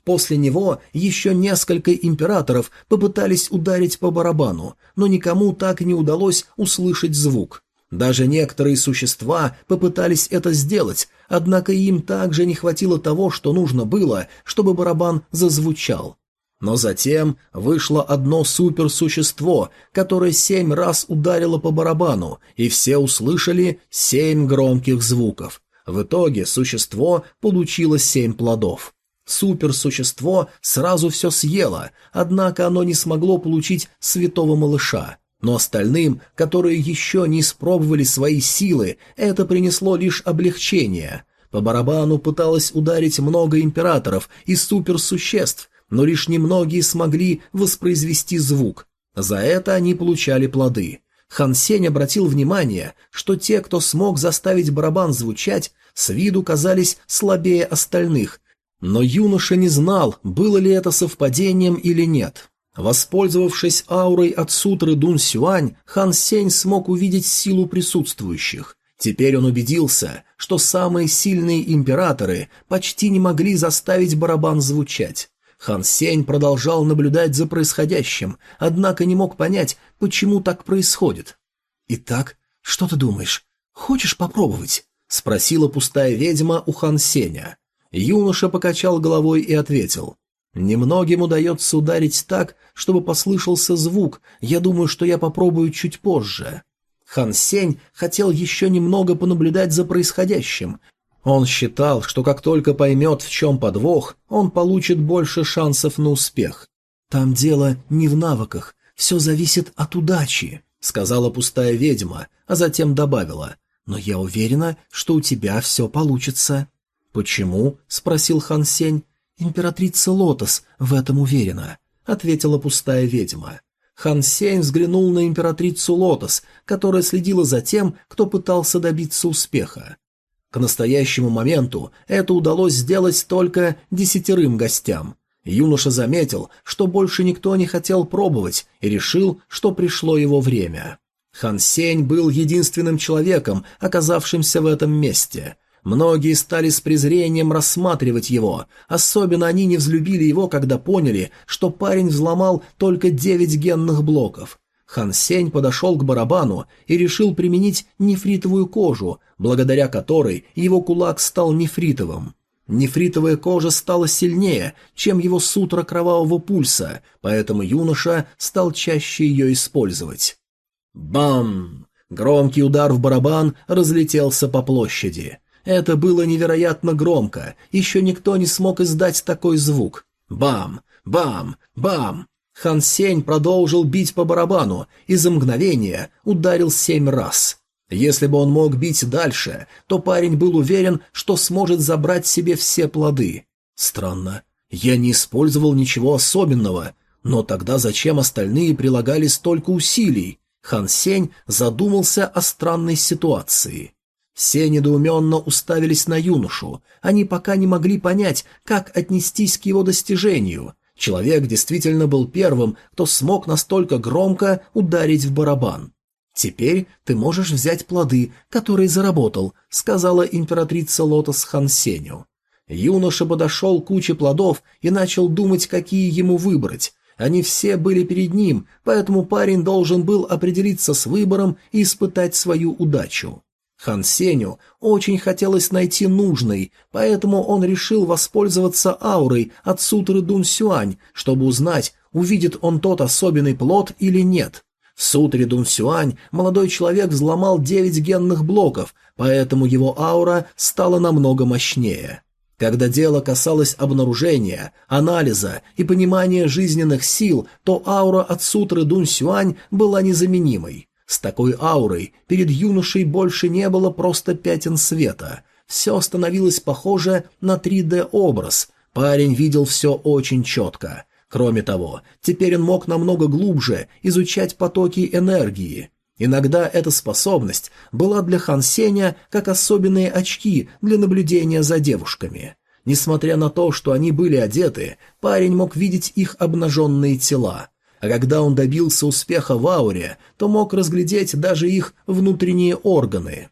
После него еще несколько императоров попытались ударить по барабану, но никому так и не удалось услышать звук. Даже некоторые существа попытались это сделать, однако им также не хватило того, что нужно было, чтобы барабан зазвучал. Но затем вышло одно суперсущество, которое семь раз ударило по барабану, и все услышали семь громких звуков. В итоге существо получило семь плодов. Суперсущество сразу все съело, однако оно не смогло получить святого малыша. Но остальным, которые еще не испробовали свои силы, это принесло лишь облегчение. По барабану пыталось ударить много императоров и суперсуществ, но лишь немногие смогли воспроизвести звук. За это они получали плоды. Хан Сень обратил внимание, что те, кто смог заставить барабан звучать, с виду казались слабее остальных, но юноша не знал, было ли это совпадением или нет. Воспользовавшись аурой от сутры Дун Сюань, Хан Сень смог увидеть силу присутствующих. Теперь он убедился, что самые сильные императоры почти не могли заставить барабан звучать. Хан Сень продолжал наблюдать за происходящим, однако не мог понять, почему так происходит. «Итак, что ты думаешь? Хочешь попробовать?» — спросила пустая ведьма у Хан Сеня. Юноша покачал головой и ответил. «Немногим удается ударить так, чтобы послышался звук, я думаю, что я попробую чуть позже». Хан Сень хотел еще немного понаблюдать за происходящим, он считал, что как только поймет, в чем подвох, он получит больше шансов на успех. «Там дело не в навыках, все зависит от удачи», — сказала пустая ведьма, а затем добавила. «Но я уверена, что у тебя все получится». «Почему?» — спросил Хан Сень. «Императрица Лотос в этом уверена», — ответила пустая ведьма. Хан Сень взглянул на императрицу Лотос, которая следила за тем, кто пытался добиться успеха. К настоящему моменту это удалось сделать только десятерым гостям. Юноша заметил, что больше никто не хотел пробовать, и решил, что пришло его время. Хан Сень был единственным человеком, оказавшимся в этом месте. Многие стали с презрением рассматривать его, особенно они не взлюбили его, когда поняли, что парень взломал только девять генных блоков. Хан Сень подошел к барабану и решил применить нефритовую кожу, благодаря которой его кулак стал нефритовым. Нефритовая кожа стала сильнее, чем его сутра кровавого пульса, поэтому юноша стал чаще ее использовать. Бам! Громкий удар в барабан разлетелся по площади. Это было невероятно громко, еще никто не смог издать такой звук. Бам! Бам! Бам! Хан Сень продолжил бить по барабану и за мгновение ударил семь раз. Если бы он мог бить дальше, то парень был уверен, что сможет забрать себе все плоды. Странно. Я не использовал ничего особенного, но тогда зачем остальные прилагали столько усилий? Хан Сень задумался о странной ситуации. Все недоуменно уставились на юношу, они пока не могли понять, как отнестись к его достижению. Человек действительно был первым, кто смог настолько громко ударить в барабан. «Теперь ты можешь взять плоды, которые заработал», — сказала императрица Лотос Хан Сеню. Юноша подошел к куче плодов и начал думать, какие ему выбрать. Они все были перед ним, поэтому парень должен был определиться с выбором и испытать свою удачу. Хан Сеню очень хотелось найти нужный, поэтому он решил воспользоваться аурой от сутры Дун Сюань, чтобы узнать, увидит он тот особенный плод или нет. В сутре Дун Сюань молодой человек взломал девять генных блоков, поэтому его аура стала намного мощнее. Когда дело касалось обнаружения, анализа и понимания жизненных сил, то аура от сутры Дун Сюань была незаменимой. С такой аурой перед юношей больше не было просто пятен света. Все становилось похоже на 3D-образ. Парень видел все очень четко. Кроме того, теперь он мог намного глубже изучать потоки энергии. Иногда эта способность была для Хан Сеня как особенные очки для наблюдения за девушками. Несмотря на то, что они были одеты, парень мог видеть их обнаженные тела. А когда он добился успеха в ауре, то мог разглядеть даже их внутренние органы.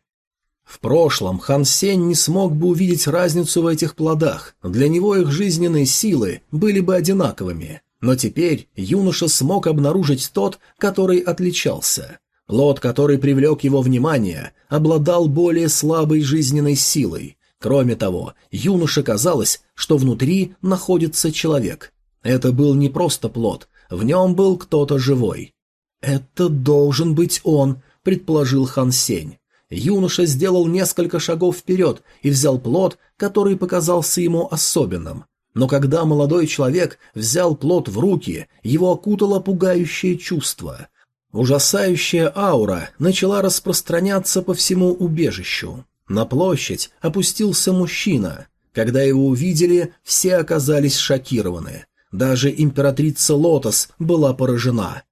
В прошлом Хан Сень не смог бы увидеть разницу в этих плодах, для него их жизненные силы были бы одинаковыми. Но теперь юноша смог обнаружить тот, который отличался. Плод, который привлек его внимание, обладал более слабой жизненной силой. Кроме того, юноше казалось, что внутри находится человек. Это был не просто плод, в нем был кто-то живой. «Это должен быть он», — предположил Хан Сень. Юноша сделал несколько шагов вперед и взял плод, который показался ему особенным. Но когда молодой человек взял плод в руки, его окутало пугающее чувство. Ужасающая аура начала распространяться по всему убежищу. На площадь опустился мужчина. Когда его увидели, все оказались шокированы. Даже императрица Лотос была поражена.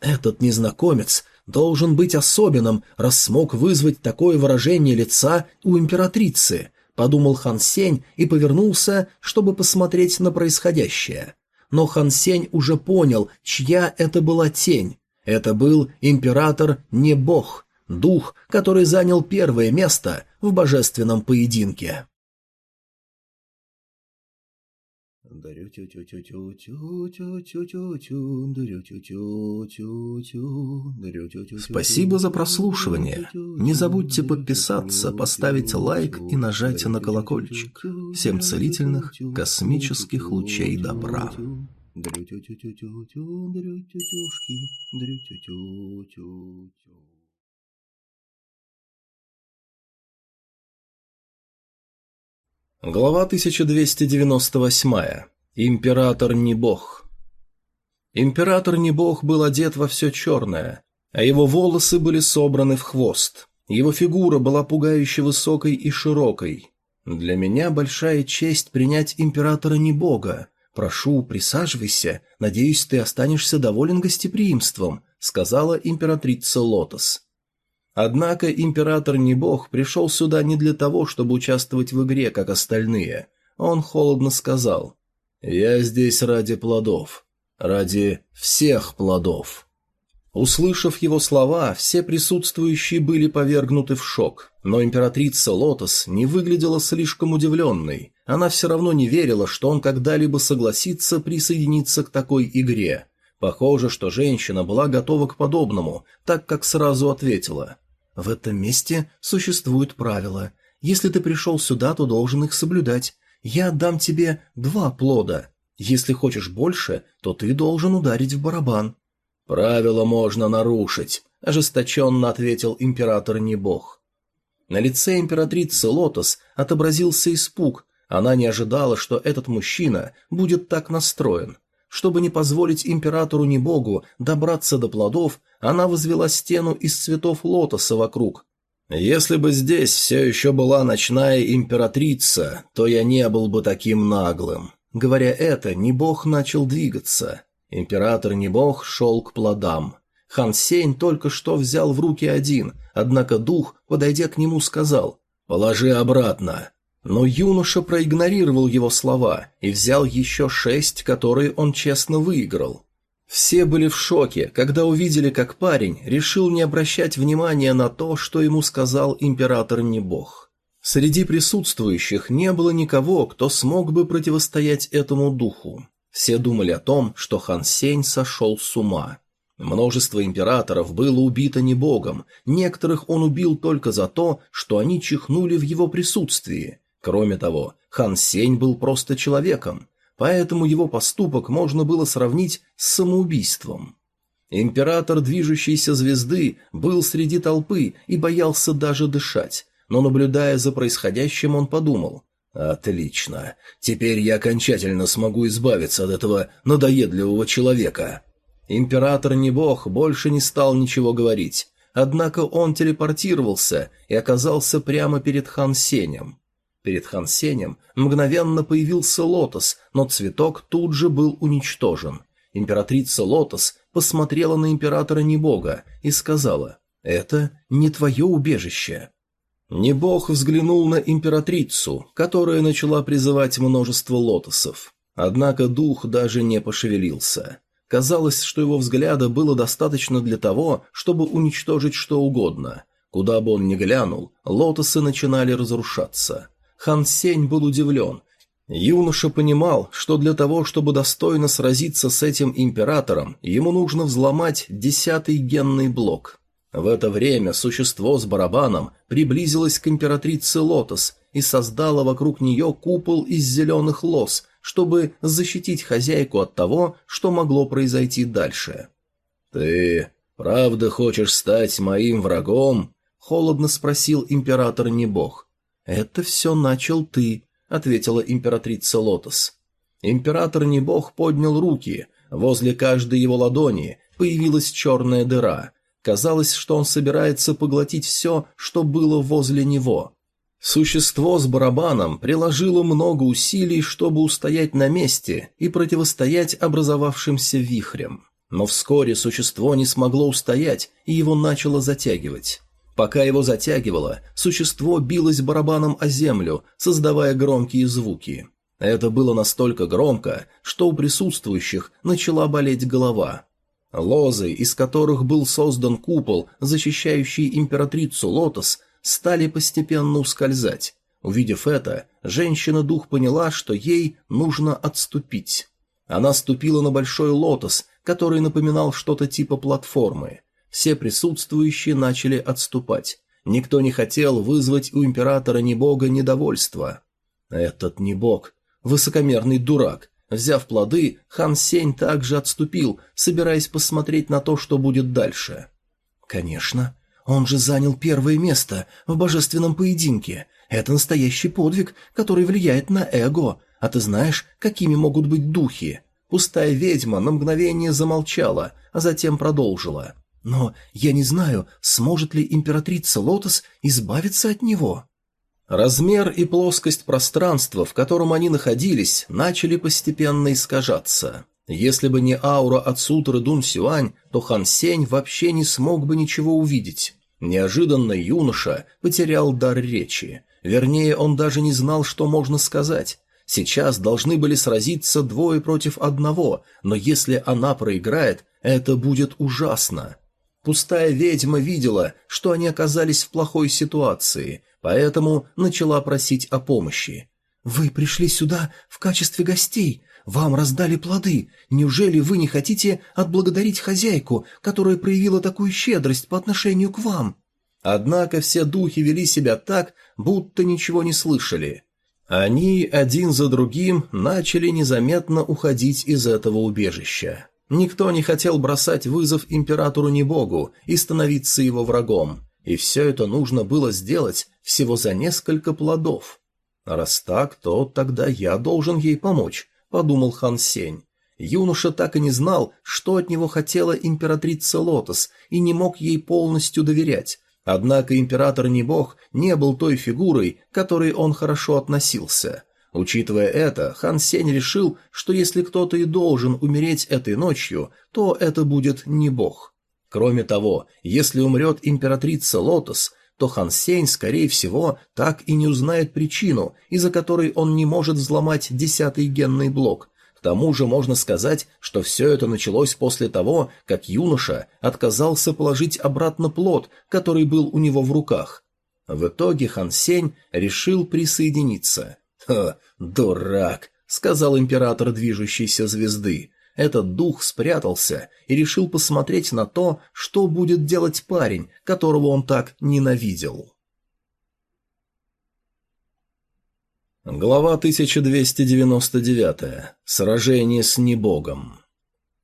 Этот незнакомец должен быть особенным, раз смог вызвать такое выражение лица у императрицы, подумал Хан Сень и повернулся, чтобы посмотреть на происходящее. Но Хан Сень уже понял, чья это была тень. Это был император не бог, дух, который занял первое место в божественном поединке. Спасибо за прослушивание. Не забудьте подписаться, поставить лайк и нажать на колокольчик. Всем целительных космических лучей добра. Глава 1298. Император не бог. Император не бог был одет во все черное, а его волосы были собраны в хвост. Его фигура была пугающе высокой и широкой. Для меня большая честь принять императора не бога. Прошу, присаживайся. Надеюсь, ты останешься доволен гостеприимством, сказала императрица Лотос. Однако император не бог пришел сюда не для того, чтобы участвовать в игре, как остальные. Он холодно сказал: «Я здесь ради плодов. Ради всех плодов». Услышав его слова, все присутствующие были повергнуты в шок, но императрица Лотос не выглядела слишком удивленной. Она все равно не верила, что он когда-либо согласится присоединиться к такой игре. Похоже, что женщина была готова к подобному, так как сразу ответила. «В этом месте существуют правила. Если ты пришел сюда, то должен их соблюдать. Я дам тебе два плода. Если хочешь больше, то ты должен ударить в барабан». «Правила можно нарушить», – ожесточенно ответил император не бог. На лице императрицы Лотос отобразился испуг. Она не ожидала, что этот мужчина будет так настроен. Чтобы не позволить императору не богу добраться до плодов, она возвела стену из цветов лотоса вокруг, если бы здесь все еще была ночная императрица, то я не был бы таким наглым. Говоря это, Небог начал двигаться. Император Небог шел к плодам. Хан Сень только что взял в руки один, однако дух, подойдя к нему, сказал «Положи обратно». Но юноша проигнорировал его слова и взял еще шесть, которые он честно выиграл. Все были в шоке, когда увидели, как парень решил не обращать внимания на то, что ему сказал император Небог. Среди присутствующих не было никого, кто смог бы противостоять этому духу. Все думали о том, что Хан Сень сошел с ума. Множество императоров было убито не богом, некоторых он убил только за то, что они чихнули в его присутствии. Кроме того, Хан Сень был просто человеком, поэтому его поступок можно было сравнить с самоубийством. Император движущейся звезды был среди толпы и боялся даже дышать, но наблюдая за происходящим, он подумал «Отлично, теперь я окончательно смогу избавиться от этого надоедливого человека». Император не бог, больше не стал ничего говорить, однако он телепортировался и оказался прямо перед Хан Сенем. Перед Хан Сенем мгновенно появился лотос, но цветок тут же был уничтожен. Императрица Лотос посмотрела на императора Небога и сказала «Это не твое убежище». Небог взглянул на императрицу, которая начала призывать множество лотосов. Однако дух даже не пошевелился. Казалось, что его взгляда было достаточно для того, чтобы уничтожить что угодно. Куда бы он ни глянул, лотосы начинали разрушаться. Хан Сень был удивлен. Юноша понимал, что для того, чтобы достойно сразиться с этим императором, ему нужно взломать десятый генный блок. В это время существо с барабаном приблизилось к императрице Лотос и создало вокруг нее купол из зеленых лос – чтобы защитить хозяйку от того, что могло произойти дальше. «Ты правда хочешь стать моим врагом?» — холодно спросил император Небог. «Это все начал ты», — ответила императрица Лотос. Император Небог поднял руки, возле каждой его ладони появилась черная дыра. Казалось, что он собирается поглотить все, что было возле него. Существо с барабаном приложило много усилий, чтобы устоять на месте и противостоять образовавшимся вихрям. Но вскоре существо не смогло устоять, и его начало затягивать. Пока его затягивало, существо билось барабаном о землю, создавая громкие звуки. Это было настолько громко, что у присутствующих начала болеть голова. Лозы, из которых был создан купол, защищающий императрицу Лотос, стали постепенно ускользать. Увидев это, женщина-дух поняла, что ей нужно отступить. Она ступила на большой лотос, который напоминал что-то типа платформы. Все присутствующие начали отступать. Никто не хотел вызвать у императора Небога недовольство. Этот Небог, высокомерный дурак. Взяв плоды, хан Сень также отступил, собираясь посмотреть на то, что будет дальше. Конечно, он же занял первое место в божественном поединке. Это настоящий подвиг, который влияет на эго. А ты знаешь, какими могут быть духи?» Пустая ведьма на мгновение замолчала, а затем продолжила. «Но я не знаю, сможет ли императрица Лотос избавиться от него?» Размер и плоскость пространства, в котором они находились, начали постепенно искажаться. Если бы не аура от сутры Дун Сюань, то Хан Сень вообще не смог бы ничего увидеть. Неожиданно юноша потерял дар речи. Вернее, он даже не знал, что можно сказать. Сейчас должны были сразиться двое против одного, но если она проиграет, это будет ужасно. Пустая ведьма видела, что они оказались в плохой ситуации, поэтому начала просить о помощи. «Вы пришли сюда в качестве гостей. Вам раздали плоды. Неужели вы не хотите отблагодарить хозяйку, которая проявила такую щедрость по отношению к вам?» Однако все духи вели себя так, будто ничего не слышали. Они один за другим начали незаметно уходить из этого убежища. Никто не хотел бросать вызов императору Небогу и становиться его врагом, и все это нужно было сделать всего за несколько плодов. Раз так, то тогда я должен ей помочь, – подумал Хан Сень. Юноша так и не знал, что от него хотела императрица Лотос, и не мог ей полностью доверять. Однако император Небог не был той фигурой, к которой он хорошо относился. Учитывая это, Хан Сень решил, что если кто-то и должен умереть этой ночью, то это будет не бог. Кроме того, если умрет императрица Лотос, то Хан Сень, скорее всего, так и не узнает причину, из-за которой он не может взломать десятый генный блок. К тому же можно сказать, что все это началось после того, как юноша отказался положить обратно плод, который был у него в руках. В итоге Хан Сень решил присоединиться. «Ха, дурак!» — сказал император движущейся звезды. Этот дух спрятался и решил посмотреть на то, что будет делать парень, которого он так ненавидел. Глава 1299. Сражение с небогом.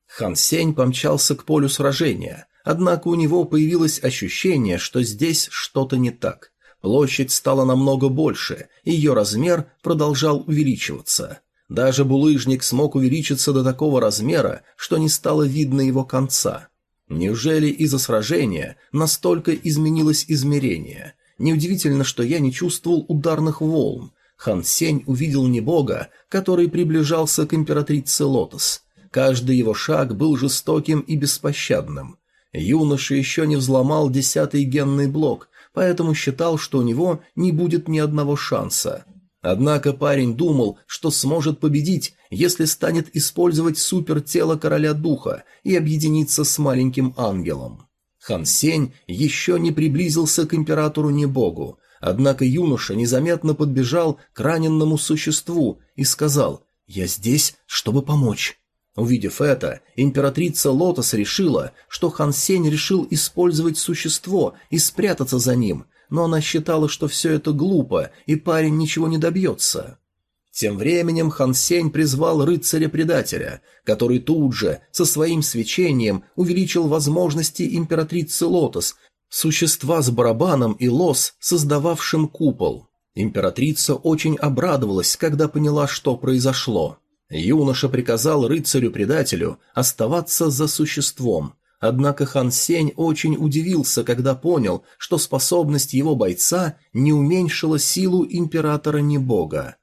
Хан Сень помчался к полю сражения, однако у него появилось ощущение, что здесь что-то не так. Площадь стала намного больше, и ее размер продолжал увеличиваться. Даже булыжник смог увеличиться до такого размера, что не стало видно его конца. Неужели из-за сражения настолько изменилось измерение? Неудивительно, что я не чувствовал ударных волн. Хан Сень увидел не бога, который приближался к императрице Лотос. Каждый его шаг был жестоким и беспощадным. Юноша еще не взломал десятый генный блок, поэтому считал, что у него не будет ни одного шанса. Однако парень думал, что сможет победить, если станет использовать супертело короля духа и объединиться с маленьким ангелом. Хан Сень еще не приблизился к императору Небогу, однако юноша незаметно подбежал к раненному существу и сказал «Я здесь, чтобы помочь». Увидев это, императрица Лотос решила, что Хан Сень решил использовать существо и спрятаться за ним, но она считала, что все это глупо, и парень ничего не добьется. Тем временем Хан Сень призвал рыцаря-предателя, который тут же, со своим свечением, увеличил возможности императрицы Лотос, существа с барабаном и лос, создававшим купол. Императрица очень обрадовалась, когда поняла, что произошло. Юноша приказал рыцарю-предателю оставаться за существом, однако Хан Сень очень удивился, когда понял, что способность его бойца не уменьшила силу императора Небога.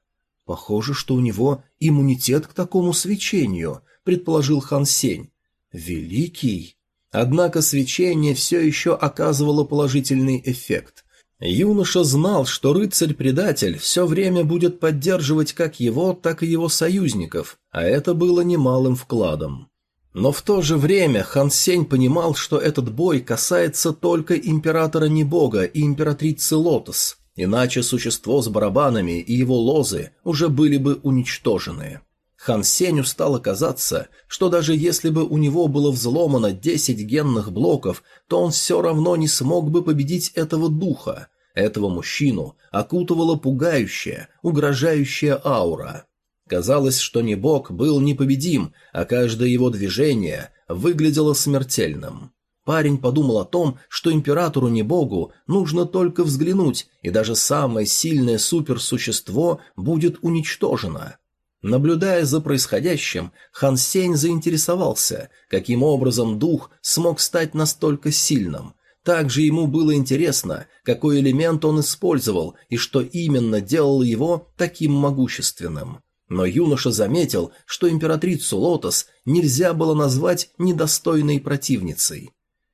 «Похоже, что у него иммунитет к такому свечению», — предположил Хан Сень. «Великий!» Однако свечение все еще оказывало положительный эффект. Юноша знал, что рыцарь-предатель все время будет поддерживать как его, так и его союзников, а это было немалым вкладом. Но в то же время Хан Сень понимал, что этот бой касается только императора Небога и императрицы Лотос, иначе существо с барабанами и его лозы уже были бы уничтожены. Хан Сенью стало казаться, что даже если бы у него было взломано 10 генных блоков, то он все равно не смог бы победить этого духа. Этого мужчину окутывала пугающая, угрожающая аура. Казалось, что Небок был непобедим, а каждое его движение выглядело смертельным. Парень подумал о том, что императору Небогу нужно только взглянуть, и даже самое сильное суперсущество будет уничтожено. Наблюдая за происходящим, Хан Сень заинтересовался, каким образом дух смог стать настолько сильным, также ему было интересно, какой элемент он использовал и что именно делало его таким могущественным. Но юноша заметил, что императрицу Лотос нельзя было назвать недостойной противницей.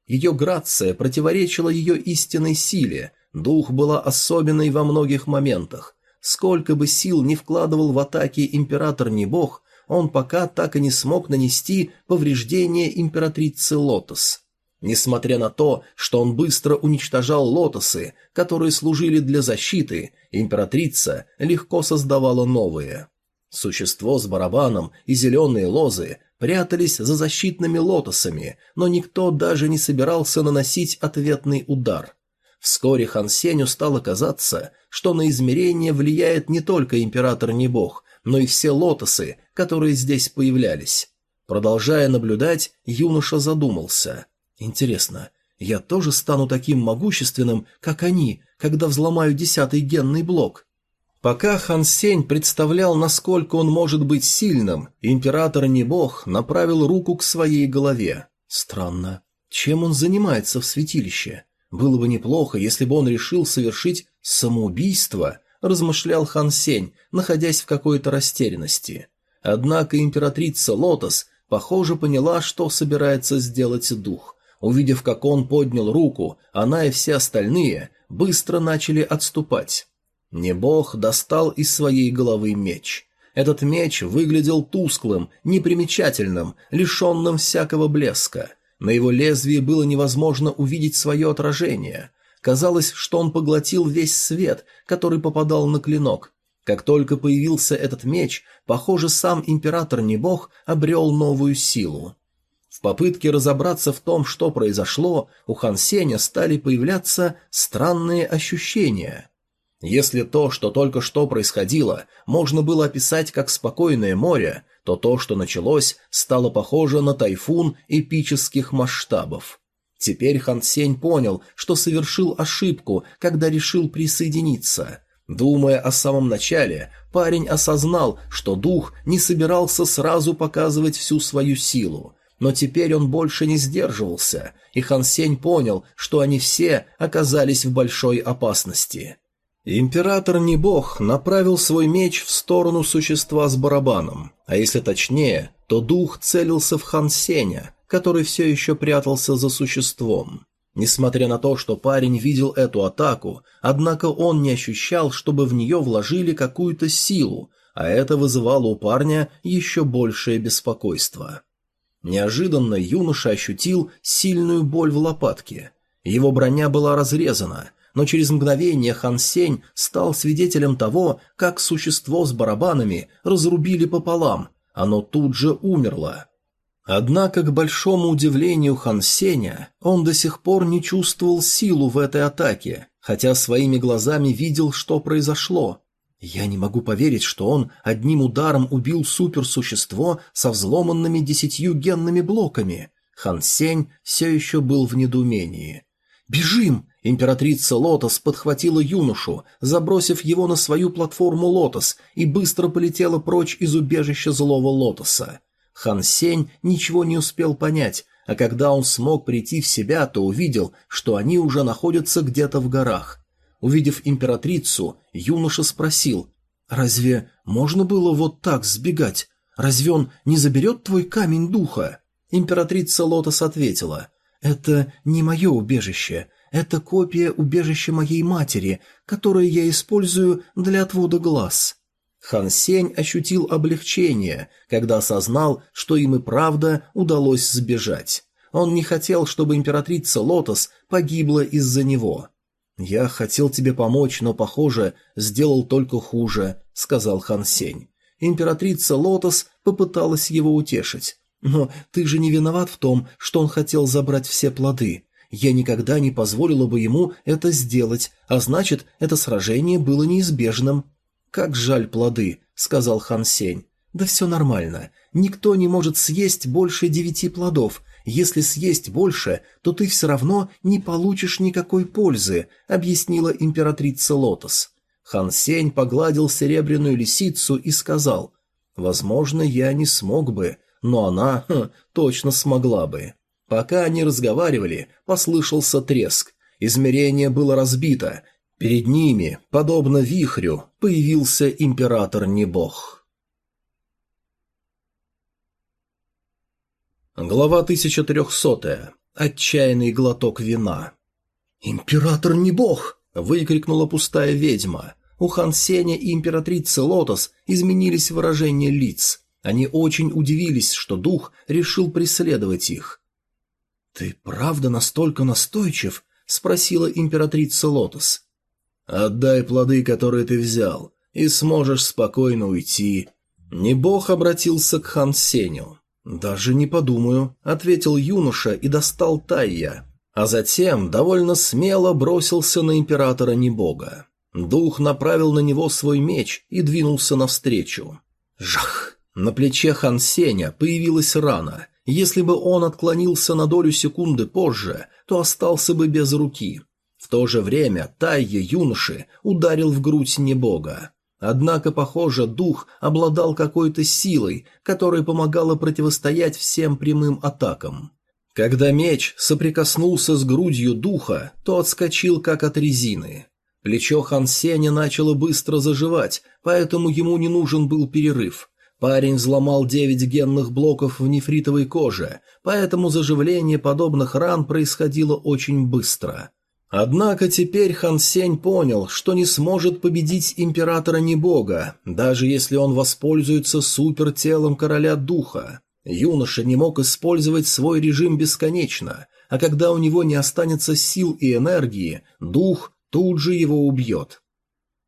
Ее грация противоречила ее истинной силе, дух была особенной во многих моментах. Сколько бы сил не вкладывал в атаки император не бог, он пока так и не смог нанести повреждение императрице Лотос. Несмотря на то, что он быстро уничтожал лотосы, которые служили для защиты, императрица легко создавала новые. Существо с барабаном и зеленые лозы прятались за защитными лотосами, но никто даже не собирался наносить ответный удар. Вскоре Хан Сеню стало казаться, что на измерение влияет не только император Небог, но и все лотосы, которые здесь появлялись. Продолжая наблюдать, юноша задумался – Интересно, я тоже стану таким могущественным, как они, когда взломаю десятый генный блок? Пока Хан Сень представлял, насколько он может быть сильным, император не бог направил руку к своей голове. Странно. Чем он занимается в святилище? Было бы неплохо, если бы он решил совершить самоубийство, – размышлял Хан Сень, находясь в какой-то растерянности. Однако императрица Лотос, похоже, поняла, что собирается сделать дух. Увидев, как он поднял руку, она и все остальные быстро начали отступать. Небог достал из своей головы меч. Этот меч выглядел тусклым, непримечательным, лишенным всякого блеска. На его лезвии было невозможно увидеть свое отражение. Казалось, что он поглотил весь свет, который попадал на клинок. Как только появился этот меч, похоже, сам император Небог обрел новую силу. В попытке разобраться в том, что произошло, у Хан Сеня стали появляться странные ощущения. Если то, что только что происходило, можно было описать как спокойное море, то то, что началось, стало похоже на тайфун эпических масштабов. Теперь Хан Сень понял, что совершил ошибку, когда решил присоединиться. Думая о самом начале, парень осознал, что дух не собирался сразу показывать всю свою силу. Но теперь он больше не сдерживался, и Хан Сень понял, что они все оказались в большой опасности. Император не бог направил свой меч в сторону существа с барабаном, а если точнее, то дух целился в Хан Сеня, который все еще прятался за существом. Несмотря на то, что парень видел эту атаку, однако он не ощущал, чтобы в нее вложили какую-то силу, а это вызывало у парня еще большее беспокойство. Неожиданно юноша ощутил сильную боль в лопатке. Его броня была разрезана, но через мгновение Хан Сень стал свидетелем того, как существо с барабанами разрубили пополам, оно тут же умерло. Однако, к большому удивлению Хан Сеня, он до сих пор не чувствовал силу в этой атаке, хотя своими глазами видел, что произошло. Я не могу поверить, что он одним ударом убил суперсущество со взломанными десятью генными блоками. Хан Сень все еще был в недоумении. «Бежим!» Императрица Лотос подхватила юношу, забросив его на свою платформу Лотос, и быстро полетела прочь из убежища злого Лотоса. Хан Сень ничего не успел понять, а когда он смог прийти в себя, то увидел, что они уже находятся где-то в горах. Увидев императрицу, юноша спросил, «Разве можно было вот так сбегать? Разве он не заберет твой камень духа?» Императрица Лотос ответила, «Это не мое убежище, это копия убежища моей матери, которое я использую для отвода глаз». Хан Сень ощутил облегчение, когда осознал, что им и правда удалось сбежать. Он не хотел, чтобы императрица Лотос погибла из-за него. «Я хотел тебе помочь, но, похоже, сделал только хуже», — сказал Хан Сень. Императрица Лотос попыталась его утешить. «Но ты же не виноват в том, что он хотел забрать все плоды. Я никогда не позволила бы ему это сделать, а значит, это сражение было неизбежным». «Как жаль плоды», — сказал Хан Сень. «Да все нормально. Никто не может съесть больше девяти плодов, если съесть больше, то ты все равно не получишь никакой пользы», — объяснила императрица Лотос. Хан Сень погладил серебряную лисицу и сказал, «Возможно, я не смог бы, но она хм, точно смогла бы». Пока они разговаривали, послышался треск. Измерение было разбито. Перед ними, подобно вихрю, появился император-небог. Глава 1300. Отчаянный глоток вина. «Император не бог!» – выкрикнула пустая ведьма. У Хан Сеня и императрицы Лотос изменились выражения лиц. Они очень удивились, что дух решил преследовать их. «Ты правда настолько настойчив?» – спросила императрица Лотос. «Отдай плоды, которые ты взял, и сможешь спокойно уйти». Не бог обратился к Хан Сеню. «Даже не подумаю», — ответил юноша и достал Тайя. А затем довольно смело бросился на императора Небога. Дух направил на него свой меч и двинулся навстречу. Жах! На плече Хан Сеня появилась рана. Если бы он отклонился на долю секунды позже, то остался бы без руки. В то же время Тайя юноши ударил в грудь Небога. Однако, похоже, дух обладал какой-то силой, которая помогала противостоять всем прямым атакам. Когда меч соприкоснулся с грудью духа, то отскочил как от резины. Плечо Хан Сеня начало быстро заживать, поэтому ему не нужен был перерыв. Парень взломал девять генных блоков в нефритовой коже, поэтому заживление подобных ран происходило очень быстро. Однако теперь Хан Сень понял, что не сможет победить императора Небога, даже если он воспользуется супертелом короля духа. Юноша не мог использовать свой режим бесконечно, а когда у него не останется сил и энергии, дух тут же его убьет.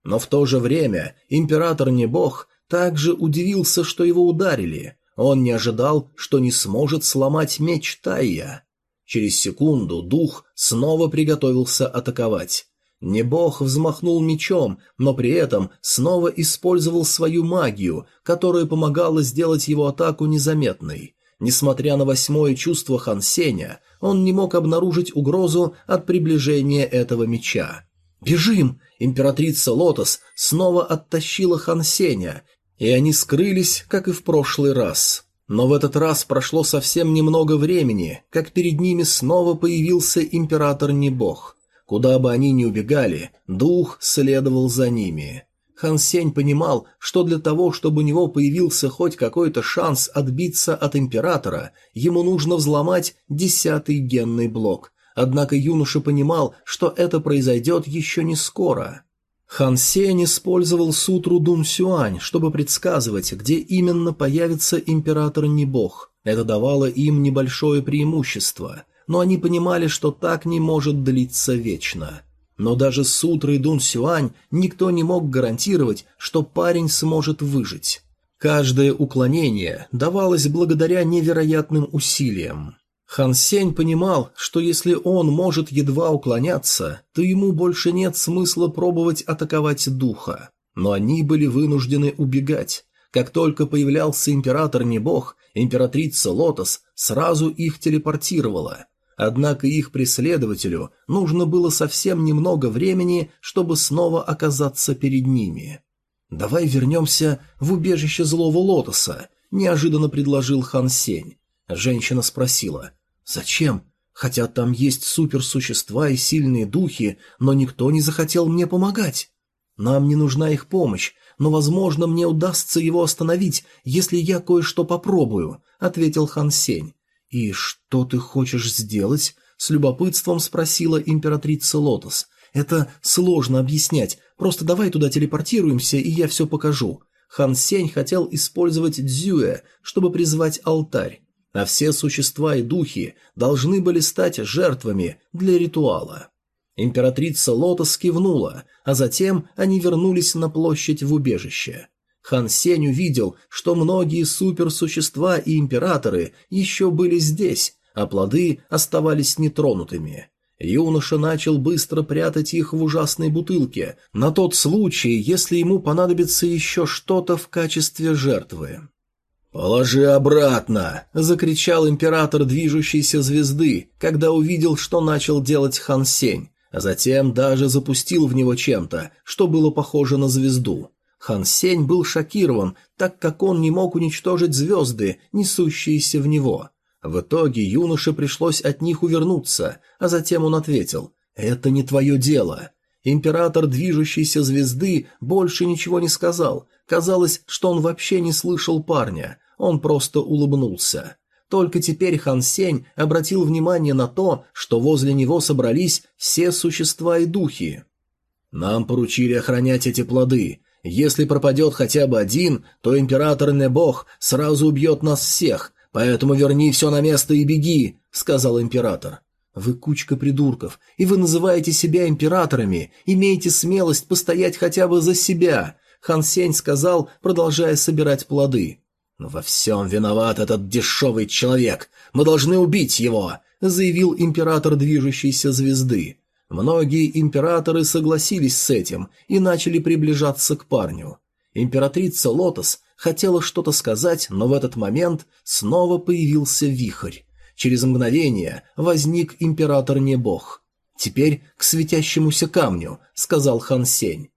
Но в то же время император Небог также удивился, что его ударили. Он не ожидал, что не сможет сломать меч Тайя. Через секунду дух снова приготовился атаковать. Небог взмахнул мечом, но при этом снова использовал свою магию, которая помогала сделать его атаку незаметной. Несмотря на восьмое чувство Хансеня, он не мог обнаружить угрозу от приближения этого меча. «Бежим!» Императрица Лотос снова оттащила Хансеня, и они скрылись, как и в прошлый раз. Но в этот раз прошло совсем немного времени, как перед ними снова появился император Небог. Куда бы они ни убегали, дух следовал за ними. Хан Сень понимал, что для того, чтобы у него появился хоть какой-то шанс отбиться от императора, ему нужно взломать десятый генный блок. Однако юноша понимал, что это произойдет еще не скоро. Хан Сень использовал сутру Дун Сюань, чтобы предсказывать, где именно появится император Небог. Это давало им небольшое преимущество, но они понимали, что так не может длиться вечно. Но даже с сутрой Дун Сюань никто не мог гарантировать, что парень сможет выжить. Каждое уклонение давалось благодаря невероятным усилиям. Хан Сень понимал, что если он может едва уклоняться, то ему больше нет смысла пробовать атаковать духа. Но они были вынуждены убегать. Как только появлялся император Небог, императрица Лотос сразу их телепортировала. Однако их преследователю нужно было совсем немного времени, чтобы снова оказаться перед ними. «Давай вернемся в убежище злого лотоса», – неожиданно предложил Хан Сень. Женщина спросила, Зачем? Хотя там есть суперсущества и сильные духи, но никто не захотел мне помогать. Нам не нужна их помощь, но, возможно, мне удастся его остановить, если я кое-что попробую», — ответил Хан Сень. «И что ты хочешь сделать?» — с любопытством спросила императрица Лотос. «Это сложно объяснять, просто давай туда телепортируемся, и я все покажу». Хан Сень хотел использовать Дзюэ, чтобы призвать алтарь а все существа и духи должны были стать жертвами для ритуала. Императрица Лотос кивнула, а затем они вернулись на площадь в убежище. Хан Сень увидел, что многие суперсущества и императоры еще были здесь, а плоды оставались нетронутыми. Юноша начал быстро прятать их в ужасной бутылке, на тот случай, если ему понадобится еще что-то в качестве жертвы. «Положи обратно!» – закричал император движущейся звезды, когда увидел, что начал делать Хан Сень, а затем даже запустил в него чем-то, что было похоже на звезду. Хан Сень был шокирован, так как он не мог уничтожить звезды, несущиеся в него. В итоге юноше пришлось от них увернуться, а затем он ответил «Это не твое дело». Император движущейся звезды больше ничего не сказал, Казалось, что он вообще не слышал парня, он просто улыбнулся. Только теперь Хан Сень обратил внимание на то, что возле него собрались все существа и духи. «Нам поручили охранять эти плоды. Если пропадет хотя бы один, то император Небог сразу убьет нас всех, поэтому верни все на место и беги», — сказал император. «Вы кучка придурков, и вы называете себя императорами, имеете смелость постоять хотя бы за себя», Хан Сень сказал, продолжая собирать плоды. «Но во всем виноват этот дешевый человек. Мы должны убить его», — заявил император движущейся звезды. Многие императоры согласились с этим и начали приближаться к парню. Императрица Лотос хотела что-то сказать, но в этот момент снова появился вихрь. Через мгновение возник император Небог. «Теперь к светящемуся камню», — сказал Хан Сень.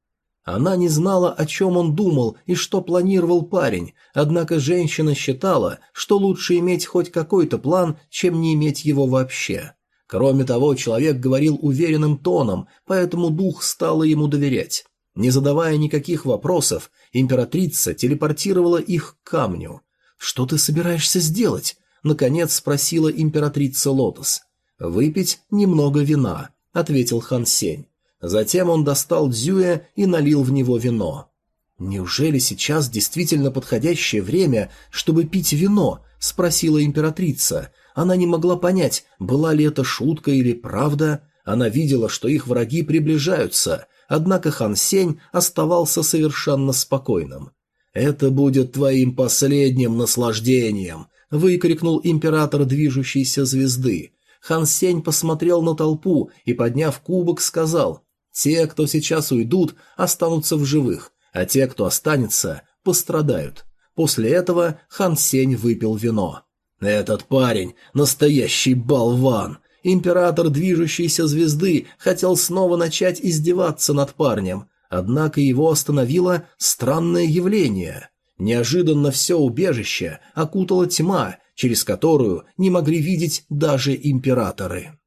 Она не знала, о чем он думал и что планировал парень, однако женщина считала, что лучше иметь хоть какой-то план, чем не иметь его вообще. Кроме того, человек говорил уверенным тоном, поэтому дух стала ему доверять. Не задавая никаких вопросов, императрица телепортировала их к камню. «Что ты собираешься сделать?» — наконец спросила императрица Лотос. «Выпить немного вина», — ответил Хан Сень. Затем он достал дзюя и налил в него вино. «Неужели сейчас действительно подходящее время, чтобы пить вино?» — спросила императрица. Она не могла понять, была ли это шутка или правда. Она видела, что их враги приближаются, однако Хан Сень оставался совершенно спокойным. «Это будет твоим последним наслаждением», — выкрикнул император движущейся звезды. Хан Сень посмотрел на толпу и, подняв кубок, сказал «Те, кто сейчас уйдут, останутся в живых, а те, кто останется, пострадают». После этого Хан Сень выпил вино. «Этот парень – настоящий болван!» Император движущейся звезды хотел снова начать издеваться над парнем, однако его остановило странное явление. Неожиданно все убежище окутала тьма, через которую не могли видеть даже императоры.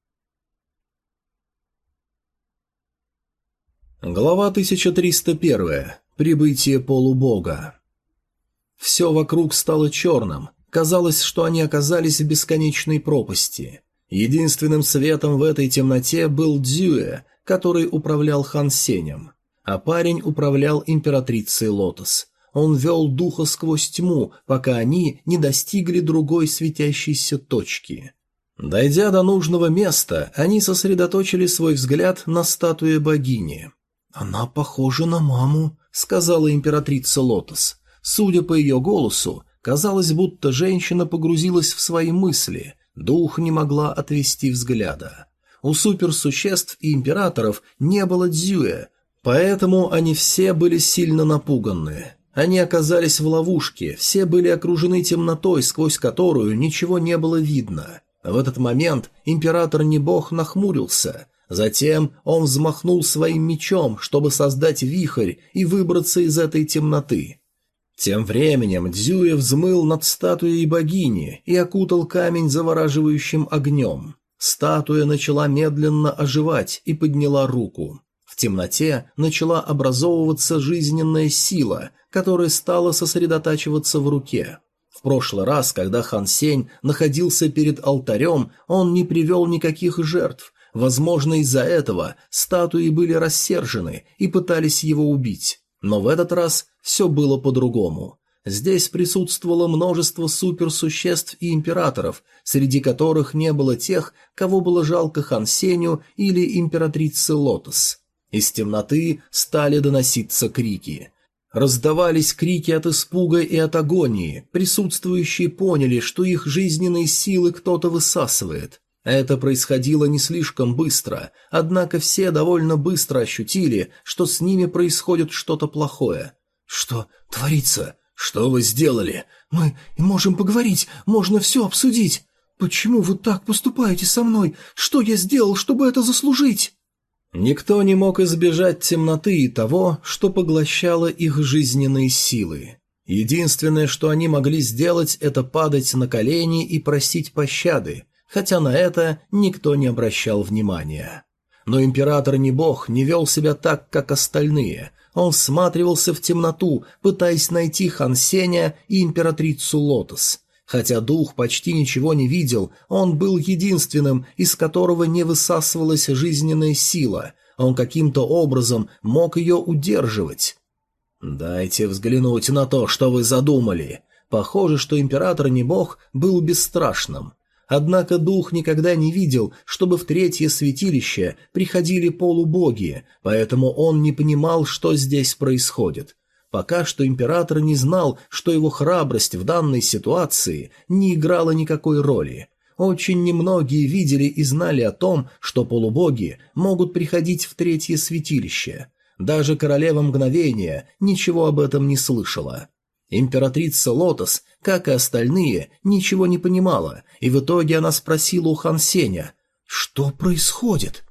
Глава 1301. Прибытие полубога. Все вокруг стало черным. Казалось, что они оказались в бесконечной пропасти. Единственным светом в этой темноте был Дзюэ, который управлял Хан Сенем, а парень управлял императрицей Лотос. Он вел духа сквозь тьму, пока они не достигли другой светящейся точки. Дойдя до нужного места, они сосредоточили свой взгляд на статуе богини. «Она похожа на маму», — сказала императрица Лотос. Судя по ее голосу, казалось, будто женщина погрузилась в свои мысли, дух не могла отвести взгляда. У суперсуществ и императоров не было дзюэ, поэтому они все были сильно напуганы. Они оказались в ловушке, все были окружены темнотой, сквозь которую ничего не было видно. В этот момент император Небог нахмурился. Затем он взмахнул своим мечом, чтобы создать вихрь и выбраться из этой темноты. Тем временем Дзюя взмыл над статуей богини и окутал камень завораживающим огнем. Статуя начала медленно оживать и подняла руку. В темноте начала образовываться жизненная сила, которая стала сосредотачиваться в руке. В прошлый раз, когда Хан Сень находился перед алтарем, он не привел никаких жертв. Возможно, из-за этого статуи были рассержены и пытались его убить. Но в этот раз все было по-другому. Здесь присутствовало множество суперсуществ и императоров, среди которых не было тех, кого было жалко Хан Сеню или императрице Лотос. Из темноты стали доноситься крики. Раздавались крики от испуга и от агонии. Присутствующие поняли, что их жизненные силы кто-то высасывает. Это происходило не слишком быстро, однако все довольно быстро ощутили, что с ними происходит что-то плохое. «Что творится? Что вы сделали? Мы можем поговорить, можно все обсудить. Почему вы так поступаете со мной? Что я сделал, чтобы это заслужить?» Никто не мог избежать темноты и того, что поглощало их жизненные силы. Единственное, что они могли сделать, это падать на колени и просить пощады, хотя на это никто не обращал внимания. Но император не бог, не вел себя так, как остальные. Он всматривался в темноту, пытаясь найти Хан Сеня и императрицу Лотос. Хотя дух почти ничего не видел, он был единственным, из которого не высасывалась жизненная сила, он каким-то образом мог ее удерживать. «Дайте взглянуть на то, что вы задумали». Похоже, что император не бог был бесстрашным. Однако дух никогда не видел, чтобы в третье святилище приходили полубоги, поэтому он не понимал, что здесь происходит. Пока что император не знал, что его храбрость в данной ситуации не играла никакой роли. Очень немногие видели и знали о том, что полубоги могут приходить в третье святилище. Даже королева мгновения ничего об этом не слышала. Императрица Лотос, как и остальные, ничего не понимала, и в итоге она спросила у Хан Сеня, «Что происходит?»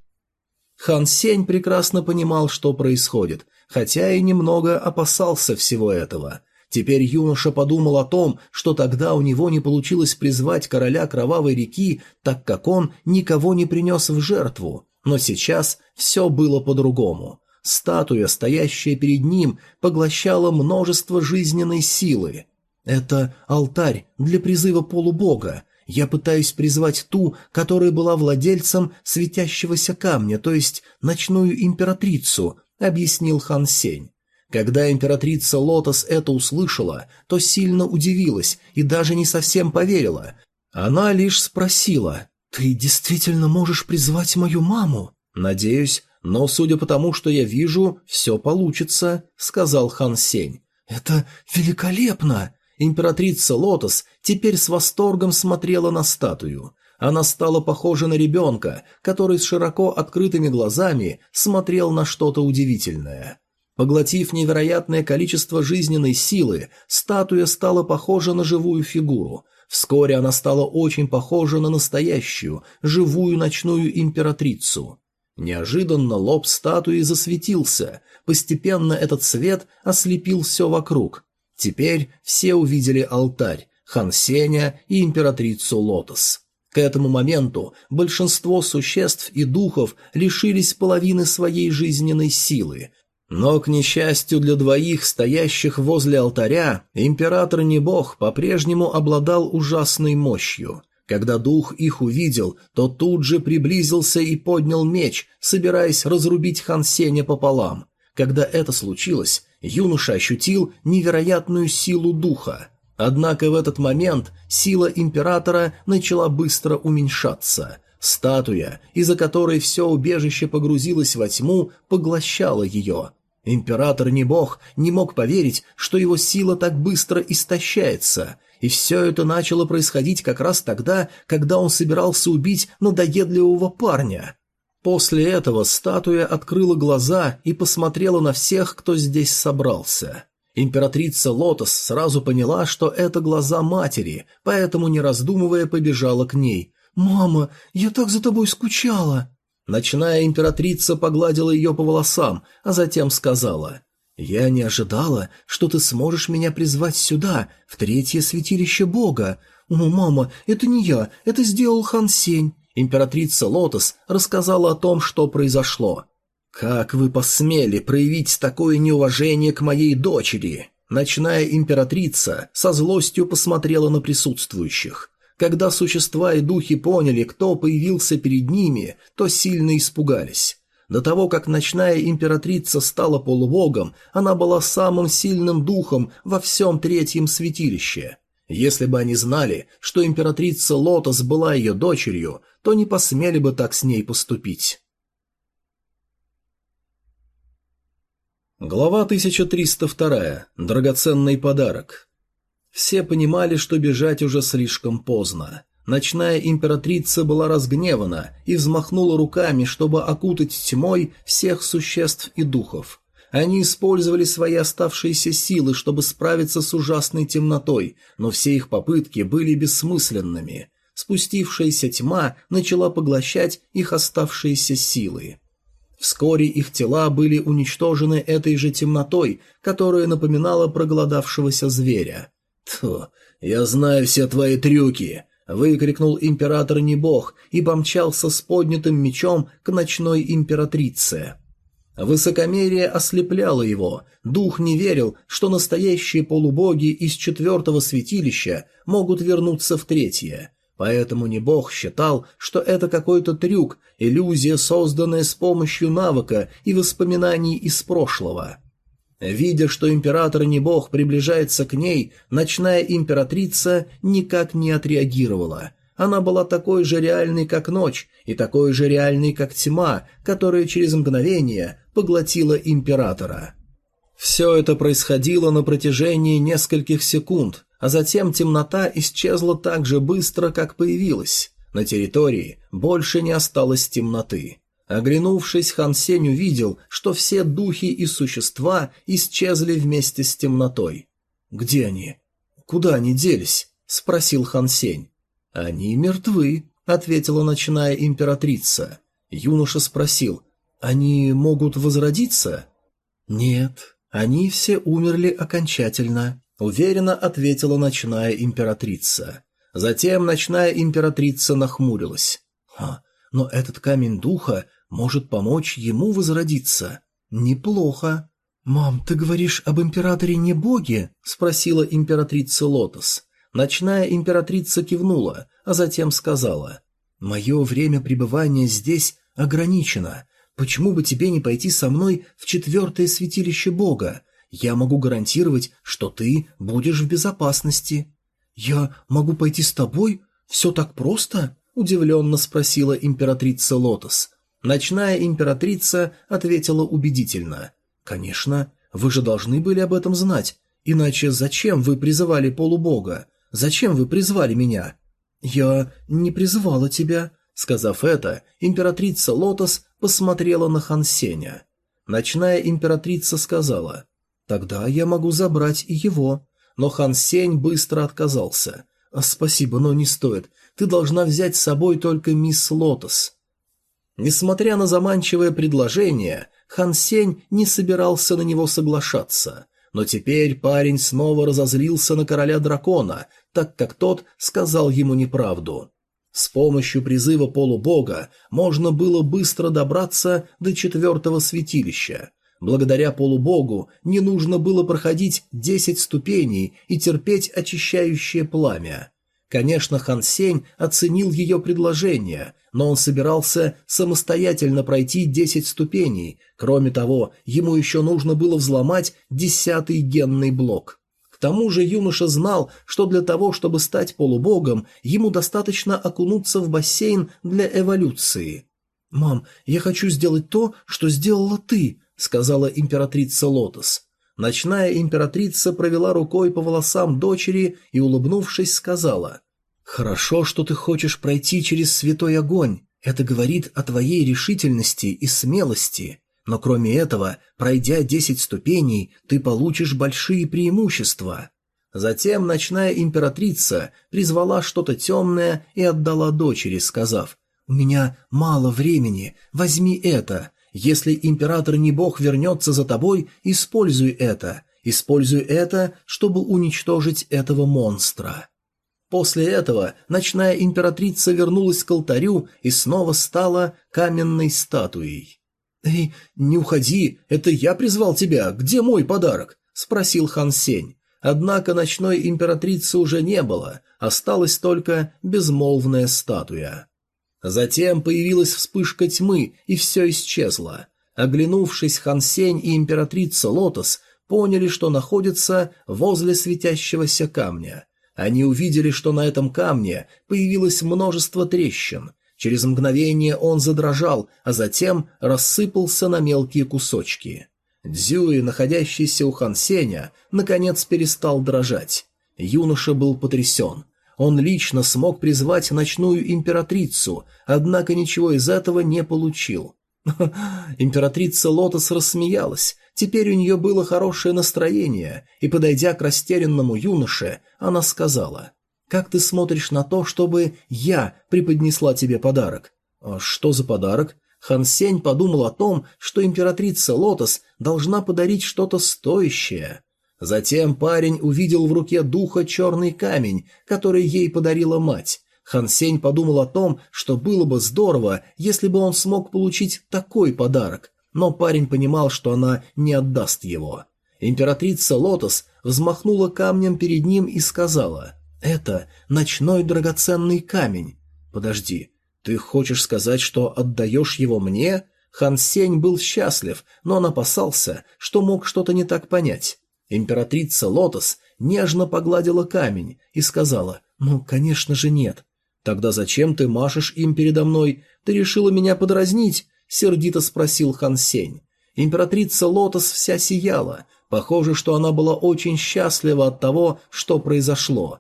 Хан Сень прекрасно понимал, что происходит, хотя и немного опасался всего этого. Теперь юноша подумал о том, что тогда у него не получилось призвать короля Кровавой реки, так как он никого не принес в жертву. Но сейчас все было по-другому. Статуя, стоящая перед ним, поглощала множество жизненной силы. Это алтарь для призыва полубога. Я пытаюсь призвать ту, которая была владельцем светящегося камня, то есть ночную императрицу, объяснил Хан Сень. Когда императрица Лотос это услышала, то сильно удивилась и даже не совсем поверила. Она лишь спросила, «Ты действительно можешь призвать мою маму?» «Надеюсь, но судя по тому, что я вижу, все получится», — сказал Хан Сень. «Это великолепно!» Императрица Лотос теперь с восторгом смотрела на статую. Она стала похожа на ребенка, который с широко открытыми глазами смотрел на что-то удивительное. Поглотив невероятное количество жизненной силы, статуя стала похожа на живую фигуру. Вскоре она стала очень похожа на настоящую, живую ночную императрицу. Неожиданно лоб статуи засветился, постепенно этот свет ослепил все вокруг. Теперь все увидели алтарь, Хан Сеня и императрицу Лотос. К этому моменту большинство существ и духов лишились половины своей жизненной силы, но, к несчастью для двоих, стоящих возле алтаря, император Небог по-прежнему обладал ужасной мощью. Когда дух их увидел, то тут же приблизился и поднял меч, собираясь разрубить Хан Сеня пополам. Когда это случилось, юноша ощутил невероятную силу духа. Однако в этот момент сила императора начала быстро уменьшаться. Статуя, из-за которой все убежище погрузилось во тьму, поглощала ее. Император не бог, не мог поверить, что его сила так быстро истощается, и все это начало происходить как раз тогда, когда он собирался убить надоедливого парня. После этого статуя открыла глаза и посмотрела на всех, кто здесь собрался. Императрица Лотос сразу поняла, что это глаза матери, поэтому, не раздумывая, побежала к ней. «Мама, я так за тобой скучала!» Ночная императрица погладила ее по волосам, а затем сказала, «Я не ожидала, что ты сможешь меня призвать сюда, в третье святилище Бога. О, мама, это не я, это сделал Хан Сень». Императрица Лотос рассказала о том, что произошло. «Как вы посмели проявить такое неуважение к моей дочери?» Ночная императрица со злостью посмотрела на присутствующих. Когда существа и духи поняли, кто появился перед ними, то сильно испугались. До того, как ночная императрица стала полубогом, она была самым сильным духом во всем третьем святилище. Если бы они знали, что императрица Лотос была ее дочерью, то не посмели бы так с ней поступить. Глава 1302. Драгоценный подарок. Все понимали, что бежать уже слишком поздно. Ночная императрица была разгневана и взмахнула руками, чтобы окутать тьмой всех существ и духов. Они использовали свои оставшиеся силы, чтобы справиться с ужасной темнотой, но все их попытки были бессмысленными. Спустившаяся тьма начала поглощать их оставшиеся силы. Вскоре их тела были уничтожены этой же темнотой, которая напоминала проголодавшегося зверя. «Тьфу, я знаю все твои трюки!» — выкрикнул император не бог и помчался с поднятым мечом к ночной императрице. Высокомерие ослепляло его, дух не верил, что настоящие полубоги из четвертого святилища могут вернуться в третье. Поэтому не бог считал, что это какой-то трюк, иллюзия, созданная с помощью навыка и воспоминаний из прошлого. Видя, что император не бог приближается к ней, ночная императрица никак не отреагировала. Она была такой же реальной, как ночь, и такой же реальной, как тьма, которая через мгновение поглотила императора. Все это происходило на протяжении нескольких секунд, а затем темнота исчезла так же быстро, как появилась. На территории больше не осталось темноты. Оглянувшись, Хан Сень увидел, что все духи и существа исчезли вместе с темнотой. «Где они? Куда они делись?» – спросил Хан Сень. «Они мертвы», – ответила ночная императрица. Юноша спросил, «Они могут возродиться?» «Нет, они все умерли окончательно». – уверенно ответила ночная императрица. Затем ночная императрица нахмурилась. «А, но этот камень духа может помочь ему возродиться. Неплохо». «Мам, ты говоришь об императоре не боге?» – спросила императрица Лотос. Ночная императрица кивнула, а затем сказала. «Мое время пребывания здесь ограничено. Почему бы тебе не пойти со мной в четвертое святилище бога? Я могу гарантировать, что ты будешь в безопасности». «Я могу пойти с тобой? Все так просто?» – удивленно спросила императрица Лотос. Ночная императрица ответила убедительно. «Конечно, вы же должны были об этом знать. Иначе зачем вы призывали полубога? Зачем вы призвали меня?» «Я не призывала тебя», Сказав это, императрица Лотос посмотрела на Хансеня. Ночная императрица сказала, «Тогда я могу забрать и его». Но Хан Сень быстро отказался. «Спасибо, но не стоит. Ты должна взять с собой только мисс Лотос». Несмотря на заманчивое предложение, Хан Сень не собирался на него соглашаться. Но теперь парень снова разозлился на короля дракона, так как тот сказал ему неправду. С помощью призыва полубога можно было быстро добраться до четвертого святилища. Благодаря полубогу не нужно было проходить десять ступеней и терпеть очищающее пламя. Конечно, Хан Сень оценил ее предложение, но он собирался самостоятельно пройти десять ступеней. Кроме того, ему еще нужно было взломать десятый генный блок тому же юноша знал, что для того, чтобы стать полубогом, ему достаточно окунуться в бассейн для эволюции. «Мам, я хочу сделать то, что сделала ты», — сказала императрица Лотос. Ночная императрица провела рукой по волосам дочери и, улыбнувшись, сказала, «Хорошо, что ты хочешь пройти через святой огонь. Это говорит о твоей решительности и смелости. Но кроме этого, пройдя десять ступеней, ты получишь большие преимущества. Затем ночная императрица призвала что-то темное и отдала дочери, сказав, «У меня мало времени, возьми это. Если император не бог вернется за тобой, используй это. Используй это, чтобы уничтожить этого монстра». После этого ночная императрица вернулась к алтарю и снова стала каменной статуей. «Эй, не уходи, это я призвал тебя, где мой подарок?» – спросил Хан Сень. Однако ночной императрицы уже не было, осталась только безмолвная статуя. Затем появилась вспышка тьмы, и все исчезло. Оглянувшись, Хан Сень и императрица Лотос поняли, что находятся возле светящегося камня. Они увидели, что на этом камне появилось множество трещин – Через мгновение он задрожал, а затем рассыпался на мелкие кусочки. Дзюи, находящийся у Хан Сеня, наконец перестал дрожать. Юноша был потрясен. Он лично смог призвать ночную императрицу, однако ничего из этого не получил. Императрица Лотос рассмеялась. Теперь у нее было хорошее настроение, и, подойдя к растерянному юноше, она сказала — как ты смотришь на то, чтобы я преподнесла тебе подарок?» «А что за подарок?» Хан Сень подумал о том, что императрица Лотос должна подарить что-то стоящее. Затем парень увидел в руке духа черный камень, который ей подарила мать. Хан Сень подумал о том, что было бы здорово, если бы он смог получить такой подарок, но парень понимал, что она не отдаст его. Императрица Лотос взмахнула камнем перед ним и сказала это ночной драгоценный камень. Подожди, ты хочешь сказать, что отдаешь его мне? Хан Сень был счастлив, но он опасался, что мог что-то не так понять. Императрица Лотос нежно погладила камень и сказала, «Ну, конечно же, нет». «Тогда зачем ты машешь им передо мной? Ты решила меня подразнить?» — сердито спросил Хан Сень. Императрица Лотос вся сияла. Похоже, что она была очень счастлива от того, что произошло.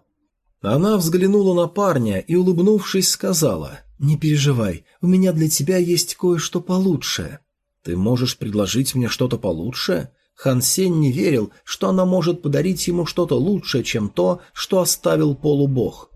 Она взглянула на парня и, улыбнувшись, сказала, «Не переживай, у меня для тебя есть кое-что получше». «Ты можешь предложить мне что-то получше?» Хан Сень не верил, что она может подарить ему что-то лучшее, чем то, что оставил полубог.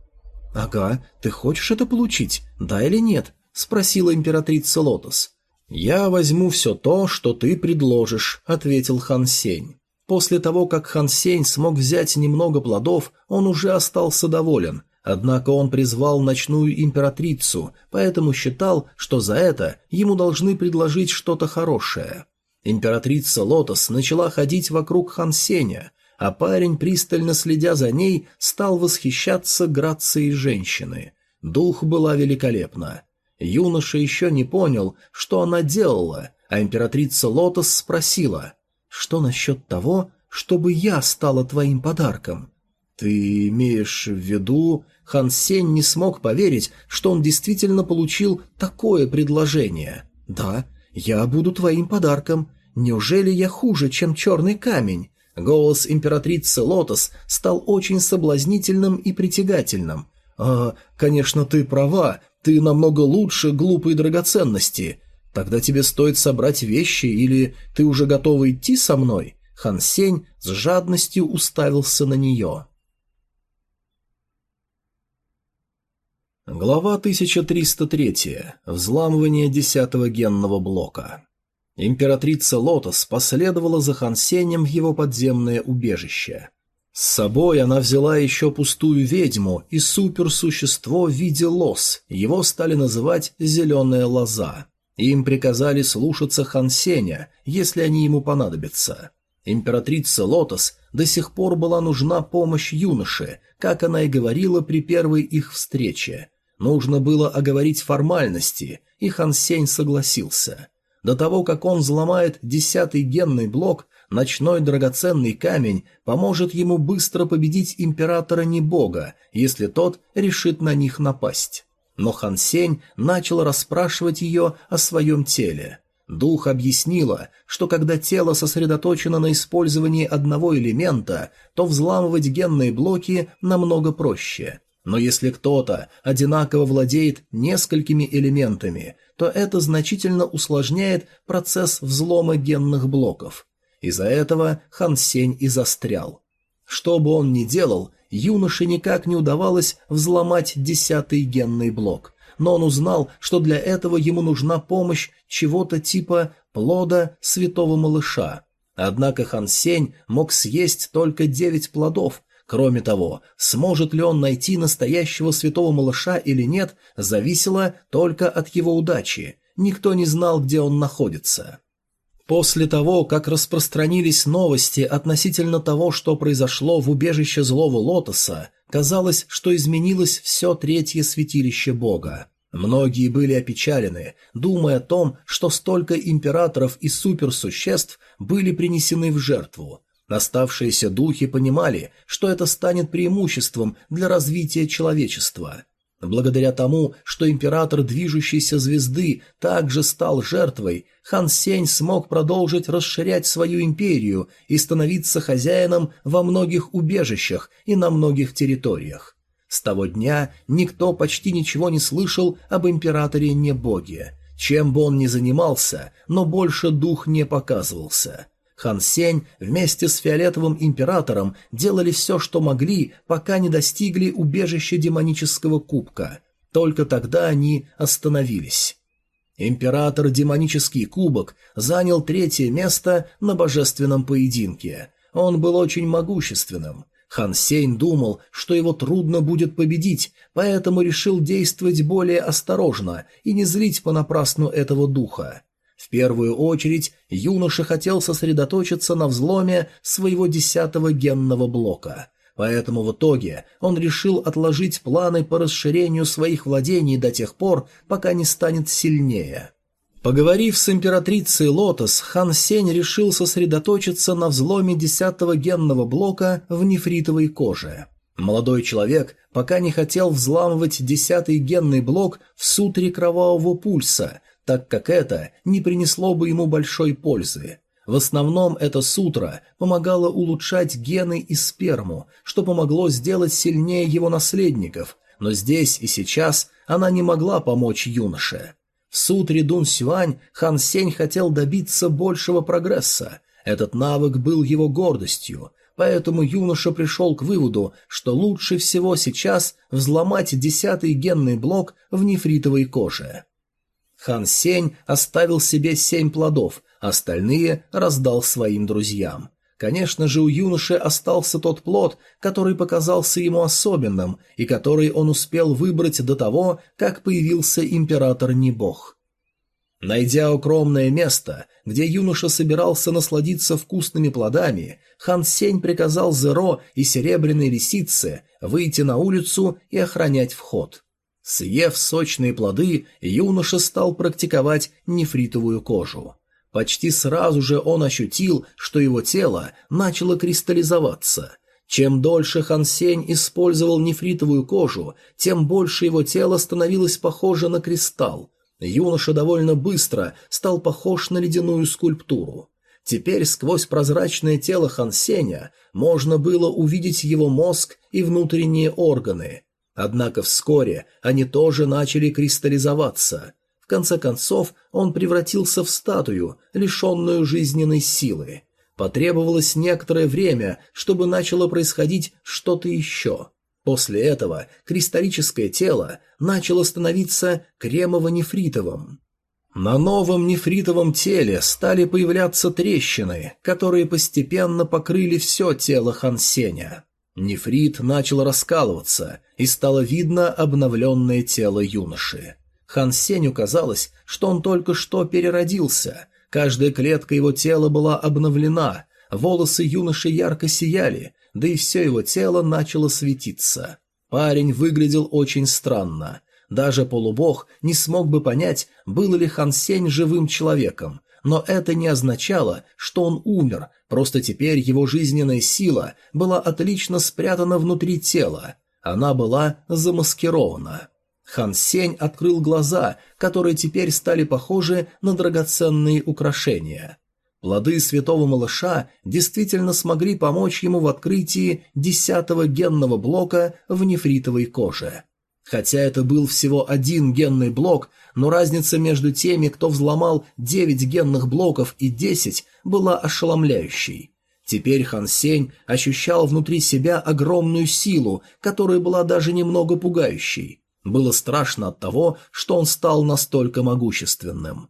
«Ага, ты хочешь это получить, да или нет?» — спросила императрица Лотос. «Я возьму все то, что ты предложишь», — ответил Хан Сень. После того, как Хан Сень смог взять немного плодов, он уже остался доволен, однако он призвал ночную императрицу, поэтому считал, что за это ему должны предложить что-то хорошее. Императрица Лотос начала ходить вокруг Хан Сеня, а парень, пристально следя за ней, стал восхищаться грацией женщины. Дух была великолепна. Юноша еще не понял, что она делала, а императрица Лотос спросила, «Что насчет того, чтобы я стала твоим подарком?» «Ты имеешь в виду...» Хан Сень не смог поверить, что он действительно получил такое предложение. «Да, я буду твоим подарком. Неужели я хуже, чем черный камень?» Голос императрицы Лотос стал очень соблазнительным и притягательным. «А, конечно, ты права, ты намного лучше глупой драгоценности. Тогда тебе стоит собрать вещи, или ты уже готова идти со мной?» Хан Сень с жадностью уставился на нее. Глава 1303. Взламывание десятого генного блока. Императрица Лотос последовала за Хан Сенем в его подземное убежище. С собой она взяла еще пустую ведьму и суперсущество в виде лос, его стали называть «зеленая лоза». Им приказали слушаться Хан Сеня, если они ему понадобятся. Императрица Лотос до сих пор была нужна помощь юноше, как она и говорила при первой их встрече. Нужно было оговорить формальности, и Хан Сень согласился. До того, как он взломает десятый генный блок, ночной драгоценный камень поможет ему быстро победить императора Небога, если тот решит на них напасть. Но Хан Сень начал расспрашивать ее о своем теле. Дух объяснила, что когда тело сосредоточено на использовании одного элемента, то взламывать генные блоки намного проще. Но если кто-то одинаково владеет несколькими элементами, то это значительно усложняет процесс взлома генных блоков. Из-за этого Хан Сень и застрял. Что бы он ни делал, юноше никак не удавалось взломать десятый генный блок, но он узнал, что для этого ему нужна помощь чего-то типа плода святого малыша. Однако Хан Сень мог съесть только девять плодов, Кроме того, сможет ли он найти настоящего святого малыша или нет, зависело только от его удачи. Никто не знал, где он находится. После того, как распространились новости относительно того, что произошло в убежище злого лотоса, казалось, что изменилось все третье святилище бога. Многие были опечалены, думая о том, что столько императоров и суперсуществ были принесены в жертву. Оставшиеся духи понимали, что это станет преимуществом для развития человечества. Благодаря тому, что император движущейся звезды также стал жертвой, Хан Сень смог продолжить расширять свою империю и становиться хозяином во многих убежищах и на многих территориях. С того дня никто почти ничего не слышал об императоре-небоге. Чем бы он ни занимался, но больше дух не показывался – Хан Сень вместе с Фиолетовым Императором делали все, что могли, пока не достигли убежища демонического кубка. Только тогда они остановились. Император Демонический Кубок занял третье место на божественном поединке. Он был очень могущественным. Хан Сень думал, что его трудно будет победить, поэтому решил действовать более осторожно и не злить понапрасну этого духа. В первую очередь юноша хотел сосредоточиться на взломе своего десятого генного блока, поэтому в итоге он решил отложить планы по расширению своих владений до тех пор, пока не станет сильнее. Поговорив с императрицей Лотос, Хан Сень решил сосредоточиться на взломе десятого генного блока в нефритовой коже. Молодой человек пока не хотел взламывать десятый генный блок в сутре кровавого пульса, так как это не принесло бы ему большой пользы. В основном эта сутра помогала улучшать гены и сперму, что помогло сделать сильнее его наследников, но здесь и сейчас она не могла помочь юноше. В сутре Дун Сюань Хан Сень хотел добиться большего прогресса. Этот навык был его гордостью, поэтому юноша пришел к выводу, что лучше всего сейчас взломать десятый генный блок в нефритовой коже. Хан Сень оставил себе семь плодов, остальные раздал своим друзьям. Конечно же, у юноши остался тот плод, который показался ему особенным и который он успел выбрать до того, как появился император Небог. Найдя укромное место, где юноша собирался насладиться вкусными плодами, Хан Сень приказал Зеро и Серебряной Лисице выйти на улицу и охранять вход. Съев сочные плоды, юноша стал практиковать нефритовую кожу. Почти сразу же он ощутил, что его тело начало кристаллизоваться. Чем дольше Хан Сень использовал нефритовую кожу, тем больше его тело становилось похоже на кристалл. Юноша довольно быстро стал похож на ледяную скульптуру. Теперь сквозь прозрачное тело Хан Сеня можно было увидеть его мозг и внутренние органы. Однако вскоре они тоже начали кристаллизоваться. В конце концов, он превратился в статую, лишенную жизненной силы. Потребовалось некоторое время, чтобы начало происходить что-то еще. После этого кристаллическое тело начало становиться кремово-нефритовым. На новом нефритовом теле стали появляться трещины, которые постепенно покрыли все тело Хансеня. Нефрит начал раскалываться, и стало видно обновленное тело юноши. Хан Сеню казалось, что он только что переродился. Каждая клетка его тела была обновлена, волосы юноши ярко сияли, да и все его тело начало светиться. Парень выглядел очень странно. Даже полубог не смог бы понять, был ли Хан Сень живым человеком, но это не означало, что он умер, просто теперь его жизненная сила была отлично спрятана внутри тела. Она была замаскирована. Хан Сень открыл глаза, которые теперь стали похожи на драгоценные украшения. Плоды святого малыша действительно смогли помочь ему в открытии десятого генного блока в нефритовой коже. Хотя это был всего один генный блок, но разница между теми, кто взломал девять генных блоков и десять, была ошеломляющей. Теперь Хан Сень ощущал внутри себя огромную силу, которая была даже немного пугающей. Было страшно от того, что он стал настолько могущественным.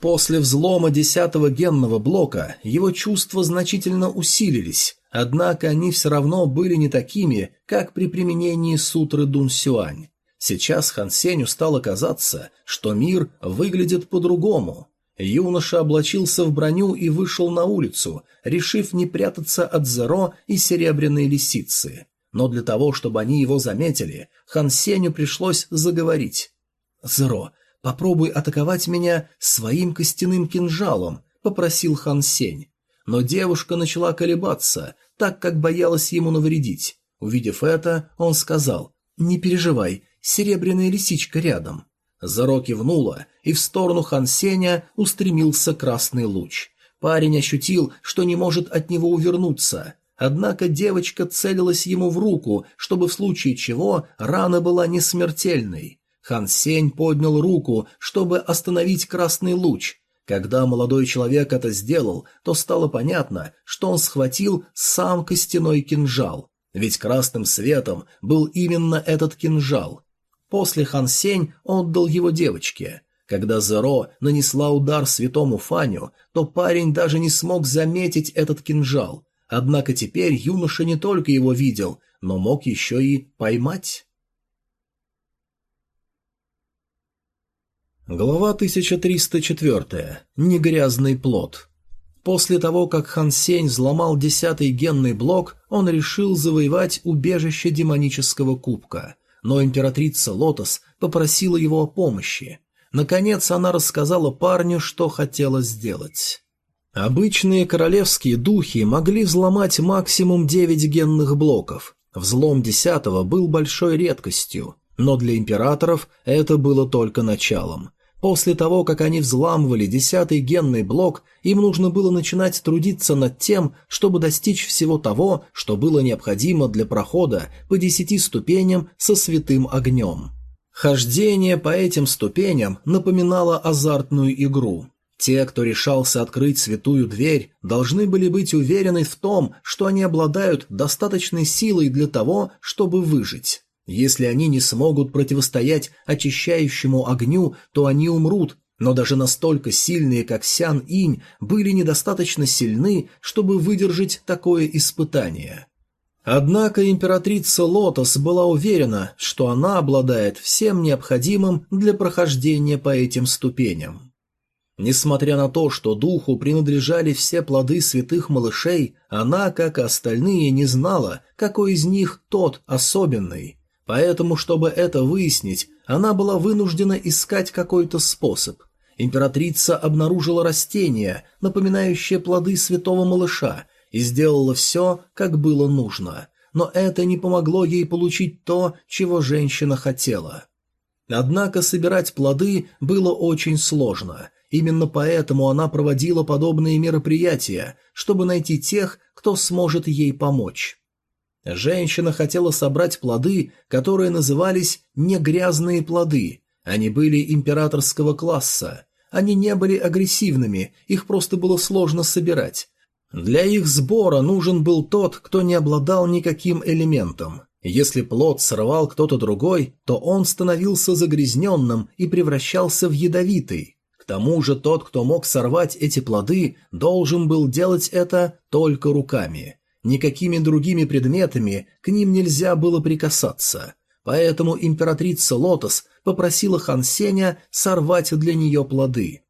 После взлома десятого генного блока его чувства значительно усилились, однако они все равно были не такими, как при применении сутры Дун Сюань. Сейчас Хан Сенью стало казаться, что мир выглядит по-другому. Юноша облачился в броню и вышел на улицу, решив не прятаться от Зеро и Серебряной Лисицы. Но для того, чтобы они его заметили, Хан Сеню пришлось заговорить. «Зеро, попробуй атаковать меня своим костяным кинжалом», — попросил Хан Сень. Но девушка начала колебаться, так как боялась ему навредить. Увидев это, он сказал «Не переживай, серебряная лисичка рядом». Заро кивнула, и в сторону Хан Сеня устремился красный луч. Парень ощутил, что не может от него увернуться. Однако девочка целилась ему в руку, чтобы в случае чего рана была не смертельной. Хан Сень поднял руку, чтобы остановить красный луч. Когда молодой человек это сделал, то стало понятно, что он схватил сам костяной кинжал. Ведь красным светом был именно этот кинжал. После Хан Сень отдал его девочке. Когда Зеро нанесла удар святому Фаню, то парень даже не смог заметить этот кинжал. Однако теперь юноша не только его видел, но мог еще и поймать. Глава 1304. Негрязный плод. После того, как Хан Сень взломал десятый генный блок, он решил завоевать убежище демонического кубка. Но императрица Лотос попросила его о помощи. Наконец она рассказала парню, что хотела сделать. Обычные королевские духи могли взломать максимум 9 генных блоков. Взлом десятого был большой редкостью, но для императоров это было только началом. После того, как они взламывали десятый генный блок, им нужно было начинать трудиться над тем, чтобы достичь всего того, что было необходимо для прохода по десяти ступеням со святым огнем. Хождение по этим ступеням напоминало азартную игру. Те, кто решался открыть святую дверь, должны были быть уверены в том, что они обладают достаточной силой для того, чтобы выжить. Если они не смогут противостоять очищающему огню, то они умрут, Но даже настолько сильные, как Сян Инь, были недостаточно сильны, чтобы выдержать такое испытание. Однако императрица Лотос была уверена, что она обладает всем необходимым для прохождения по этим ступеням. Несмотря на то, что духу принадлежали все плоды святых малышей, она, как и остальные, не знала, какой из них тот особенный. Поэтому, чтобы это выяснить, она была вынуждена искать какой-то способ. Императрица обнаружила растение, напоминающее плоды святого малыша, и сделала все, как было нужно. Но это не помогло ей получить то, чего женщина хотела. Однако собирать плоды было очень сложно – Именно поэтому она проводила подобные мероприятия, чтобы найти тех, кто сможет ей помочь. Женщина хотела собрать плоды, которые назывались «негрязные плоды». Они были императорского класса. Они не были агрессивными, их просто было сложно собирать. Для их сбора нужен был тот, кто не обладал никаким элементом. Если плод срывал кто-то другой, то он становился загрязненным и превращался в ядовитый. К тому же тот, кто мог сорвать эти плоды, должен был делать это только руками. Никакими другими предметами к ним нельзя было прикасаться. Поэтому императрица Лотос попросила Хан Сеня сорвать для нее плоды.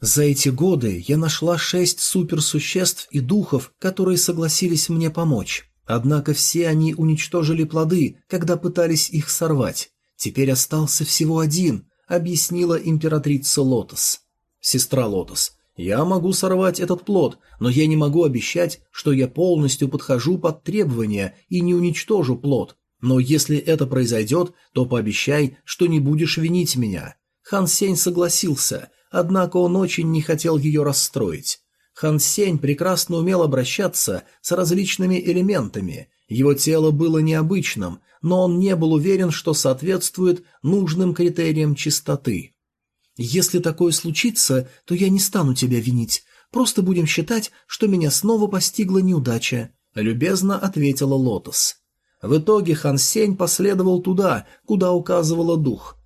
За эти годы я нашла шесть суперсуществ и духов, которые согласились мне помочь. Однако все они уничтожили плоды, когда пытались их сорвать. Теперь остался всего один, объяснила императрица Лотос. «Сестра Лотос, я могу сорвать этот плод, но я не могу обещать, что я полностью подхожу под требования и не уничтожу плод. Но если это произойдет, то пообещай, что не будешь винить меня». Хан Сень согласился, однако он очень не хотел ее расстроить. Хан Сень прекрасно умел обращаться с различными элементами, его тело было необычным, но он не был уверен, что соответствует нужным критериям чистоты. «Если такое случится, то я не стану тебя винить. Просто будем считать, что меня снова постигла неудача», — любезно ответила Лотос. В итоге Хан Сень последовал туда, куда указывала дух.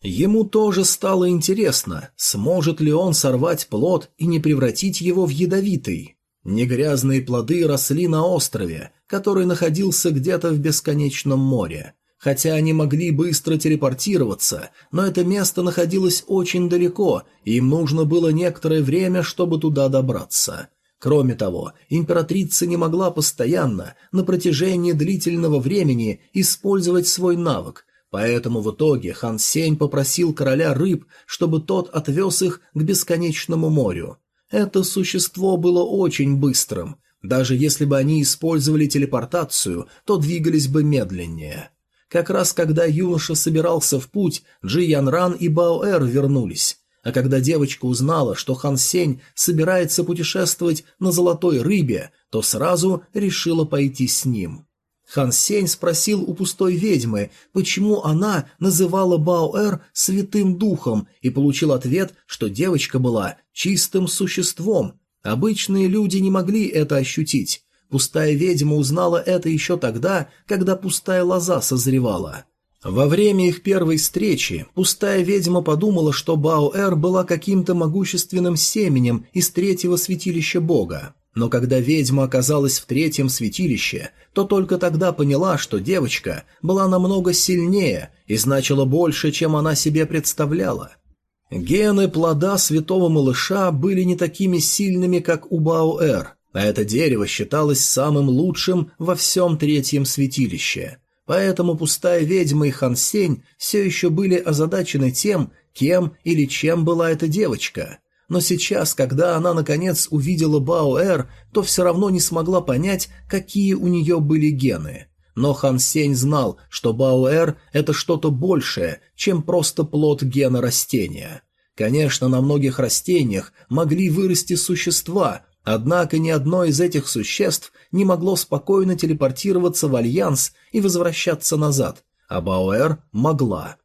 Ему тоже стало интересно, сможет ли он сорвать плод и не превратить его в ядовитый. Негрязные плоды росли на острове, который находился где-то в бесконечном море. Хотя они могли быстро телепортироваться, но это место находилось очень далеко, и им нужно было некоторое время, чтобы туда добраться. Кроме того, императрица не могла постоянно, на протяжении длительного времени, использовать свой навык, поэтому в итоге Хан Сень попросил короля рыб, чтобы тот отвез их к бесконечному морю. Это существо было очень быстрым. Даже если бы они использовали телепортацию, то двигались бы медленнее. Как раз когда юноша собирался в путь, Джи Ян Ран и Бао Эр вернулись. А когда девочка узнала, что Хан Сень собирается путешествовать на золотой рыбе, то сразу решила пойти с ним. Хан Сень спросил у пустой ведьмы, почему она называла Баоэр святым духом, и получил ответ, что девочка была чистым существом. Обычные люди не могли это ощутить. Пустая ведьма узнала это еще тогда, когда пустая лоза созревала. Во время их первой встречи пустая ведьма подумала, что Баоэр была каким-то могущественным семенем из третьего святилища бога. Но когда ведьма оказалась в третьем святилище, то только тогда поняла, что девочка была намного сильнее и значила больше, чем она себе представляла. Гены плода святого малыша были не такими сильными, как у Баоэр, а это дерево считалось самым лучшим во всем третьем святилище. Поэтому пустая ведьма и Хансень все еще были озадачены тем, кем или чем была эта девочка – но сейчас, когда она наконец увидела Баоэр, то все равно не смогла понять, какие у нее были гены. Но Хан Сень знал, что Баоэр – это что-то большее, чем просто плод гена растения. Конечно, на многих растениях могли вырасти существа, однако ни одно из этих существ не могло спокойно телепортироваться в Альянс и возвращаться назад, а Баоэр могла.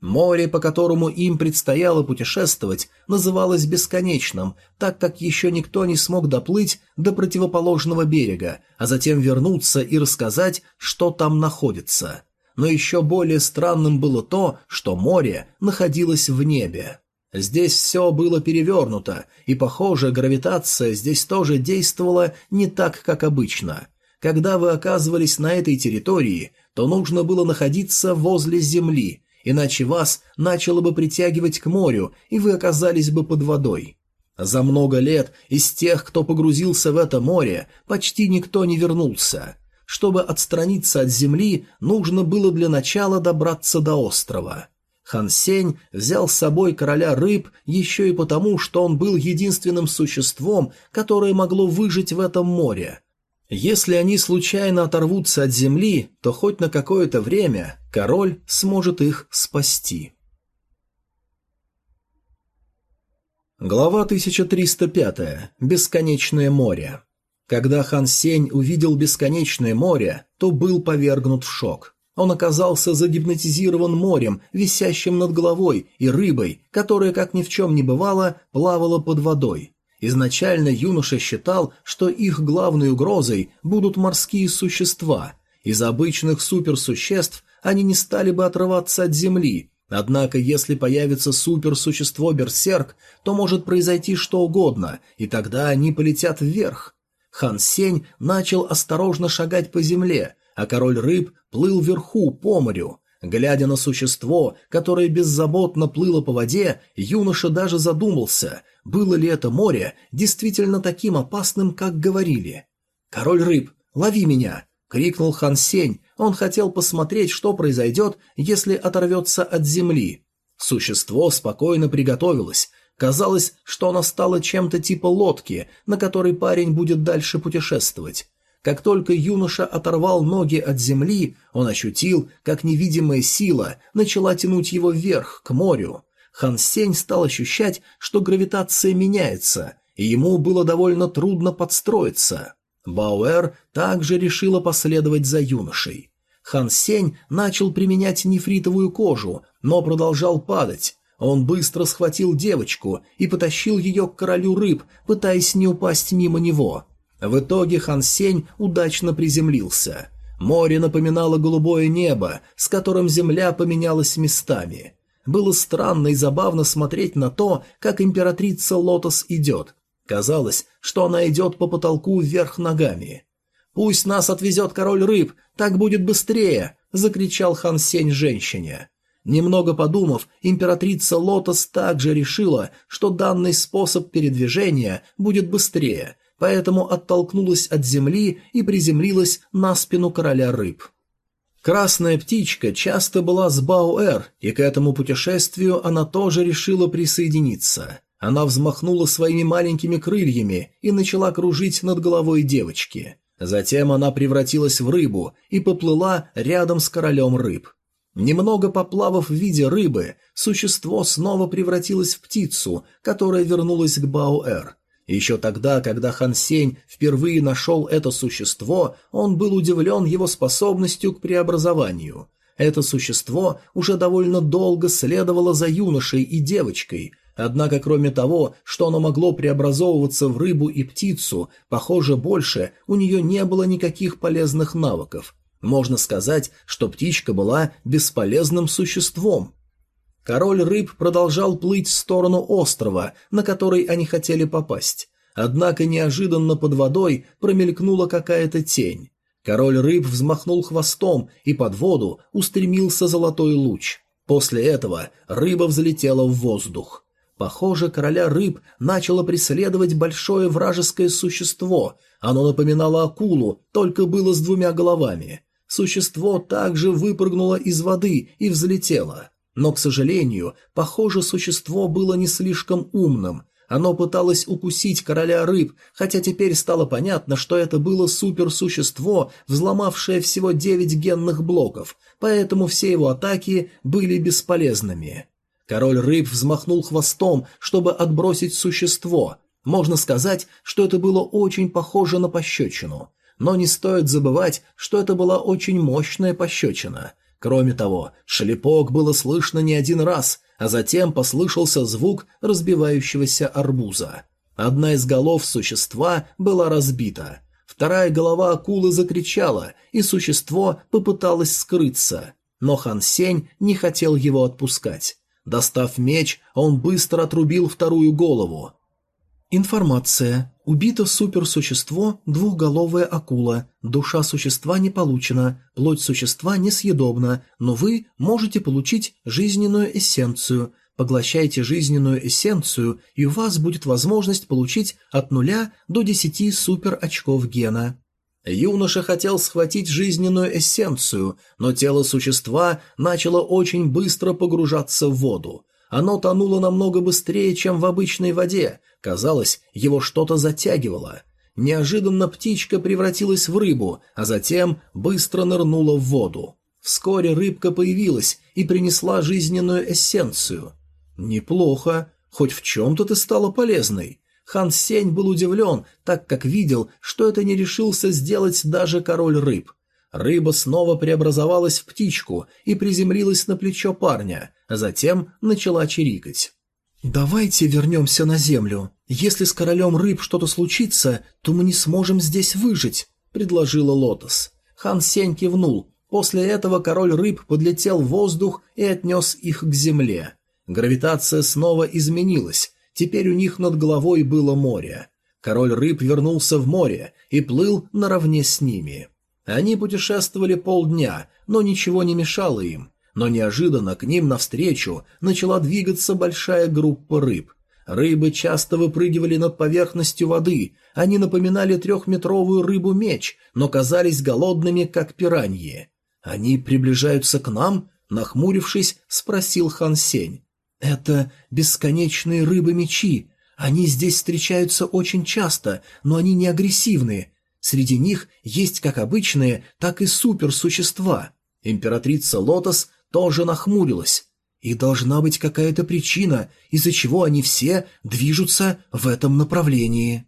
Море, по которому им предстояло путешествовать, называлось бесконечным, так как еще никто не смог доплыть до противоположного берега, а затем вернуться и рассказать, что там находится. Но еще более странным было то, что море находилось в небе. Здесь все было перевернуто, и, похоже, гравитация здесь тоже действовала не так, как обычно. Когда вы оказывались на этой территории, то нужно было находиться возле Земли, иначе вас начало бы притягивать к морю, и вы оказались бы под водой. За много лет из тех, кто погрузился в это море, почти никто не вернулся. Чтобы отстраниться от земли, нужно было для начала добраться до острова. Хан Сень взял с собой короля рыб еще и потому, что он был единственным существом, которое могло выжить в этом море. Если они случайно оторвутся от земли, то хоть на какое-то время король сможет их спасти. Глава 1305. Бесконечное море. Когда Хан Сень увидел бесконечное море, то был повергнут в шок. Он оказался загипнотизирован морем, висящим над головой, и рыбой, которая, как ни в чем не бывало, плавала под водой. Изначально юноша считал, что их главной угрозой будут морские существа. Из обычных суперсуществ они не стали бы отрываться от земли, Однако, если появится суперсущество-берсерк, то может произойти что угодно, и тогда они полетят вверх. Хан Сень начал осторожно шагать по земле, а король рыб плыл вверху по морю. Глядя на существо, которое беззаботно плыло по воде, юноша даже задумался, было ли это море действительно таким опасным, как говорили. «Король рыб, лови меня!» — крикнул Хан Сень, он хотел посмотреть, что произойдет, если оторвется от земли. Существо спокойно приготовилось. Казалось, что оно стало чем-то типа лодки, на которой парень будет дальше путешествовать. Как только юноша оторвал ноги от земли, он ощутил, как невидимая сила начала тянуть его вверх, к морю. Хан Сень стал ощущать, что гравитация меняется, и ему было довольно трудно подстроиться. Бауэр также решила последовать за юношей. Хан Сень начал применять нефритовую кожу, но продолжал падать. Он быстро схватил девочку и потащил ее к королю рыб, пытаясь не упасть мимо него. В итоге Хан Сень удачно приземлился. Море напоминало голубое небо, с которым земля поменялась местами. Было странно и забавно смотреть на то, как императрица Лотос идет, Казалось, что она идет по потолку вверх ногами. «Пусть нас отвезет король рыб, так будет быстрее!» – закричал Хан Сень женщине. Немного подумав, императрица Лотос также решила, что данный способ передвижения будет быстрее, поэтому оттолкнулась от земли и приземлилась на спину короля рыб. Красная птичка часто была с Бауэр, и к этому путешествию она тоже решила присоединиться. Она взмахнула своими маленькими крыльями и начала кружить над головой девочки. Затем она превратилась в рыбу и поплыла рядом с королем рыб. Немного поплавав в виде рыбы, существо снова превратилось в птицу, которая вернулась к Бауэр. Еще тогда, когда Хан Сень впервые нашел это существо, он был удивлен его способностью к преобразованию. Это существо уже довольно долго следовало за юношей и девочкой, Однако, кроме того, что оно могло преобразовываться в рыбу и птицу, похоже, больше у нее не было никаких полезных навыков. Можно сказать, что птичка была бесполезным существом. Король рыб продолжал плыть в сторону острова, на который они хотели попасть. Однако неожиданно под водой промелькнула какая-то тень. Король рыб взмахнул хвостом, и под воду устремился золотой луч. После этого рыба взлетела в воздух. Похоже, короля рыб начало преследовать большое вражеское существо. Оно напоминало акулу, только было с двумя головами. Существо также выпрыгнуло из воды и взлетело. Но, к сожалению, похоже, существо было не слишком умным. Оно пыталось укусить короля рыб, хотя теперь стало понятно, что это было суперсущество, взломавшее всего девять генных блоков, поэтому все его атаки были бесполезными. Король рыб взмахнул хвостом, чтобы отбросить существо. Можно сказать, что это было очень похоже на пощечину. Но не стоит забывать, что это была очень мощная пощечина. Кроме того, шлепок было слышно не один раз, а затем послышался звук разбивающегося арбуза. Одна из голов существа была разбита. Вторая голова акулы закричала, и существо попыталось скрыться. Но Хан Сень не хотел его отпускать. Достав меч, он быстро отрубил вторую голову. Информация. Убито суперсущество, двухголовая акула. Душа существа не получена, плоть существа несъедобна, но вы можете получить жизненную эссенцию. Поглощайте жизненную эссенцию, и у вас будет возможность получить от нуля до 10 супер очков гена. Юноша хотел схватить жизненную эссенцию, но тело существа начало очень быстро погружаться в воду. Оно тонуло намного быстрее, чем в обычной воде, Казалось, его что-то затягивало. Неожиданно птичка превратилась в рыбу, а затем быстро нырнула в воду. Вскоре рыбка появилась и принесла жизненную эссенцию. «Неплохо. Хоть в чем-то ты стала полезной». Хан Сень был удивлен, так как видел, что это не решился сделать даже король рыб. Рыба снова преобразовалась в птичку и приземлилась на плечо парня, а затем начала чирикать. «Давайте вернемся на землю. Если с королем рыб что-то случится, то мы не сможем здесь выжить», — предложила Лотос. Хан Сень кивнул. После этого король рыб подлетел в воздух и отнес их к земле. Гравитация снова изменилась. Теперь у них над головой было море. Король рыб вернулся в море и плыл наравне с ними. Они путешествовали полдня, но ничего не мешало им но неожиданно к ним навстречу начала двигаться большая группа рыб. Рыбы часто выпрыгивали над поверхностью воды, они напоминали трехметровую рыбу-меч, но казались голодными, как пираньи. «Они приближаются к нам?» — нахмурившись, спросил Хан Сень. «Это бесконечные рыбы-мечи. Они здесь встречаются очень часто, но они не агрессивные. Среди них есть как обычные, так и суперсущества». Императрица Лотос тоже нахмурилась. И должна быть какая-то причина, из-за чего они все движутся в этом направлении.